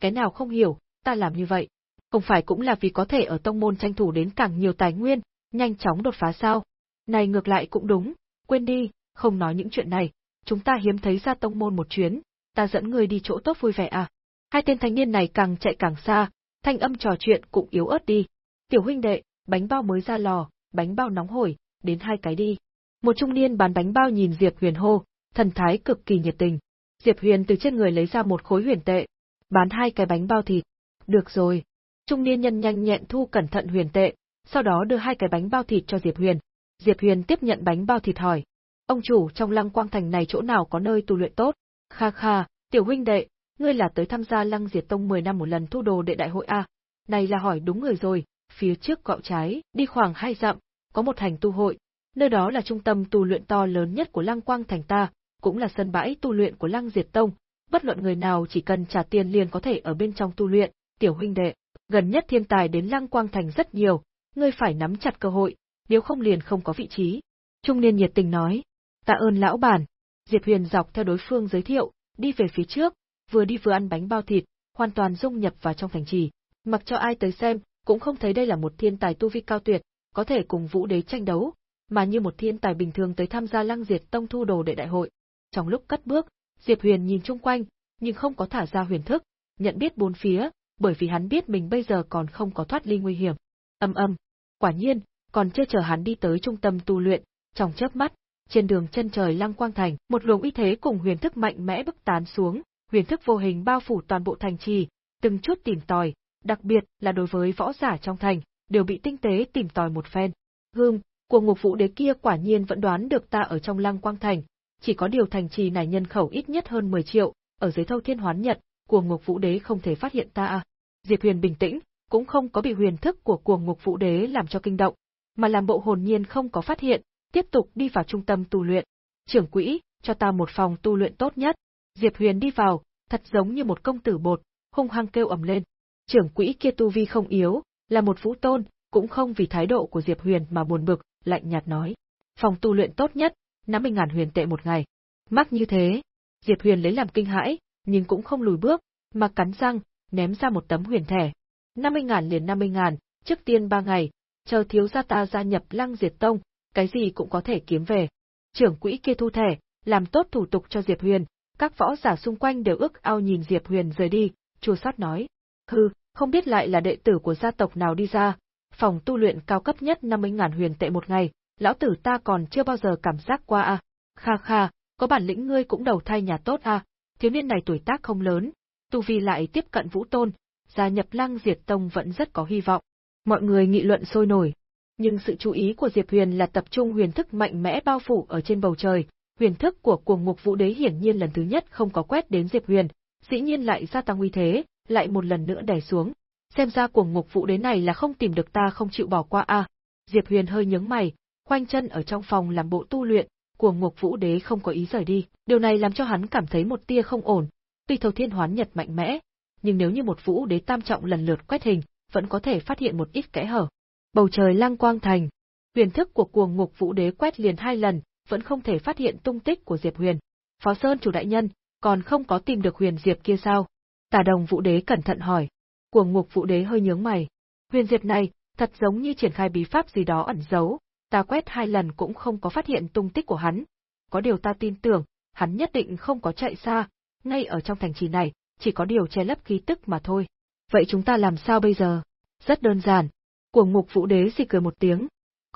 cái nào không hiểu, ta làm như vậy, không phải cũng là vì có thể ở tông môn tranh thủ đến càng nhiều tài nguyên, nhanh chóng đột phá sao? Này ngược lại cũng đúng, quên đi, không nói những chuyện này, chúng ta hiếm thấy ra tông môn một chuyến, ta dẫn ngươi đi chỗ tốt vui vẻ à. Hai tên thanh niên này càng chạy càng xa, thanh âm trò chuyện cũng yếu ớt đi. Tiểu huynh đệ, bánh bao mới ra lò, bánh bao nóng hổi, đến hai cái đi. Một trung niên bán bánh bao nhìn Diệp Huyền hô, thần thái cực kỳ nhiệt tình. Diệp Huyền từ trên người lấy ra một khối huyền tệ, bán hai cái bánh bao thịt. Được rồi. Trung niên nhân nhanh nhẹn thu cẩn thận huyền tệ, sau đó đưa hai cái bánh bao thịt cho Diệp Huyền. Diệp Huyền tiếp nhận bánh bao thịt hỏi. Ông chủ trong lăng quang thành này chỗ nào có nơi tu luyện tốt? Kha kha, tiểu huynh đệ, ngươi là tới tham gia lăng diệt tông 10 năm một lần thu đồ đệ đại hội A. Này là hỏi đúng người rồi, phía trước gạo trái, đi khoảng hai dặm, có một thành tu hội, nơi đó là trung tâm tu luyện to lớn nhất của lăng quang thành ta, cũng là sân bãi tu luyện của lăng diệt tông, bất luận người nào chỉ cần trả tiền liền có thể ở bên trong tu luyện, tiểu huynh đệ, gần nhất thiên tài đến lăng quang thành rất nhiều, ngươi phải nắm chặt cơ hội, nếu không liền không có vị trí. Trung niên nhiệt tình nói, tạ ơn lão bản. Diệp Huyền dọc theo đối phương giới thiệu, đi về phía trước, vừa đi vừa ăn bánh bao thịt, hoàn toàn dung nhập vào trong thành trì. Mặc cho ai tới xem, cũng không thấy đây là một thiên tài tu vi cao tuyệt, có thể cùng vũ đế tranh đấu, mà như một thiên tài bình thường tới tham gia lăng diệt tông thu đồ đệ đại hội. Trong lúc cất bước, Diệp Huyền nhìn chung quanh, nhưng không có thả ra huyền thức, nhận biết bốn phía, bởi vì hắn biết mình bây giờ còn không có thoát ly nguy hiểm. Âm âm, quả nhiên, còn chưa chờ hắn đi tới trung tâm tu luyện, trong chớp mắt, trên đường chân trời lăng quang thành, một luồng uy thế cùng huyền thức mạnh mẽ bức tán xuống, huyền thức vô hình bao phủ toàn bộ thành trì, từng chút tìm tòi, đặc biệt là đối với võ giả trong thành, đều bị tinh tế tìm tòi một phen. Gương, của ngục vũ đế kia quả nhiên vẫn đoán được ta ở trong lăng quang thành, chỉ có điều thành trì này nhân khẩu ít nhất hơn 10 triệu, ở dưới thâu thiên hoán nhật, cuồng ngục vũ đế không thể phát hiện ta à. Diệp Huyền bình tĩnh, cũng không có bị huyền thức của cuồng ngục vũ đế làm cho kinh động, mà làm bộ hồn nhiên không có phát hiện, tiếp tục đi vào trung tâm tu luyện. Trưởng quỹ, cho ta một phòng tu luyện tốt nhất. Diệp Huyền đi vào, thật giống như một công tử bột, hung hăng kêu ầm lên. Trưởng quỹ kia tu vi không yếu, Là một vũ tôn, cũng không vì thái độ của Diệp Huyền mà buồn bực, lạnh nhạt nói. Phòng tu luyện tốt nhất, 50.000 huyền tệ một ngày. Mắc như thế, Diệp Huyền lấy làm kinh hãi, nhưng cũng không lùi bước, mà cắn răng, ném ra một tấm huyền thẻ. 50.000 liền 50.000, trước tiên 3 ngày, chờ thiếu gia ta gia nhập lăng diệt tông, cái gì cũng có thể kiếm về. Trưởng quỹ kia thu thẻ, làm tốt thủ tục cho Diệp Huyền, các võ giả xung quanh đều ước ao nhìn Diệp Huyền rời đi, chua xót nói. Hừ, không biết lại là đệ tử của gia tộc nào đi ra, phòng tu luyện cao cấp nhất 50.000 huyền tệ một ngày, lão tử ta còn chưa bao giờ cảm giác qua à. Kha kha, có bản lĩnh ngươi cũng đầu thai nhà tốt à, thiếu niên này tuổi tác không lớn, tu vi lại tiếp cận vũ tôn, gia nhập lăng diệt tông vẫn rất có hy vọng. Mọi người nghị luận sôi nổi. Nhưng sự chú ý của Diệp Huyền là tập trung huyền thức mạnh mẽ bao phủ ở trên bầu trời, huyền thức của cuồng ngục vũ đế hiển nhiên lần thứ nhất không có quét đến Diệp Huyền, dĩ nhiên lại gia tăng uy thế, lại một lần nữa đè xuống. Xem ra cuồng ngục vũ đế này là không tìm được ta không chịu bỏ qua a. Diệp Huyền hơi nhướng mày, khoanh chân ở trong phòng làm bộ tu luyện, cuồng ngục vũ đế không có ý rời đi. Điều này làm cho hắn cảm thấy một tia không ổn. Tuy thâu thiên hoán nhật mạnh mẽ, nhưng nếu như một vũ đế tam trọng lần lượt quét hình, vẫn có thể phát hiện một ít kẽ hở. Bầu trời lăng quang thành, huyền thức của cuồng ngục vũ đế quét liền hai lần, vẫn không thể phát hiện tung tích của Diệp Huyền. Phó Sơn chủ đại nhân, còn không có tìm được Huyền Diệp kia sao? Tả đồng vũ đế cẩn thận hỏi. Cuồng ngục vũ đế hơi nhướng mày. Huyền Diệp này, thật giống như triển khai bí pháp gì đó ẩn giấu, ta quét hai lần cũng không có phát hiện tung tích của hắn. Có điều ta tin tưởng, hắn nhất định không có chạy xa, ngay ở trong thành trì này, chỉ có điều che lấp khí tức mà thôi. Vậy chúng ta làm sao bây giờ? Rất đơn giản. Cuồng ngục vũ đế xì cười một tiếng.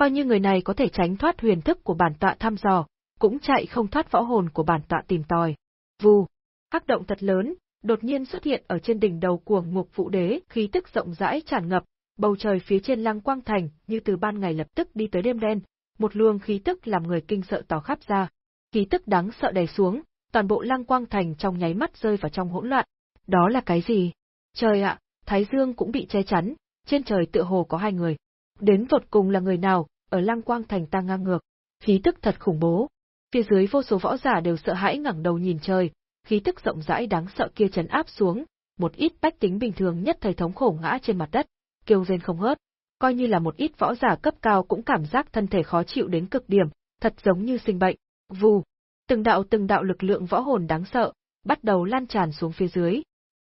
Coi như người này có thể tránh thoát huyền thức của bản tọa thăm dò, cũng chạy không thoát võ hồn của bản tọa tìm tòi. Vù, hắc động thật lớn, đột nhiên xuất hiện ở trên đỉnh đầu cuồng ngục vũ đế, khí tức rộng rãi tràn ngập, bầu trời phía trên lăng quang thành như từ ban ngày lập tức đi tới đêm đen, một luồng khí tức làm người kinh sợ tỏ khắp ra. Khí tức đáng sợ đè xuống, toàn bộ lăng quang thành trong nháy mắt rơi vào trong hỗn loạn. Đó là cái gì? Trời ạ, Thái Dương cũng bị che chắn, trên trời tựa hồ có hai người. Đến tột cùng là người nào, ở lăng quang thành ta ngang ngược. Khí tức thật khủng bố. Phía dưới vô số võ giả đều sợ hãi ngẩng đầu nhìn trời, khí tức rộng rãi đáng sợ kia chấn áp xuống, một ít bách tính bình thường nhất thời thống khổ ngã trên mặt đất, kêu rên không hớt. Coi như là một ít võ giả cấp cao cũng cảm giác thân thể khó chịu đến cực điểm, thật giống như sinh bệnh. Vù, từng đạo từng đạo lực lượng võ hồn đáng sợ, bắt đầu lan tràn xuống phía dưới.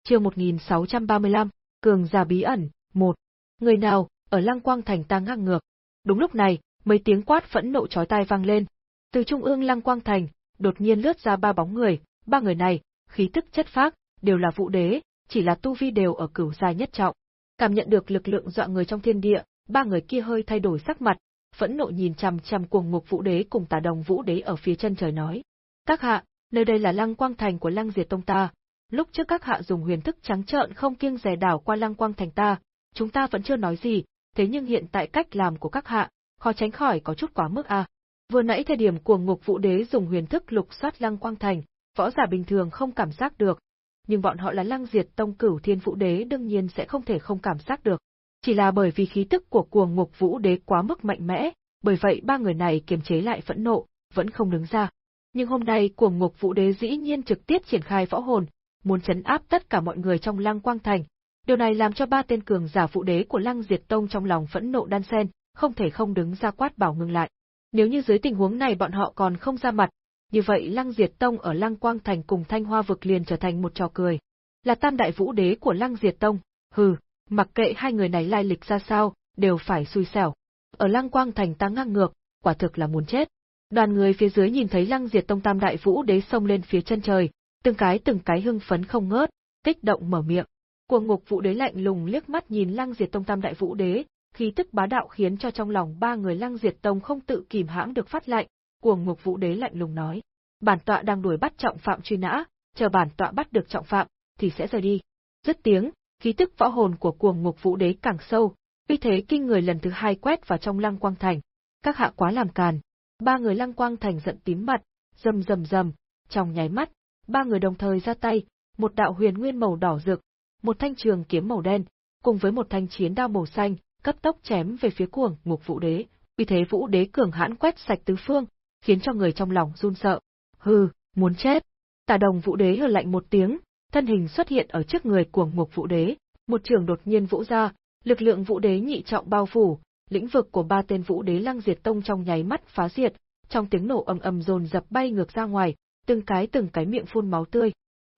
Chương 1635, Cường giả bí ẩn, một. Người nào, ở Lăng Quang Thành ta ngang ngược. Đúng lúc này, mấy tiếng quát phẫn nộ chói tai vang lên. Từ trung ương Lăng Quang Thành, đột nhiên lướt ra ba bóng người, ba người này, khí tức chất phác, đều là vũ đế, chỉ là tu vi đều ở cửu giai nhất trọng. Cảm nhận được lực lượng dọa người trong thiên địa, ba người kia hơi thay đổi sắc mặt, phẫn nộ nhìn chằm chằm cuồng ngục vũ đế cùng tà đồng vũ đế ở phía chân trời nói. Các hạ, nơi đây là lăng quang thành của lăng diệt tông ta. Lúc trước các hạ dùng huyền thức trắng trợn không kiêng rẻ đảo qua lăng quang thành ta, chúng ta vẫn chưa nói gì, thế nhưng hiện tại cách làm của các hạ, khó tránh khỏi có chút quá mức à. Vừa nãy thời điểm cuồng ngục vũ đế dùng huyền thức lục soát lăng quang thành, võ giả bình thường không cảm giác được, nhưng bọn họ là lăng diệt tông cửu thiên vũ đế đương nhiên sẽ không thể không cảm giác được. Chỉ là bởi vì khí tức của cuồng ngục vũ đế quá mức mạnh mẽ, bởi vậy ba người này kiềm chế lại phẫn nộ, vẫn không đứng ra. Nhưng hôm nay cuồng ngục vũ đế dĩ nhiên trực tiếp triển khai võ hồn, muốn chấn áp tất cả mọi người trong lăng quang thành. Điều này làm cho ba tên cường giả phụ đế của lăng diệt tông trong lòng phẫn nộ đan sen, không thể không đứng ra quát bảo ngừng lại. Nếu như dưới tình huống này bọn họ còn không ra mặt, như vậy Lăng Diệt Tông ở Lăng Quang Thành cùng Thanh Hoa vực liền trở thành một trò cười. Là tam đại vũ đế của Lăng Diệt Tông, hừ, mặc kệ hai người này lai lịch ra sao, đều phải xui xẻo. Ở Lăng Quang Thành ta ngang ngược, quả thực là muốn chết. Đoàn người phía dưới nhìn thấy Lăng Diệt Tông tam đại vũ đế xông lên phía chân trời, từng cái từng cái hưng phấn không ngớt, kích động mở miệng. Cuồng ngục vũ đế lạnh lùng liếc mắt nhìn Lăng Diệt Tông tam đại vũ đế, khí tức bá đạo khiến cho trong lòng ba người Lăng Diệt Tông không tự kìm hãm được phát lạnh, cuồng ngục vũ đế lạnh lùng nói. Bản tọa đang đuổi bắt trọng phạm truy nã, chờ bản tọa bắt được trọng phạm, thì sẽ rời đi. Dứt tiếng, khí tức võ hồn của cuồng ngục vũ đế càng sâu, uy thế kinh người lần thứ hai quét vào trong lăng quang thành. Các hạ quá làm càn. Ba người lăng quang thành giận tím mặt, rầm rầm rầm, trong nháy mắt, ba người đồng thời ra tay, một đạo huyền nguyên màu đỏ rực, một thanh trường kiếm màu đen, cùng với một thanh chiến đao màu xanh, cấp tốc chém về phía cuồng ngục vũ đế. vì thế vũ đế cường hãn quét sạch tứ phương, khiến cho người trong lòng run sợ. Hừ, muốn chết. Tả đồng vũ đế hừ lạnh một tiếng, thân hình xuất hiện ở trước người cuồng ngục vũ đế, một trường đột nhiên vũ ra, Lực lượng vũ đế nhị trọng bao phủ, lĩnh vực của ba tên vũ đế lăng diệt tông trong nháy mắt phá diệt, trong tiếng nổ ầm ầm dồn dập bay ngược ra ngoài, từng cái từng cái miệng phun máu tươi.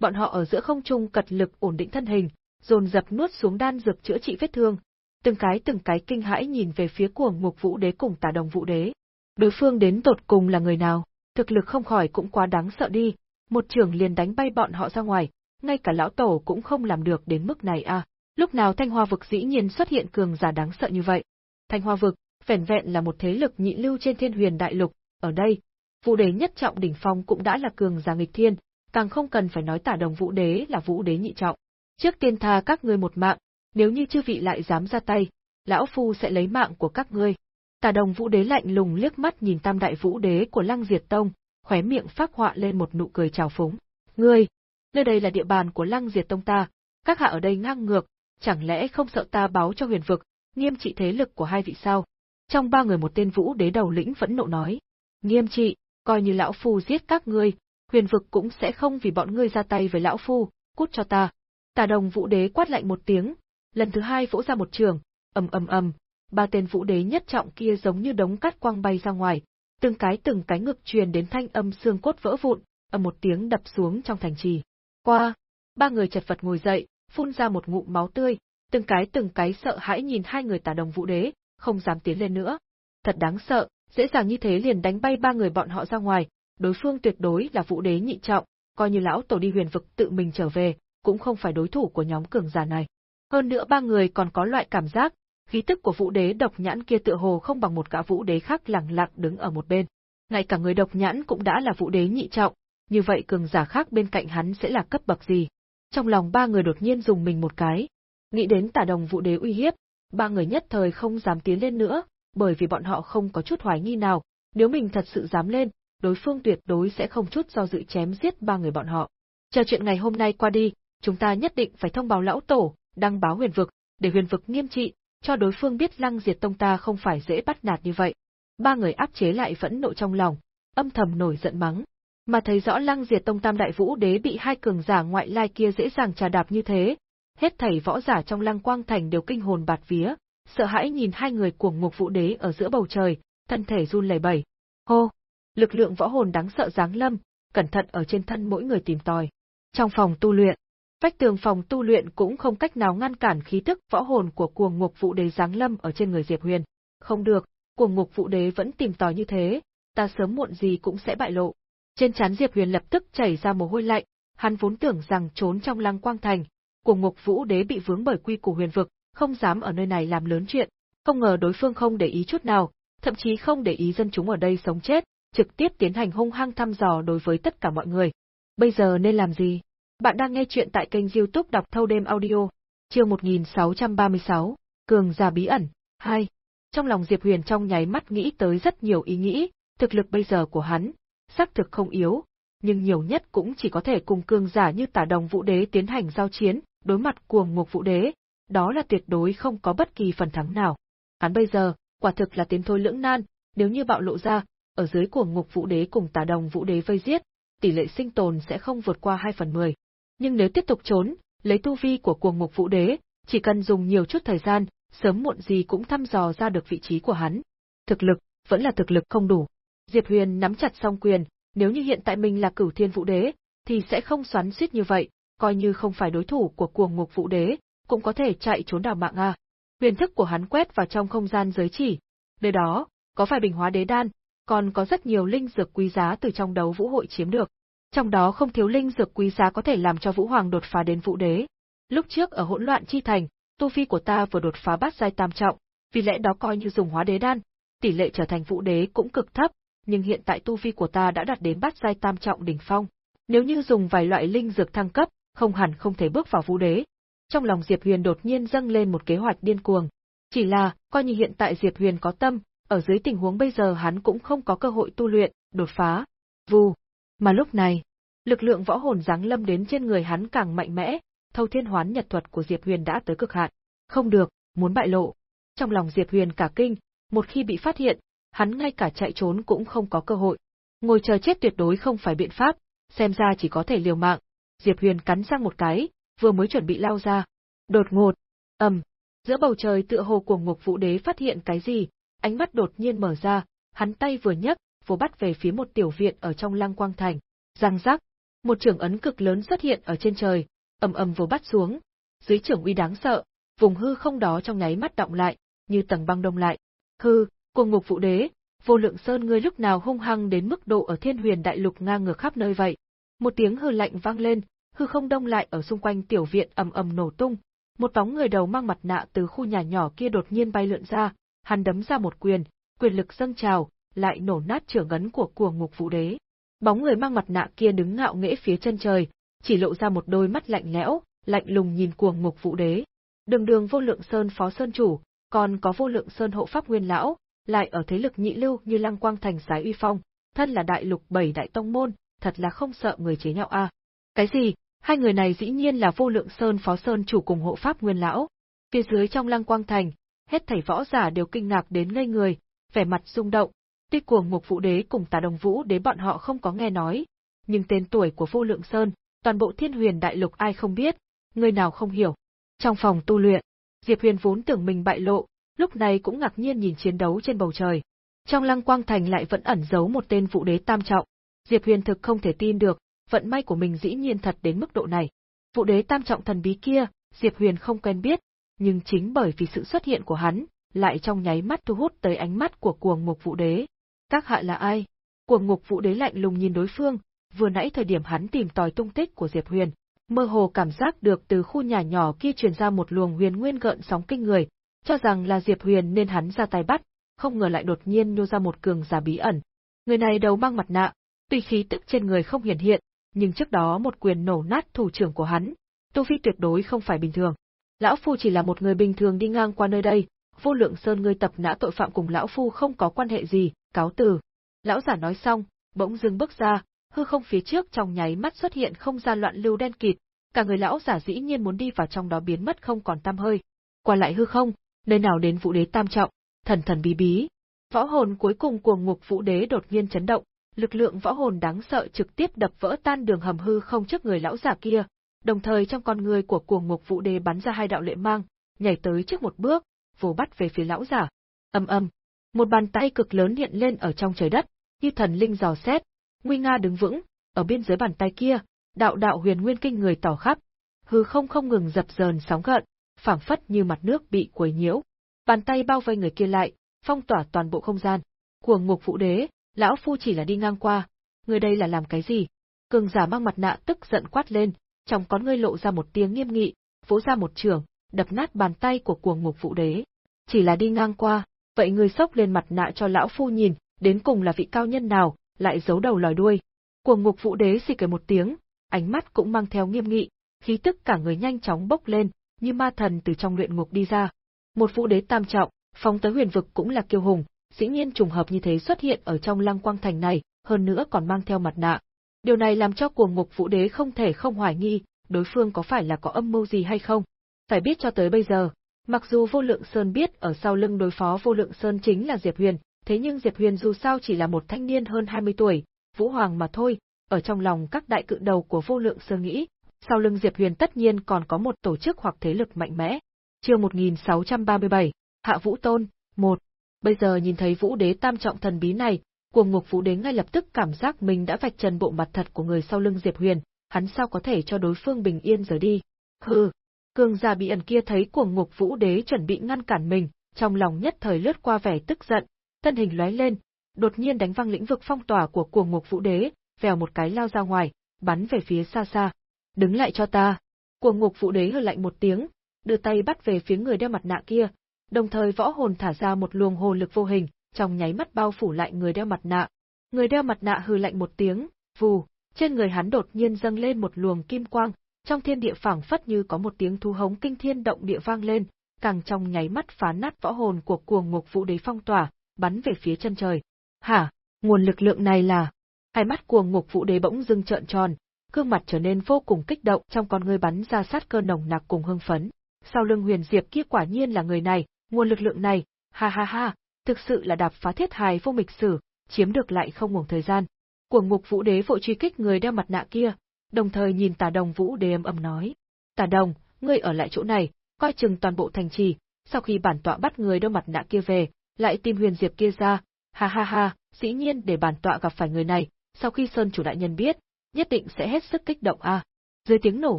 Bọn họ ở giữa không trung cật lực ổn định thân hình, dồn dập nuốt xuống đan dược chữa trị vết thương, từng cái từng cái kinh hãi nhìn về phía cuồng ngục vũ đế cùng tà đồng vũ đế. Đối phương đến tột cùng là người nào, thực lực không khỏi cũng quá đáng sợ đi, một trường liền đánh bay bọn họ ra ngoài, ngay cả lão tổ cũng không làm được đến mức này à. Lúc nào Thanh Hoa vực dĩ nhiên xuất hiện cường giả đáng sợ như vậy. Thanh Hoa vực, vẻn vẹn là một thế lực nhị lưu trên thiên huyền đại lục, ở đây, vũ đế nhất trọng đỉnh phong cũng đã là cường giả nghịch thiên, càng không cần phải nói tả đồng vũ đế là vũ đế nhị trọng. Trước tiên tha các ngươi một mạng, nếu như chư vị lại dám ra tay, lão phu sẽ lấy mạng của các ngươi. Tả đồng vũ đế lạnh lùng liếc mắt nhìn tam đại vũ đế của lăng diệt tông, khóe miệng phát họa lên một nụ cười trào phúng. Ngươi, nơi đây là địa bàn của lăng diệt tông ta, các hạ ở đây ngang ngược, chẳng lẽ không sợ ta báo cho huyền vực, nghiêm trị thế lực của hai vị sao? Trong ba người một tên vũ đế đầu lĩnh vẫn nộ nói. Nghiêm trị, coi như lão phu giết các ngươi, huyền vực cũng sẽ không vì bọn ngươi ra tay với lão phu, cút cho ta. Tà đồng vũ đế quát lạnh một tiếng, lần thứ hai vỗ ra một trường, ầm ầm ầm, ba tên vũ đế nhất trọng kia giống như đống cát quang bay ra ngoài, từng cái từng cái ngực truyền đến thanh âm xương cốt vỡ vụn, ầm một tiếng đập xuống trong thành trì. Qua, ba người chật vật ngồi dậy, phun ra một ngụm máu tươi, từng cái từng cái sợ hãi nhìn hai người tà đồng vũ đế, không dám tiến lên nữa. Thật đáng sợ, dễ dàng như thế liền đánh bay ba người bọn họ ra ngoài, đối phương tuyệt đối là vũ đế nhị trọng, coi như lão tổ đi huyền vực tự mình trở về, cũng không phải đối thủ của nhóm cường giả này. Hơn nữa ba người còn có loại cảm giác, khí tức của vũ đế độc nhãn kia tựa hồ không bằng một gã vũ đế khác lặng lặng đứng ở một bên. Ngay cả người độc nhãn cũng đã là vũ đế nhị trọng, như vậy cường giả khác bên cạnh hắn sẽ là cấp bậc gì? Trong lòng ba người đột nhiên dùng mình một cái, nghĩ đến tả đồng vũ đế uy hiếp, ba người nhất thời không dám tiến lên nữa, bởi vì bọn họ không có chút hoài nghi nào, nếu mình thật sự dám lên, đối phương tuyệt đối sẽ không chút do dự chém giết ba người bọn họ. Chờ chuyện ngày hôm nay qua đi, chúng ta nhất định phải thông báo lão tổ, đăng báo huyền vực, để huyền vực nghiêm trị, cho đối phương biết lăng diệt tông ta không phải dễ bắt nạt như vậy. Ba người áp chế lại vẫn nộ trong lòng, âm thầm nổi giận mắng. Mà thấy rõ lăng diệt tông tam đại vũ đế bị hai cường giả ngoại lai kia dễ dàng trà đạp như thế, hết thảy võ giả trong lăng quang thành đều kinh hồn bạt vía, sợ hãi nhìn hai người cuồng ngục vũ đế ở giữa bầu trời, thân thể run lẩy bẩy. Hô! Lực lượng võ hồn đáng sợ giáng lâm, cẩn thận ở trên thân mỗi người tìm tòi. Trong phòng tu luyện, vách tường phòng tu luyện cũng không cách nào ngăn cản khí tức võ hồn của cuồng ngục vũ đế giáng lâm ở trên người Diệp Huyền. Không được, cuồng ngục vũ đế vẫn tìm tòi như thế, ta sớm muộn gì cũng sẽ bại lộ. Trên trán Diệp Huyền lập tức chảy ra mồ hôi lạnh, hắn vốn tưởng rằng trốn trong lăng quang thành, cuồng ngục vũ đế bị vướng bởi quy củ huyền vực, không dám ở nơi này làm lớn chuyện, không ngờ đối phương không để ý chút nào, thậm chí không để ý dân chúng ở đây sống chết, trực tiếp tiến hành hung hăng thăm dò đối với tất cả mọi người. Bây giờ nên làm gì? Bạn đang nghe chuyện tại kênh youtube đọc thâu đêm audio, chương 1636, Cường giả bí ẩn, 2. Trong lòng Diệp Huyền trong nháy mắt nghĩ tới rất nhiều ý nghĩ, thực lực bây giờ của hắn, xác thực không yếu, nhưng nhiều nhất cũng chỉ có thể cùng cường giả như tả đồng vũ đế tiến hành giao chiến, đối mặt cuồng ngục vũ đế, đó là tuyệt đối không có bất kỳ phần thắng nào. Hắn bây giờ, quả thực là tiến thôi lưỡng nan, nếu như bạo lộ ra, ở dưới cuồng ngục vũ đế cùng tà đồng vũ đế vây giết, tỷ lệ sinh tồn sẽ không vượt qua 2 phần 10. Nhưng nếu tiếp tục trốn, lấy tu vi của cuồng ngục vũ đế, chỉ cần dùng nhiều chút thời gian, sớm muộn gì cũng thăm dò ra được vị trí của hắn. Thực lực, vẫn là thực lực không đủ. Diệp Huyền nắm chặt song quyền, nếu như hiện tại mình là cửu thiên vũ đế, thì sẽ không xoắn suýt như vậy, coi như không phải đối thủ của cuồng ngục vũ đế, cũng có thể chạy trốn đào mạng a. Huyền thức của hắn quét vào trong không gian giới chỉ. Nơi đó, có phải bình hóa đế đan, còn có rất nhiều linh dược quý giá từ trong đấu vũ hội chiếm được. Trong đó không thiếu linh dược quý giá có thể làm cho Vũ Hoàng đột phá đến vũ đế. Lúc trước ở hỗn loạn chi thành, tu vi của ta vừa đột phá bát giai tam trọng, vì lẽ đó coi như dùng hóa đế đan, tỷ lệ trở thành vũ đế cũng cực thấp, nhưng hiện tại tu vi của ta đã đạt đến bát giai tam trọng đỉnh phong. Nếu như dùng vài loại linh dược thăng cấp, không hẳn không thể bước vào vũ đế. Trong lòng Diệp Huyền đột nhiên dâng lên một kế hoạch điên cuồng. Chỉ là, coi như hiện tại Diệp Huyền có tâm, ở dưới tình huống bây giờ hắn cũng không có cơ hội tu luyện, đột phá. Vù. Mà lúc này, lực lượng võ hồn giáng lâm đến trên người hắn càng mạnh mẽ, thâu thiên hoán nhật thuật của Diệp Huyền đã tới cực hạn. Không được, muốn bại lộ. Trong lòng Diệp Huyền cả kinh, một khi bị phát hiện, hắn ngay cả chạy trốn cũng không có cơ hội. Ngồi chờ chết tuyệt đối không phải biện pháp, xem ra chỉ có thể liều mạng. Diệp Huyền cắn răng một cái, vừa mới chuẩn bị lao ra. Đột ngột, ầm, Giữa bầu trời tựa hồ của ngục vũ đế phát hiện cái gì, ánh mắt đột nhiên mở ra, hắn tay vừa nhấc, vồ bắt về phía một tiểu viện ở trong lăng quang thành. Răng rắc, một trường ấn cực lớn xuất hiện ở trên trời, ầm ầm vồ bắt xuống. Dưới trường uy đáng sợ, vùng hư không đó trong nháy mắt động lại, như tầng băng đông lại. Hư, cuồng ngục vũ đế, vô lượng sơn ngươi lúc nào hung hăng đến mức độ ở thiên huyền đại lục ngang ngược khắp nơi vậy. Một tiếng hư lạnh vang lên, hư không đông lại ở xung quanh tiểu viện ầm ầm nổ tung, một bóng người đầu mang mặt nạ từ khu nhà nhỏ kia đột nhiên bay lượn ra, hắn đấm ra một quyền, quyền lực dâng trào, lại nổ nát trưởng ấn của cuồng ngục vũ đế. Bóng người mang mặt nạ kia đứng ngạo nghễ phía chân trời, chỉ lộ ra một đôi mắt lạnh lẽo, lạnh lùng nhìn cuồng ngục vũ đế. Đường đường vô lượng sơn phó sơn chủ, còn có vô lượng sơn hộ pháp nguyên lão, lại ở thế lực nhị lưu như lăng quang thành sái uy phong, thân là đại lục bảy đại tông môn, thật là không sợ người chế nhạo a. Cái gì? Hai người này dĩ nhiên là vô lượng sơn phó sơn chủ cùng hộ pháp nguyên lão. Phía dưới trong lăng quang thành, hết thảy võ giả đều kinh ngạc đến ngây người, vẻ mặt rung động. Tuy cuồng mục vũ đế cùng tà đồng vũ đế bọn họ không có nghe nói, nhưng tên tuổi của vô lượng sơn, toàn bộ thiên huyền đại lục ai không biết, người nào không hiểu. Trong phòng tu luyện, Diệp Huyền vốn tưởng mình bại lộ, lúc này cũng ngạc nhiên nhìn chiến đấu trên bầu trời. Trong lăng quang thành lại vẫn ẩn giấu một tên vũ đế tam trọng. Diệp Huyền thực không thể tin được, vận may của mình dĩ nhiên thật đến mức độ này. Vũ đế tam trọng thần bí kia, Diệp Huyền không quen biết, nhưng chính bởi vì sự xuất hiện của hắn, lại trong nháy mắt thu hút tới ánh mắt của cuồng ngục vũ đế. Các hạ là ai? Cuồng ngục vũ đế lạnh lùng nhìn đối phương, vừa nãy thời điểm hắn tìm tòi tung tích của Diệp Huyền, mơ hồ cảm giác được từ khu nhà nhỏ kia truyền ra một luồng huyền nguyên gợn sóng kinh người, cho rằng là Diệp Huyền nên hắn ra tay bắt, không ngờ lại đột nhiên nhô ra một cường giả bí ẩn. Người này đầu mang mặt nạ, tuy khí tức trên người không hiển hiện, nhưng trước đó một quyền nổ nát thủ trưởng của hắn, tu vi tuyệt đối không phải bình thường. Lão Phu chỉ là một người bình thường đi ngang qua nơi đây, vô lượng sơn ngươi tập nã tội phạm cùng Lão Phu không có quan hệ gì, cáo từ. Lão giả nói xong, bỗng dưng bước ra, hư không phía trước trong nháy mắt xuất hiện không gian loạn lưu đen kịt, cả người lão giả dĩ nhiên muốn đi vào trong đó biến mất không còn tăm hơi. Qua lại hư không, nơi nào đến vũ đế tam trọng, thần thần bí bí. Võ hồn cuối cùng của ngục vũ đế đột nhiên chấn động, lực lượng võ hồn đáng sợ trực tiếp đập vỡ tan đường hầm hư không trước người lão giả kia, đồng thời trong con người của cuồng ngục vũ đế bắn ra hai đạo lệ mang, nhảy tới trước một bước, vồ bắt về phía lão giả. Âm âm, một bàn tay cực lớn hiện lên ở trong trời đất, như thần linh dò xét, nguy nga đứng vững, ở biên giới bàn tay kia, đạo đạo huyền nguyên kinh người tỏ khắp, hư không không ngừng dập dờn sóng gợn, phảng phất như mặt nước bị quấy nhiễu. Bàn tay bao vây người kia lại, phong tỏa toàn bộ không gian. Cuồng ngục vũ đế, lão phu chỉ là đi ngang qua, người đây là làm cái gì? Cường giả mang mặt nạ tức giận quát lên, trong con ngươi lộ ra một tiếng nghiêm nghị, vỗ ra một trường, đập nát bàn tay của cuồng ngục vũ đế. Chỉ là đi ngang qua, vậy người sốc lên mặt nạ cho lão phu nhìn, đến cùng là vị cao nhân nào, lại giấu đầu lòi đuôi. Cuồng ngục vũ đế xì cười một tiếng, ánh mắt cũng mang theo nghiêm nghị, khí tức cả người nhanh chóng bốc lên, như ma thần từ trong luyện ngục đi ra. Một vũ đế tam trọng, phóng tới huyền vực cũng là kiêu hùng, dĩ nhiên trùng hợp như thế xuất hiện ở trong lăng quang thành này, hơn nữa còn mang theo mặt nạ. Điều này làm cho cuồng ngục vũ đế không thể không hoài nghi, đối phương có phải là có âm mưu gì hay không. Phải biết cho tới bây giờ, mặc dù vô lượng sơn biết ở sau lưng đối phó vô lượng sơn chính là Diệp Huyền, thế nhưng Diệp Huyền dù sao chỉ là một thanh niên hơn 20 tuổi, vũ hoàng mà thôi, ở trong lòng các đại cự đầu của vô lượng sơn nghĩ, sau lưng Diệp Huyền tất nhiên còn có một tổ chức hoặc thế lực mạnh mẽ. Chương 1637, Hạ Vũ Tôn, 1. Bây giờ nhìn thấy Vũ Đế tam trọng thần bí này, cuồng ngục Vũ Đế ngay lập tức cảm giác mình đã vạch trần bộ mặt thật của người sau lưng Diệp Huyền, hắn sao có thể cho đối phương bình yên rời đi. Hừ, cường giả bị ẩn kia thấy cuồng ngục Vũ Đế chuẩn bị ngăn cản mình, trong lòng nhất thời lướt qua vẻ tức giận, thân hình lóe lên, đột nhiên đánh văng lĩnh vực phong tỏa của cuồng ngục Vũ Đế, vèo một cái lao ra ngoài, bắn về phía xa xa. Đứng lại cho ta. Cuồng ngục Vũ Đế hừ lạnh một tiếng, đưa tay bắt về phía người đeo mặt nạ kia, đồng thời võ hồn thả ra một luồng hồ lực vô hình, trong nháy mắt bao phủ lại người đeo mặt nạ. Người đeo mặt nạ hừ lạnh một tiếng, vù, trên người hắn đột nhiên dâng lên một luồng kim quang, trong thiên địa phảng phất như có một tiếng thu hống kinh thiên động địa vang lên, càng trong nháy mắt phá nát võ hồn của cuồng ngục vũ đế phong tỏa, bắn về phía chân trời. Hả, nguồn lực lượng này là... Hai mắt cuồng ngục vũ đế bỗng dưng trợn tròn, gương mặt trở nên vô cùng kích động trong con ngươi bắn ra sát cơ nồng nặc cùng hưng phấn. Sau lưng huyền diệp kia quả nhiên là người này, nguồn lực lượng này, ha ha ha, thực sự là đạp phá thiết hài vô mịch sử, chiếm được lại không ngủng thời gian. Cuồng ngục vũ đế vội truy kích người đeo mặt nạ kia, đồng thời nhìn tà đồng vũ đế âm ầm nói. Tà đồng, ngươi ở lại chỗ này, coi chừng toàn bộ thành trì, sau khi bản tọa bắt người đeo mặt nạ kia về, lại tìm huyền diệp kia ra, ha ha ha, dĩ nhiên để bản tọa gặp phải người này, sau khi Sơn chủ đại nhân biết, nhất định sẽ hết sức kích động a. Dưới tiếng nổ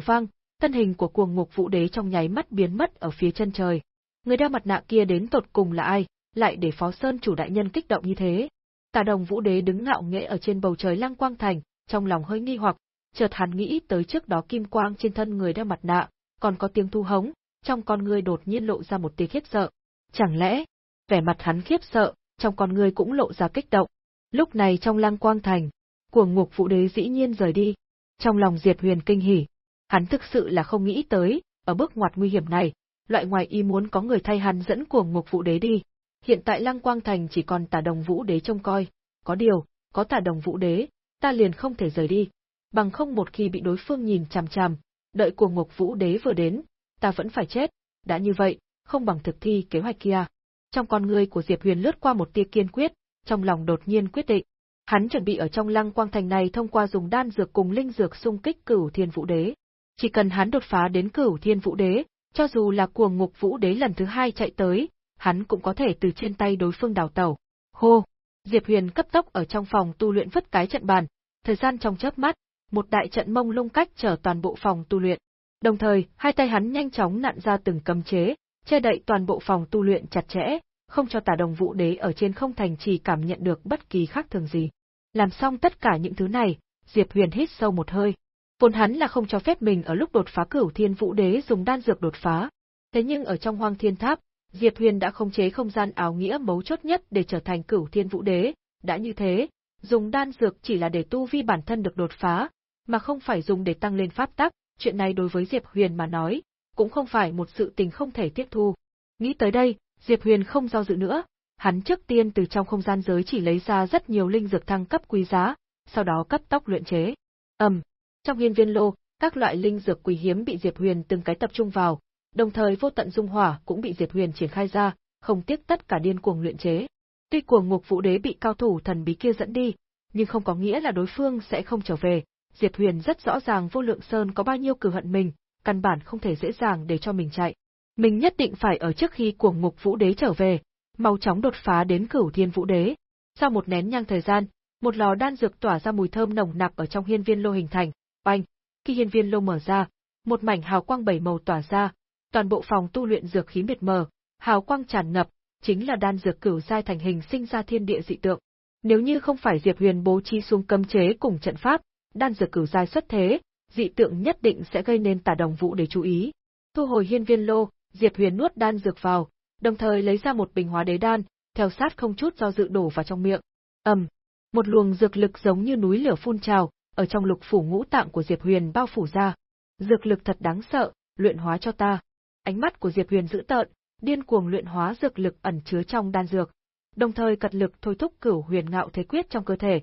vang, thân hình của cuồng ngục vũ đế trong nháy mắt biến mất ở phía chân trời. Người đeo mặt nạ kia đến tột cùng là ai, lại để Phó Sơn chủ đại nhân kích động như thế? Tà đồng vũ đế đứng ngạo nghễ ở trên bầu trời lăng quang thành, trong lòng hơi nghi hoặc, chợt hắn nghĩ tới trước đó kim quang trên thân người đeo mặt nạ, còn có tiếng thu hống, trong con người đột nhiên lộ ra một tia khiếp sợ. Chẳng lẽ, vẻ mặt hắn khiếp sợ, trong con người cũng lộ ra kích động. Lúc này trong lăng quang thành, cuồng ngục vũ đế dĩ nhiên rời đi. Trong lòng Diệp Huyền kinh hỉ, hắn thực sự là không nghĩ tới, ở bước ngoặt nguy hiểm này, loại ngoài ý muốn có người thay hắn dẫn cuồng ngục vũ đế đi. Hiện tại lăng quang thành chỉ còn tả đồng vũ đế trông coi, có điều, có tả đồng vũ đế, ta liền không thể rời đi, bằng không một khi bị đối phương nhìn chằm chằm, đợi cuồng ngục vũ đế vừa đến, ta vẫn phải chết, đã như vậy, không bằng thực thi kế hoạch kia. Trong con người của Diệp Huyền lướt qua một tia kiên quyết, trong lòng đột nhiên quyết định. Hắn chuẩn bị ở trong lăng quang thành này thông qua dùng đan dược cùng linh dược xung kích cửu thiên vũ đế. Chỉ cần hắn đột phá đến cửu thiên vũ đế, cho dù là cuồng ngục vũ đế lần thứ hai chạy tới, hắn cũng có thể từ trên tay đối phương đào tẩu. Hô! Diệp Huyền cấp tốc ở trong phòng tu luyện vứt cái trận bàn, thời gian trong chớp mắt, một đại trận mông lung cách trở toàn bộ phòng tu luyện. Đồng thời, hai tay hắn nhanh chóng nặn ra từng cấm chế, che đậy toàn bộ phòng tu luyện chặt chẽ, không cho tả đồng vũ đế ở trên không thành trì cảm nhận được bất kỳ khác thường gì. Làm xong tất cả những thứ này, Diệp Huyền hít sâu một hơi. Vốn hắn là không cho phép mình ở lúc đột phá cửu thiên vũ đế dùng đan dược đột phá. Thế nhưng ở trong hoang thiên tháp, Diệp Huyền đã khống chế không gian áo nghĩa mấu chốt nhất để trở thành cửu thiên vũ đế. Đã như thế, dùng đan dược chỉ là để tu vi bản thân được đột phá, mà không phải dùng để tăng lên pháp tắc, chuyện này đối với Diệp Huyền mà nói, cũng không phải một sự tình không thể tiếp thu. Nghĩ tới đây, Diệp Huyền không do dự nữa, hắn trước tiên từ trong không gian giới chỉ lấy ra rất nhiều linh dược thăng cấp quý giá, sau đó cấp tốc luyện chế. Ầm, trong hiên viên lô, các loại linh dược quý hiếm bị Diệp Huyền từng cái tập trung vào, đồng thời vô tận dung hỏa cũng bị Diệp Huyền triển khai ra, không tiếc tất cả điên cuồng luyện chế. Tuy cuồng ngục vũ đế bị cao thủ thần bí kia dẫn đi, nhưng không có nghĩa là đối phương sẽ không trở về, Diệp Huyền rất rõ ràng vô lượng sơn có bao nhiêu cử hận mình, căn bản không thể dễ dàng để cho mình chạy. Mình nhất định phải ở trước khi cuồng ngục vũ đế trở về, mau chóng đột phá đến cửu thiên vũ đế. Sau một nén nhang thời gian, một lò đan dược tỏa ra mùi thơm nồng nặc ở trong hiên viên lô hình thành, oanh, khi hiên viên lô mở ra, một mảnh hào quang bảy màu tỏa ra, toàn bộ phòng tu luyện dược khí miệt mờ, hào quang tràn ngập, chính là đan dược cửu giai thành hình sinh ra thiên địa dị tượng. Nếu như không phải Diệp Huyền bố trí xuống cấm chế cùng trận pháp, đan dược cửu giai xuất thế, dị tượng nhất định sẽ gây nên tả đồng vũ để chú ý. Thu hồi hiên viên lô, Diệp Huyền nuốt đan dược vào, đồng thời lấy ra một bình hóa đế đan, theo sát không chút do dự đổ vào trong miệng. ầm, một luồng dược lực giống như núi lửa phun trào, ở trong lục phủ ngũ tạng của Diệp Huyền bao phủ ra. Dược lực thật đáng sợ, luyện hóa cho ta. Ánh mắt của Diệp Huyền dữ tợn, điên cuồng luyện hóa dược lực ẩn chứa trong đan dược, đồng thời cật lực thôi thúc cửu huyền ngạo thế quyết trong cơ thể,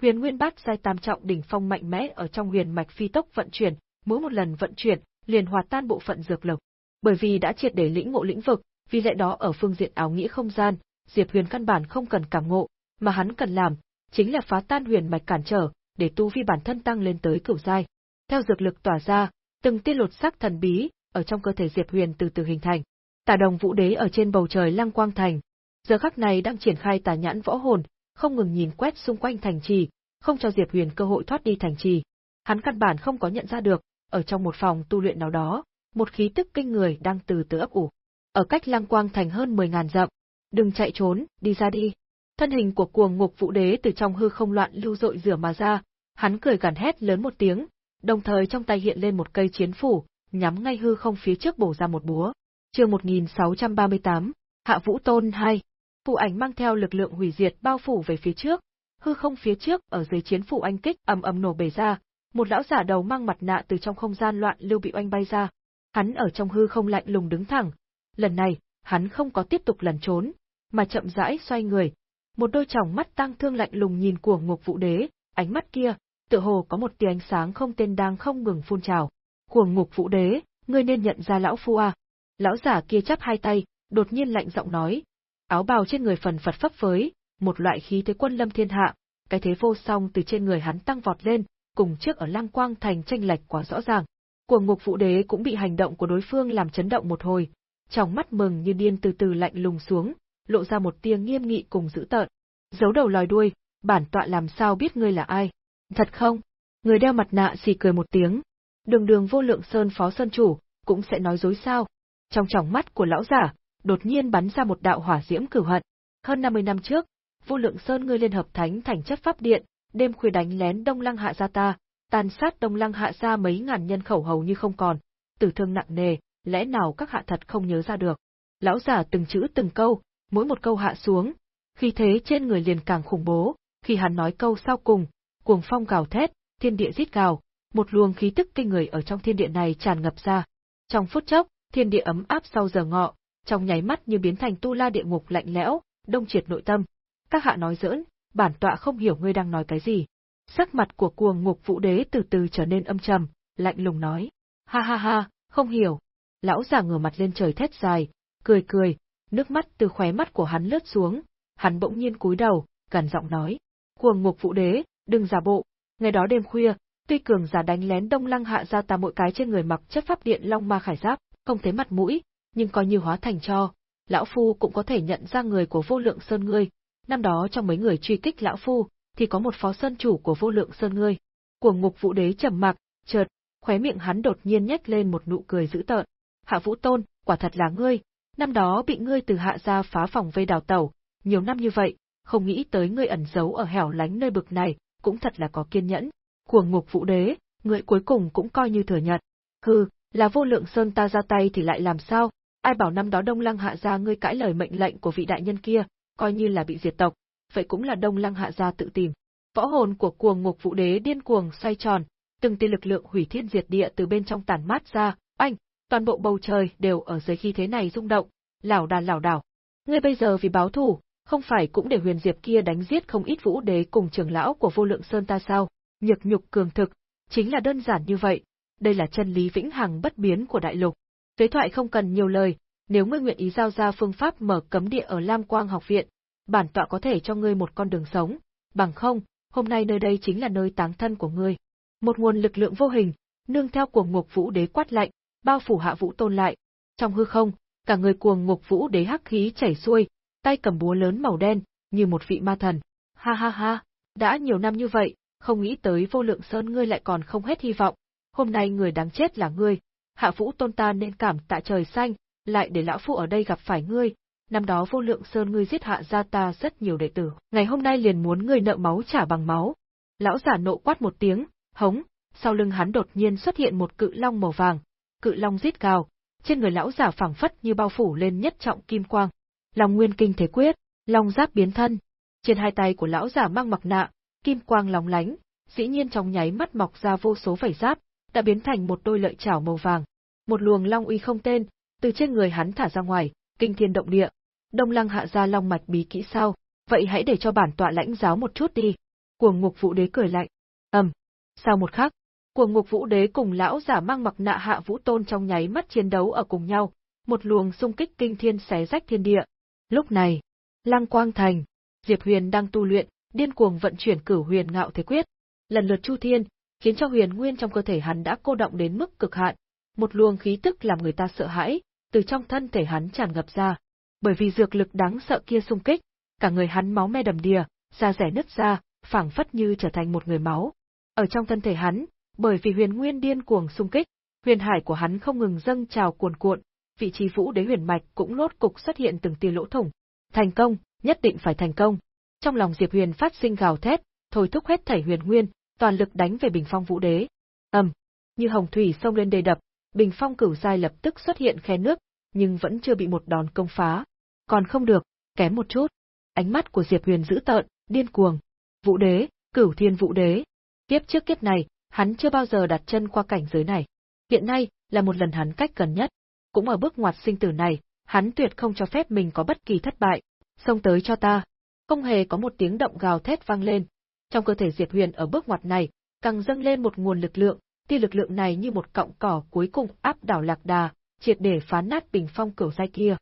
Huyền Nguyên Bát giai tam trọng đỉnh phong mạnh mẽ ở trong huyền mạch phi tốc vận chuyển, mỗi một lần vận chuyển, liền hòa tan bộ phận dược lực. Bởi vì đã triệt để lĩnh ngộ lĩnh vực, vì lẽ đó ở phương diện áo nghĩa không gian, Diệp Huyền căn bản không cần cảm ngộ, mà hắn cần làm chính là phá tan huyền mạch cản trở, để tu vi bản thân tăng lên tới cửu giai. Theo dược lực tỏa ra, từng tiên lột sắc thần bí ở trong cơ thể Diệp Huyền từ từ hình thành. Tả Đồng Vũ Đế ở trên bầu trời Lăng Quang Thành, giờ khắc này đang triển khai tà nhãn võ hồn, không ngừng nhìn quét xung quanh thành trì, không cho Diệp Huyền cơ hội thoát đi thành trì. Hắn căn bản không có nhận ra được, ở trong một phòng tu luyện nào đó, một khí tức kinh người đang từ từ ấp ủ. Ở cách Lăng Quang thành hơn 10 ngàn dặm, đừng chạy trốn, đi ra đi. Thân hình của cuồng ngục vũ đế từ trong hư không loạn lưu dội rửa mà ra, hắn cười gằn hét lớn một tiếng, đồng thời trong tay hiện lên một cây chiến phủ, nhắm ngay hư không phía trước bổ ra một búa. Chương 1638, Hạ Vũ Tôn 2 phụ ảnh mang theo lực lượng hủy diệt bao phủ về phía trước, hư không phía trước ở dưới chiến phủ anh kích ầm ầm nổ bể ra, một lão giả đầu mang mặt nạ từ trong không gian loạn lưu bị oanh bay ra. Hắn ở trong hư không lạnh lùng đứng thẳng. Lần này, hắn không có tiếp tục lẩn trốn, mà chậm rãi xoay người. Một đôi tròng mắt tăng thương lạnh lùng nhìn của Ngục Vũ Đế, ánh mắt kia, tựa hồ có một tia ánh sáng không tên đang không ngừng phun trào. Cuồng Ngục Vũ Đế, ngươi nên nhận ra lão phu à? Lão giả kia chắp hai tay, đột nhiên lạnh giọng nói, áo bào trên người phần phật phấp phới, một loại khí thế quân lâm thiên hạ, cái thế vô song từ trên người hắn tăng vọt lên, cùng trước ở Lăng Quang thành tranh lệch quá rõ ràng. Cuồng Ngục Vũ Đế cũng bị hành động của đối phương làm chấn động một hồi, trong mắt mừng như điên từ từ lạnh lùng xuống, lộ ra một tia nghiêm nghị cùng dữ tợn. Giấu đầu lòi đuôi, bản tọa làm sao biết ngươi là ai? Thật không? Người đeo mặt nạ xì cười một tiếng. Đường đường vô lượng sơn phó sơn chủ, cũng sẽ nói dối sao? Trong tròng mắt của lão giả, đột nhiên bắn ra một đạo hỏa diễm cửu hận. Hơn 50 năm trước, vô lượng sơn ngươi liên hợp thánh thành chấp pháp điện, đêm khuya đánh lén Đông Lăng hạ gia ta, tàn sát Đông Lăng hạ gia mấy ngàn nhân khẩu hầu như không còn, tử thương nặng nề, lẽ nào các hạ thật không nhớ ra được. Lão giả từng chữ từng câu, mỗi một câu hạ xuống, khi thế trên người liền càng khủng bố, khi hắn nói câu sau cùng, cuồng phong gào thét, thiên địa rít gào, một luồng khí tức kinh người ở trong thiên địa này tràn ngập ra. Trong phút chốc, thiên địa ấm áp sau giờ ngọ, trong nháy mắt như biến thành tu la địa ngục lạnh lẽo, đông triệt nội tâm. Các hạ nói giỡn, bản tọa không hiểu ngươi đang nói cái gì. Sắc mặt của cuồng ngục vũ đế từ từ trở nên âm trầm, lạnh lùng nói. Ha ha ha, không hiểu. Lão già ngửa mặt lên trời thét dài, cười cười, nước mắt từ khóe mắt của hắn lướt xuống, hắn bỗng nhiên cúi đầu, gần giọng nói. Cuồng ngục vũ đế, đừng giả bộ. Ngày đó đêm khuya, tuy cường giả đánh lén đông lăng hạ ra ta mỗi cái trên người mặc chất pháp điện long ma khải giáp, không thấy mặt mũi, nhưng coi như hóa thành cho. Lão Phu cũng có thể nhận ra người của vô lượng sơn ngươi, năm đó trong mấy người truy kích lão phu, thì có một phó sơn chủ của vô lượng sơn ngươi. Cuồng ngục vũ đế trầm mặc, chợt, khóe miệng hắn đột nhiên nhếch lên một nụ cười dữ tợn. Hạ Vũ Tôn, quả thật là ngươi, năm đó bị ngươi từ hạ gia phá phòng vây đào tẩu, nhiều năm như vậy, không nghĩ tới ngươi ẩn giấu ở hẻo lánh nơi bực này, cũng thật là có kiên nhẫn. Cuồng ngục vũ đế, ngươi cuối cùng cũng coi như thừa nhận. Hừ, là vô lượng sơn ta ra tay thì lại làm sao, ai bảo năm đó Đông Lăng hạ gia ngươi cãi lời mệnh lệnh của vị đại nhân kia, coi như là bị diệt tộc, vậy cũng là Đông Lăng hạ gia tự tìm. Võ hồn của cuồng ngục vũ đế điên cuồng xoay tròn, từng tia lực lượng hủy thiên diệt địa từ bên trong tản mát ra, anh, toàn bộ bầu trời đều ở dưới khi thế này rung động, lảo đà lảo đảo. Ngươi bây giờ vì báo thù, không phải cũng để huyền diệp kia đánh giết không ít vũ đế cùng trưởng lão của vô lượng sơn ta sao, nhược nhục cường thực, chính là đơn giản như vậy, đây là chân lý vĩnh hằng bất biến của đại lục. Tuế thoại không cần nhiều lời, nếu ngươi nguyện ý giao ra phương pháp mở cấm địa ở Lam Quang học viện, bản tọa có thể cho ngươi một con đường sống, bằng không, hôm nay nơi đây chính là nơi táng thân của ngươi. Một nguồn lực lượng vô hình, nương theo cuồng ngục vũ đế quát lạnh, bao phủ hạ vũ tôn lại. Trong hư không, cả người cuồng ngục vũ đế hắc khí chảy xuôi, tay cầm búa lớn màu đen, như một vị ma thần. Ha ha ha, đã nhiều năm như vậy, không nghĩ tới vô lượng sơn ngươi lại còn không hết hy vọng. Hôm nay người đáng chết là ngươi, hạ vũ tôn ta nên cảm tạ trời xanh, lại để lão phu ở đây gặp phải ngươi, năm đó vô lượng sơn ngươi giết hạ gia ta rất nhiều đệ tử, ngày hôm nay liền muốn ngươi nợ máu trả bằng máu. Lão giả nộ quát một tiếng, hống, sau lưng hắn đột nhiên xuất hiện một cự long màu vàng, cự long rít gào, trên người lão giả phảng phất như bao phủ lên nhất trọng kim quang. Long nguyên kinh thế quyết, long giáp biến thân. Trên hai tay của lão giả mang mặc nạ, kim quang lóng lánh, dĩ nhiên trong nháy mắt mọc ra vô số vảy giáp, đã biến thành một đôi lợi chảo màu vàng. Một luồng long uy không tên, từ trên người hắn thả ra ngoài, kinh thiên động địa. Đông Lăng hạ ra long mạch bí kỹ sao, vậy hãy để cho bản tọa lãnh giáo một chút đi. Cuồng Ngục Vũ Đế cười lạnh. Ầm. sau một khắc, Cuồng Ngục Vũ Đế cùng lão giả mang mặc nạ Hạ Vũ Tôn trong nháy mắt chiến đấu ở cùng nhau, một luồng xung kích kinh thiên xé rách thiên địa. Lúc này, Lăng Quang Thành, Diệp Huyền đang tu luyện, điên cuồng vận chuyển Cửu Huyền Ngạo Thế Quyết, lần lượt chu thiên, khiến cho huyền nguyên trong cơ thể hắn đã cô động đến mức cực hạn, một luồng khí tức làm người ta sợ hãi, từ trong thân thể hắn tràn ngập ra. Bởi vì dược lực đáng sợ kia xung kích, cả người hắn máu me đầm đìa, da rẻ nứt ra, phảng phất như trở thành một người máu. Ở trong thân thể hắn, bởi vì huyền nguyên điên cuồng xung kích, huyền hải của hắn không ngừng dâng trào cuồn cuộn, vị trí vũ đế huyền mạch cũng lốt cục xuất hiện từng tia lỗ thủng. Thành công, nhất định phải thành công. Trong lòng Diệp Huyền phát sinh gào thét, thôi thúc hết thảy huyền nguyên, toàn lực đánh về bình phong vũ đế. ầm, như hồng thủy xông lên đầy đập, bình phong cửu giai lập tức xuất hiện khe nước, nhưng vẫn chưa bị một đòn công phá. Còn không được, kém một chút. Ánh mắt của Diệp Huyền dữ tợn, điên cuồng. Vũ đế, cửu thiên vũ đế. Kiếp trước kiếp này, hắn chưa bao giờ đặt chân qua cảnh giới này. Hiện nay, là một lần hắn cách gần nhất. Cũng ở bước ngoặt sinh tử này, hắn tuyệt không cho phép mình có bất kỳ thất bại. Xông tới cho ta. Không hề có một tiếng động gào thét vang lên. Trong cơ thể Diệp Huyền ở bước ngoặt này, càng dâng lên một nguồn lực lượng, tia lực lượng này như một cọng cỏ cuối cùng áp đảo lạc đà, triệt để phá nát bình phong cửu giai kia.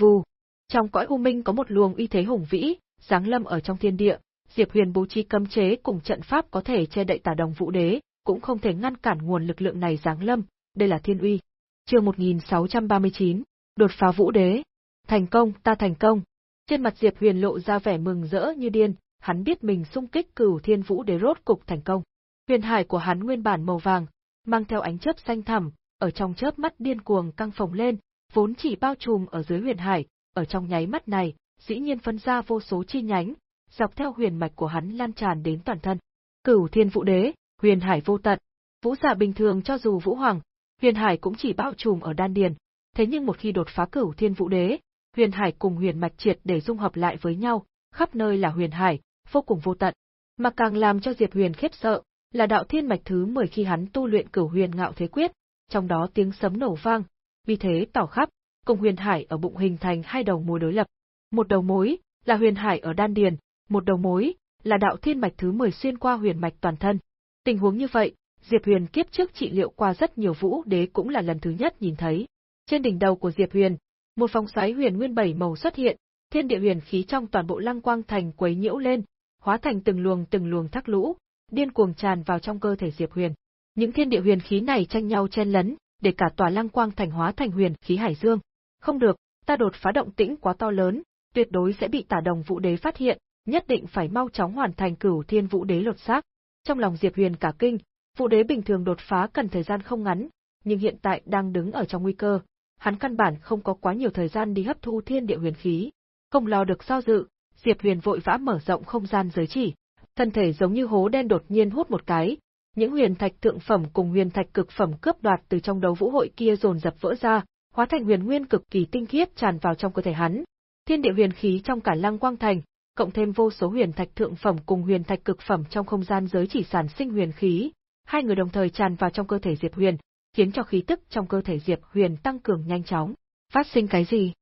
Vù! Trong cõi u minh có một luồng uy thế hùng vĩ, giáng lâm ở trong thiên địa, Diệp Huyền bố trí cấm chế cùng trận pháp có thể che đậy tà đồng vũ đế, cũng không thể ngăn cản nguồn lực lượng này giáng lâm, đây là thiên uy. Chương 1639, Đột phá vũ đế. Thành công, ta thành công. Trên mặt Diệp Huyền lộ ra vẻ mừng rỡ như điên, hắn biết mình xung kích cửu thiên vũ đế rốt cục thành công. Huyền hải của hắn nguyên bản màu vàng, mang theo ánh chớp xanh thẳm, ở trong chớp mắt điên cuồng căng phồng lên, vốn chỉ bao trùm ở dưới huyền hải, ở trong nháy mắt này, dĩ nhiên phân ra vô số chi nhánh, dọc theo huyền mạch của hắn lan tràn đến toàn thân. Cửu Thiên Vũ Đế, huyền hải vô tận. Vũ giả bình thường cho dù vũ hoàng, huyền hải cũng chỉ bao trùm ở đan điền, thế nhưng một khi đột phá Cửu Thiên Vũ Đế, huyền hải cùng huyền mạch triệt để dung hợp lại với nhau, khắp nơi là huyền hải, vô cùng vô tận. Mà càng làm cho Diệp Huyền khiếp sợ, là đạo thiên mạch thứ 10 khi hắn tu luyện Cửu Huyền Ngạo Thế Quyết, trong đó tiếng sấm nổ vang, vì thế tỏ khắp, cùng huyền hải ở bụng hình thành hai đầu mối đối lập. Một đầu mối là huyền hải ở đan điền, một đầu mối là đạo thiên mạch thứ 10 xuyên qua huyền mạch toàn thân. Tình huống như vậy, Diệp Huyền kiếp trước trị liệu qua rất nhiều vũ đế cũng là lần thứ nhất nhìn thấy. Trên đỉnh đầu của Diệp Huyền, một vòng xoáy huyền nguyên bảy màu xuất hiện, thiên địa huyền khí trong toàn bộ Lăng Quang Thành quấy nhiễu lên, hóa thành từng luồng từng luồng thác lũ, điên cuồng tràn vào trong cơ thể Diệp Huyền. Những thiên địa huyền khí này tranh nhau chen lấn, để cả tòa Lăng Quang Thành hóa thành huyền khí hải dương. Không được, ta đột phá động tĩnh quá to lớn, tuyệt đối sẽ bị Tả Đồng Vũ Đế phát hiện, nhất định phải mau chóng hoàn thành Cửu Thiên Vũ Đế lột xác. Trong lòng Diệp Huyền cả kinh, Vũ Đế bình thường đột phá cần thời gian không ngắn, nhưng hiện tại đang đứng ở trong nguy cơ, hắn căn bản không có quá nhiều thời gian đi hấp thu thiên địa huyền khí. Không lo được do dự, Diệp Huyền vội vã mở rộng không gian giới chỉ, thân thể giống như hố đen đột nhiên hút một cái, những huyền thạch thượng phẩm cùng huyền thạch cực phẩm cướp đoạt từ trong đấu vũ hội kia dồn dập vỡ ra, hóa thành huyền nguyên cực kỳ tinh khiết tràn vào trong cơ thể hắn. Thiên địa huyền khí trong cả Lăng Quang Thành, cộng thêm vô số huyền thạch thượng phẩm cùng huyền thạch cực phẩm trong không gian giới chỉ sản sinh huyền khí, hai người đồng thời tràn vào trong cơ thể Diệp Huyền, khiến cho khí tức trong cơ thể Diệp Huyền tăng cường nhanh chóng. Phát sinh cái gì?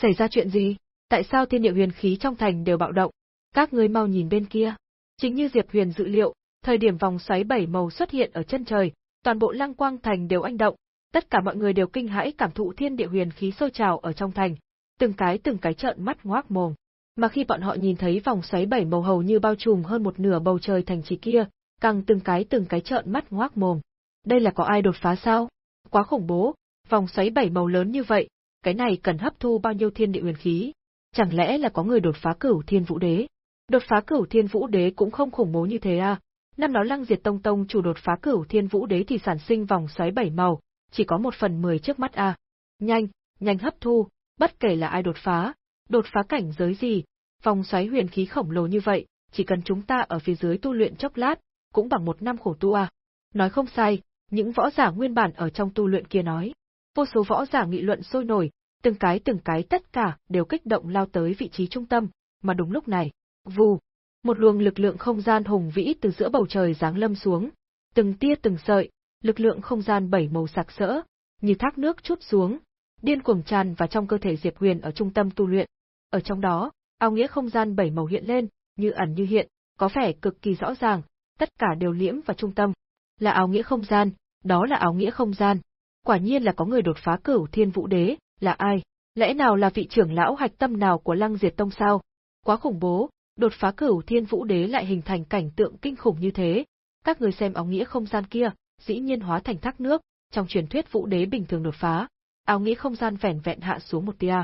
Xảy ra chuyện gì? Tại sao thiên địa huyền khí trong thành đều bạo động? Các ngươi mau nhìn bên kia. Chính như Diệp Huyền dự liệu, thời điểm vòng xoáy bảy màu xuất hiện ở chân trời, toàn bộ Lăng Quang thành đều anh động, tất cả mọi người đều kinh hãi cảm thụ thiên địa huyền khí sôi trào ở trong thành, từng cái từng cái trợn mắt ngoác mồm. Mà khi bọn họ nhìn thấy vòng xoáy bảy màu hầu như bao trùm hơn một nửa bầu trời thành trì kia, càng từng cái từng cái trợn mắt ngoác mồm. Đây là có ai đột phá sao? Quá khủng bố, vòng xoáy bảy màu lớn như vậy, cái này cần hấp thu bao nhiêu thiên địa huyền khí? Chẳng lẽ là có người đột phá cửu thiên vũ đế? Đột phá cửu thiên vũ đế cũng không khủng bố như thế à? Năm đó Lăng Diệt Tông Tông chủ đột phá cửu thiên vũ đế thì sản sinh vòng xoáy bảy màu, chỉ có một phần mười trước mắt à? Nhanh, nhanh hấp thu, bất kể là ai đột phá, đột phá cảnh giới gì, vòng xoáy huyền khí khổng lồ như vậy, chỉ cần chúng ta ở phía dưới tu luyện chốc lát, cũng bằng một năm khổ tu à? Nói không sai, những võ giả nguyên bản ở trong tu luyện kia nói. Vô số võ giả nghị luận sôi nổi, từng cái từng cái tất cả đều kích động lao tới vị trí trung tâm, mà đúng lúc này, vù, một luồng lực lượng không gian hùng vĩ từ giữa bầu trời giáng lâm xuống, từng tia từng sợi, lực lượng không gian bảy màu sặc sỡ, như thác nước chút xuống, điên cuồng tràn vào trong cơ thể Diệp Huyền ở trung tâm tu luyện. Ở trong đó, áo nghĩa không gian bảy màu hiện lên, như ẩn như hiện, có vẻ cực kỳ rõ ràng, tất cả đều liễm vào trung tâm. Là áo nghĩa không gian, đó là áo nghĩa không gian. Quả nhiên là có người đột phá cửu thiên vũ đế, là ai? Lẽ nào là vị trưởng lão hạch tâm nào của lăng diệt tông sao? Quá khủng bố, đột phá cửu thiên vũ đế lại hình thành cảnh tượng kinh khủng như thế. Các người xem áo nghĩa không gian kia, dĩ nhiên hóa thành thác nước, trong truyền thuyết vũ đế bình thường đột phá, áo nghĩa không gian vẻn vẹn hạ xuống một tia.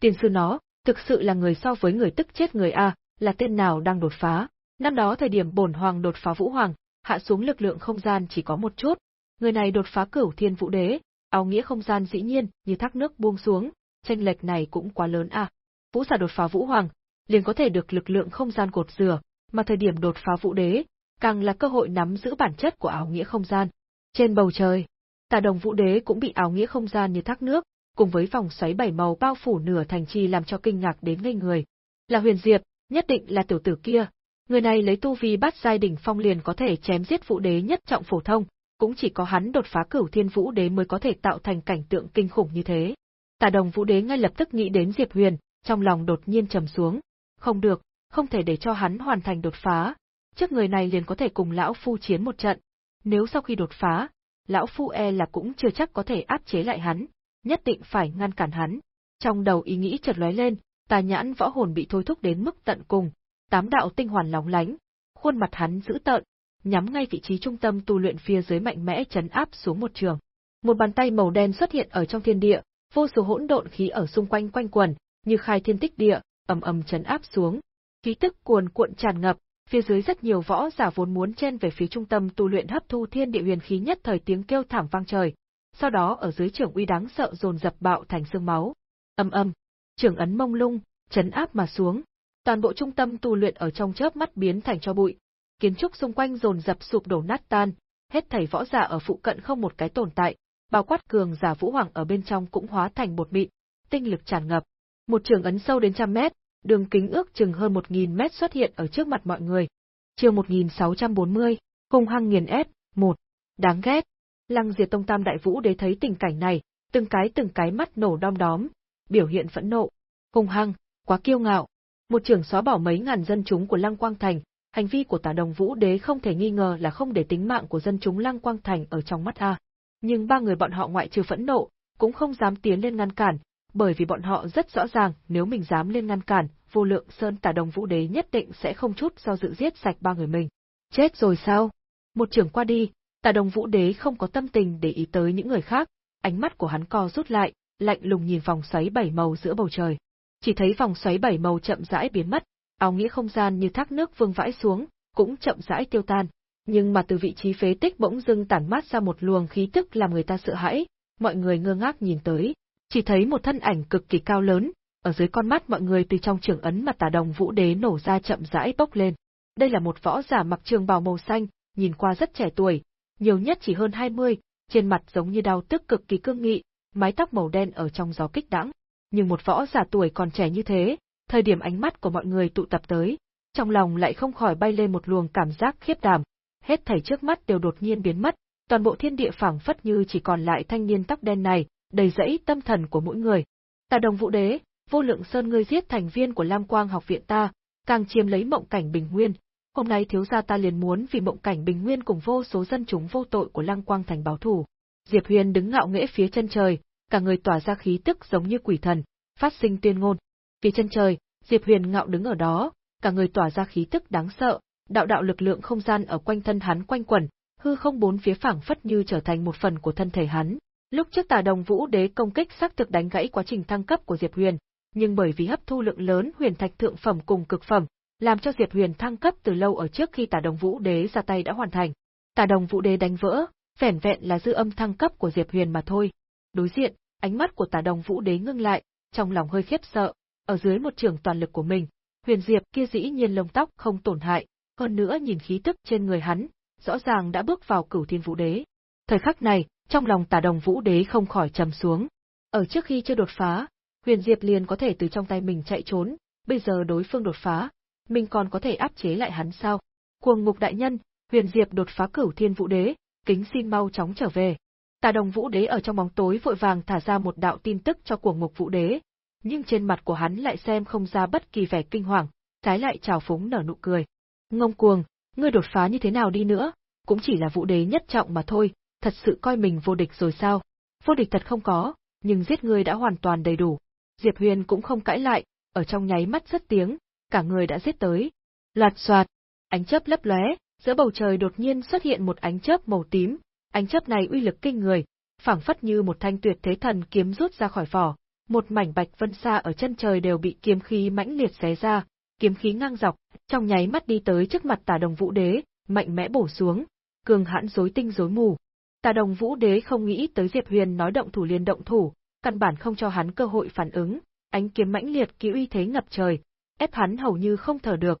Tiền sư nó, thực sự là người so với người tức chết người a, là tên nào đang đột phá. Năm đó thời điểm bổn hoàng đột phá vũ hoàng, hạ xuống lực lượng không gian chỉ có một chút, người này đột phá cửu thiên vũ đế, áo nghĩa không gian dĩ nhiên như thác nước buông xuống, tranh lệch này cũng quá lớn à Vũ giả đột phá vũ hoàng, liền có thể được lực lượng không gian cột rửa, mà thời điểm đột phá vũ đế, càng là cơ hội nắm giữ bản chất của áo nghĩa không gian. Trên bầu trời, Tà Đồng Vũ Đế cũng bị áo nghĩa không gian như thác nước, cùng với vòng xoáy bảy màu bao phủ nửa thành trì làm cho kinh ngạc đến ngây người. Là Huyền Diệp, nhất định là tiểu tử kia. Người này lấy tu vi bát giai đỉnh phong liền có thể chém giết Vũ Đế nhất trọng phổ thông, cũng chỉ có hắn đột phá Cửu Thiên Vũ Đế mới có thể tạo thành cảnh tượng kinh khủng như thế. Tà Đồng Vũ Đế ngay lập tức nghĩ đến Diệp Huyền, trong lòng đột nhiên trầm xuống. Không được, không thể để cho hắn hoàn thành đột phá, trước người này liền có thể cùng lão phu chiến một trận. Nếu sau khi đột phá, lão phu e là cũng chưa chắc có thể áp chế lại hắn, nhất định phải ngăn cản hắn. Trong đầu ý nghĩ chợt lóe lên, tà nhãn võ hồn bị thôi thúc đến mức tận cùng, tám đạo tinh hoàn lóng lánh, khuôn mặt hắn dữ tợn, nhắm ngay vị trí trung tâm tu luyện phía dưới mạnh mẽ chấn áp xuống một trường. Một bàn tay màu đen xuất hiện ở trong thiên địa, vô số hỗn độn khí ở xung quanh quanh quẩn, như khai thiên tích địa, ầm ầm chấn áp xuống. Khí tức cuồn cuộn tràn ngập, phía dưới rất nhiều võ giả vốn muốn chen về phía trung tâm tu luyện hấp thu thiên địa huyền khí nhất thời tiếng kêu thảm vang trời. Sau đó ở dưới trưởng uy đáng sợ dồn dập bạo thành xương máu. ầm ầm, trưởng ấn mông lung, chấn áp mà xuống. Toàn bộ trung tâm tu luyện ở trong chớp mắt biến thành cho bụi. Kiến trúc xung quanh dồn dập sụp đổ nát tan, hết thảy võ giả ở phụ cận không một cái tồn tại, bao quát cường giả vũ hoàng ở bên trong cũng hóa thành bột mịn, tinh lực tràn ngập. Một trường ấn sâu đến trăm mét, đường kính ước chừng hơn một nghìn mét xuất hiện ở trước mặt mọi người. Chương 1640, hung hăng nghiền ép, một, đáng ghét. Lăng Diệt Tông Tam Đại Vũ Đế thấy tình cảnh này, từng cái từng cái mắt nổ đom đóm, biểu hiện phẫn nộ, hung hăng, quá kiêu ngạo. Một trường xóa bỏ mấy ngàn dân chúng của Lăng Quang Thành, hành vi của Tả Đồng Vũ Đế không thể nghi ngờ là không để tính mạng của dân chúng Lăng Quang Thành ở trong mắt a. Nhưng ba người bọn họ ngoại trừ phẫn nộ, cũng không dám tiến lên ngăn cản, bởi vì bọn họ rất rõ ràng, nếu mình dám lên ngăn cản, vô lượng sơn Tả Đồng Vũ Đế nhất định sẽ không chút do dự giết sạch ba người mình. Chết rồi sao? Một trưởng qua đi, Tả Đồng Vũ Đế không có tâm tình để ý tới những người khác, ánh mắt của hắn co rút lại, lạnh lùng nhìn vòng xoáy bảy màu giữa bầu trời. Chỉ thấy vòng xoáy bảy màu chậm rãi biến mất, áo nghĩa không gian như thác nước vương vãi xuống, cũng chậm rãi tiêu tan. Nhưng mà từ vị trí phế tích bỗng dưng tản mát ra một luồng khí tức làm người ta sợ hãi, mọi người ngơ ngác nhìn tới, chỉ thấy một thân ảnh cực kỳ cao lớn, ở dưới con mắt mọi người từ trong trường ấn mặt tà đồng vũ đế nổ ra chậm rãi bốc lên. Đây là một võ giả mặc trường bào màu xanh, nhìn qua rất trẻ tuổi, nhiều nhất chỉ hơn 20, trên mặt giống như đau tức cực kỳ cương nghị, mái tóc màu đen ở trong gió kích đãng. Nhưng một võ giả tuổi còn trẻ như thế, thời điểm ánh mắt của mọi người tụ tập tới, trong lòng lại không khỏi bay lên một luồng cảm giác khiếp đảm, hết thảy trước mắt đều đột nhiên biến mất, toàn bộ thiên địa phảng phất như chỉ còn lại thanh niên tóc đen này, đầy dẫy tâm thần của mỗi người. Tà đồng vũ đế, vô lượng sơn ngươi giết thành viên của Lam Quang học viện ta, càng chiếm lấy mộng cảnh bình nguyên. Hôm nay thiếu gia ta liền muốn vì mộng cảnh bình nguyên cùng vô số dân chúng vô tội của Lam Quang thành báo thù. Diệp Huyền đứng ngạo nghễ phía chân trời, cả người tỏa ra khí tức giống như quỷ thần, phát sinh tuyên ngôn. Phía chân trời, Diệp Huyền ngạo đứng ở đó, cả người tỏa ra khí tức đáng sợ, đạo đạo lực lượng không gian ở quanh thân hắn quanh quẩn, hư không bốn phía phảng phất như trở thành một phần của thân thể hắn. Lúc trước Tà Đồng Vũ Đế công kích xác thực đánh gãy quá trình thăng cấp của Diệp Huyền, nhưng bởi vì hấp thu lượng lớn huyền thạch thượng phẩm cùng cực phẩm, làm cho Diệp Huyền thăng cấp từ lâu ở trước khi Tà Đồng Vũ Đế ra tay đã hoàn thành. Tà Đồng Vũ Đế đánh vỡ, vẻn vẹn là dư âm thăng cấp của Diệp Huyền mà thôi. Đối diện, ánh mắt của Tà Đồng Vũ Đế ngưng lại, trong lòng hơi khiếp sợ, ở dưới một trường toàn lực của mình, Huyền Diệp kia dĩ nhiên lông tóc không tổn hại, hơn nữa nhìn khí tức trên người hắn, rõ ràng đã bước vào cửu thiên vũ đế. Thời khắc này, trong lòng tà đồng vũ đế không khỏi trầm xuống. Ở trước khi chưa đột phá, Huyền Diệp liền có thể từ trong tay mình chạy trốn, bây giờ đối phương đột phá, mình còn có thể áp chế lại hắn sao? Cuồng ngục đại nhân, Huyền Diệp đột phá cửu thiên vũ đế, kính xin mau chóng trở về. Tà đồng vũ đế ở trong bóng tối vội vàng thả ra một đạo tin tức cho cuồng ngục vũ đế, nhưng trên mặt của hắn lại xem không ra bất kỳ vẻ kinh hoàng, trái lại trào phúng nở nụ cười. Ngông cuồng, ngươi đột phá như thế nào đi nữa, cũng chỉ là vũ đế nhất trọng mà thôi, thật sự coi mình vô địch rồi sao? Vô địch thật không có, nhưng giết ngươi đã hoàn toàn đầy đủ. Diệp Huyền cũng không cãi lại, ở trong nháy mắt rất tiếng, cả người đã giết tới. Loạt xoạt, ánh chớp lấp lóe, giữa bầu trời đột nhiên xuất hiện một ánh chớp màu tím, ánh chớp này uy lực kinh người, phảng phất như một thanh tuyệt thế thần kiếm rút ra khỏi vỏ, một mảnh bạch vân xa ở chân trời đều bị kiếm khí mãnh liệt xé ra, kiếm khí ngang dọc, trong nháy mắt đi tới trước mặt Tả Đồng Vũ Đế, mạnh mẽ bổ xuống, cường hãn rối tinh rối mù. Tả Đồng Vũ Đế không nghĩ tới Diệp Huyền nói động thủ liền động thủ, căn bản không cho hắn cơ hội phản ứng, ánh kiếm mãnh liệt kỹ uy thế ngập trời, ép hắn hầu như không thở được.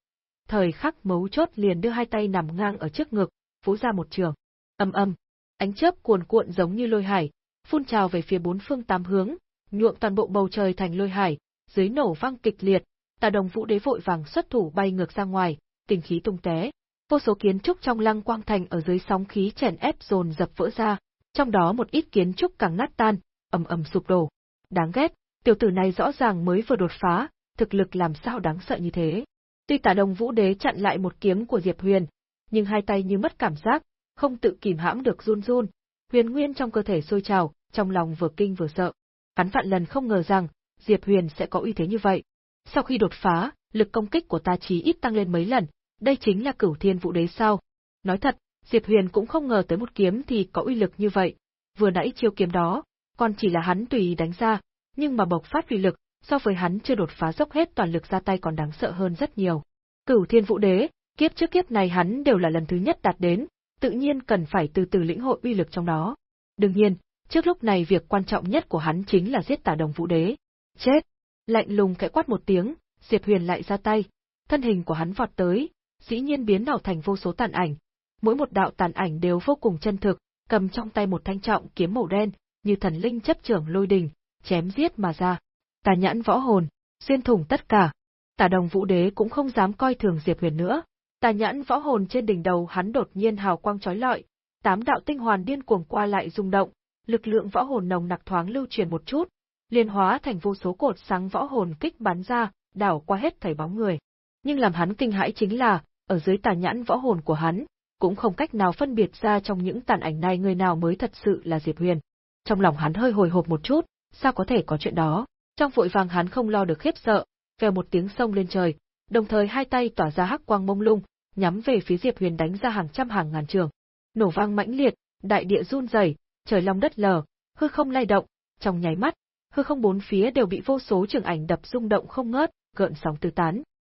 Thời khắc mấu chốt liền đưa hai tay nằm ngang ở trước ngực, phú ra một trường. Âm âm, ánh chớp cuồn cuộn giống như lôi hải, phun trào về phía bốn phương tám hướng, nhuộm toàn bộ bầu trời thành lôi hải, dưới nổ vang kịch liệt, Tà Đồng Vũ Đế vội vàng xuất thủ bay ngược ra ngoài, tình khí tung té. Vô số kiến trúc trong Lăng Quang Thành ở dưới sóng khí chèn ép dồn dập vỡ ra, trong đó một ít kiến trúc càng nát tan, ầm ầm sụp đổ. Đáng ghét, tiểu tử này rõ ràng mới vừa đột phá, thực lực làm sao đáng sợ như thế. Tuy Tả Đồng Vũ Đế chặn lại một kiếm của Diệp Huyền, nhưng hai tay như mất cảm giác, không tự kìm hãm được run run, huyền nguyên trong cơ thể sôi trào, trong lòng vừa kinh vừa sợ. Hắn vạn lần không ngờ rằng, Diệp Huyền sẽ có uy thế như vậy. Sau khi đột phá, lực công kích của ta chí ít tăng lên mấy lần, đây chính là cửu thiên vũ đế sao. Nói thật, Diệp Huyền cũng không ngờ tới một kiếm thì có uy lực như vậy. Vừa nãy chiêu kiếm đó, còn chỉ là hắn tùy ý đánh ra, nhưng mà bộc phát uy lực, so với hắn chưa đột phá dốc hết toàn lực ra tay còn đáng sợ hơn rất nhiều. Cửu Thiên Vũ Đế, kiếp trước kiếp này hắn đều là lần thứ nhất đạt đến, tự nhiên cần phải từ từ lĩnh hội uy lực trong đó. Đương nhiên, trước lúc này việc quan trọng nhất của hắn chính là giết Tả Đồng Vũ Đế. Chết! Lạnh lùng kẽ quát một tiếng, Diệp Huyền lại ra tay, thân hình của hắn vọt tới, dĩ nhiên biến đảo thành vô số tàn ảnh. Mỗi một đạo tàn ảnh đều vô cùng chân thực, cầm trong tay một thanh trọng kiếm màu đen, như thần linh chấp trưởng lôi đình, chém giết mà ra. Tà nhãn võ hồn, xuyên thủng tất cả. Tả đồng vũ đế cũng không dám coi thường Diệp Huyền nữa. Tà nhãn võ hồn trên đỉnh đầu hắn đột nhiên hào quang chói lọi, tám đạo tinh hoàn điên cuồng qua lại rung động, lực lượng võ hồn nồng nặc thoáng lưu truyền một chút, liền hóa thành vô số cột sáng võ hồn kích bắn ra, đảo qua hết thảy bóng người. Nhưng làm hắn kinh hãi chính là, ở dưới tà nhãn võ hồn của hắn, cũng không cách nào phân biệt ra trong những tàn ảnh này người nào mới thật sự là Diệp Huyền. Trong lòng hắn hơi hồi hộp một chút, sao có thể có chuyện đó? Trong vội vàng hắn không lo được khiếp sợ, vèo một tiếng sông lên trời, đồng thời hai tay tỏa ra hắc quang mông lung, nhắm về phía Diệp Huyền đánh ra hàng trăm hàng ngàn trường. Nổ vang mãnh liệt, đại địa run rẩy, trời long đất lở, hư không lay động, trong nháy mắt, hư không bốn phía đều bị vô số trường ảnh đập rung động không ngớt, gợn sóng tứ tán.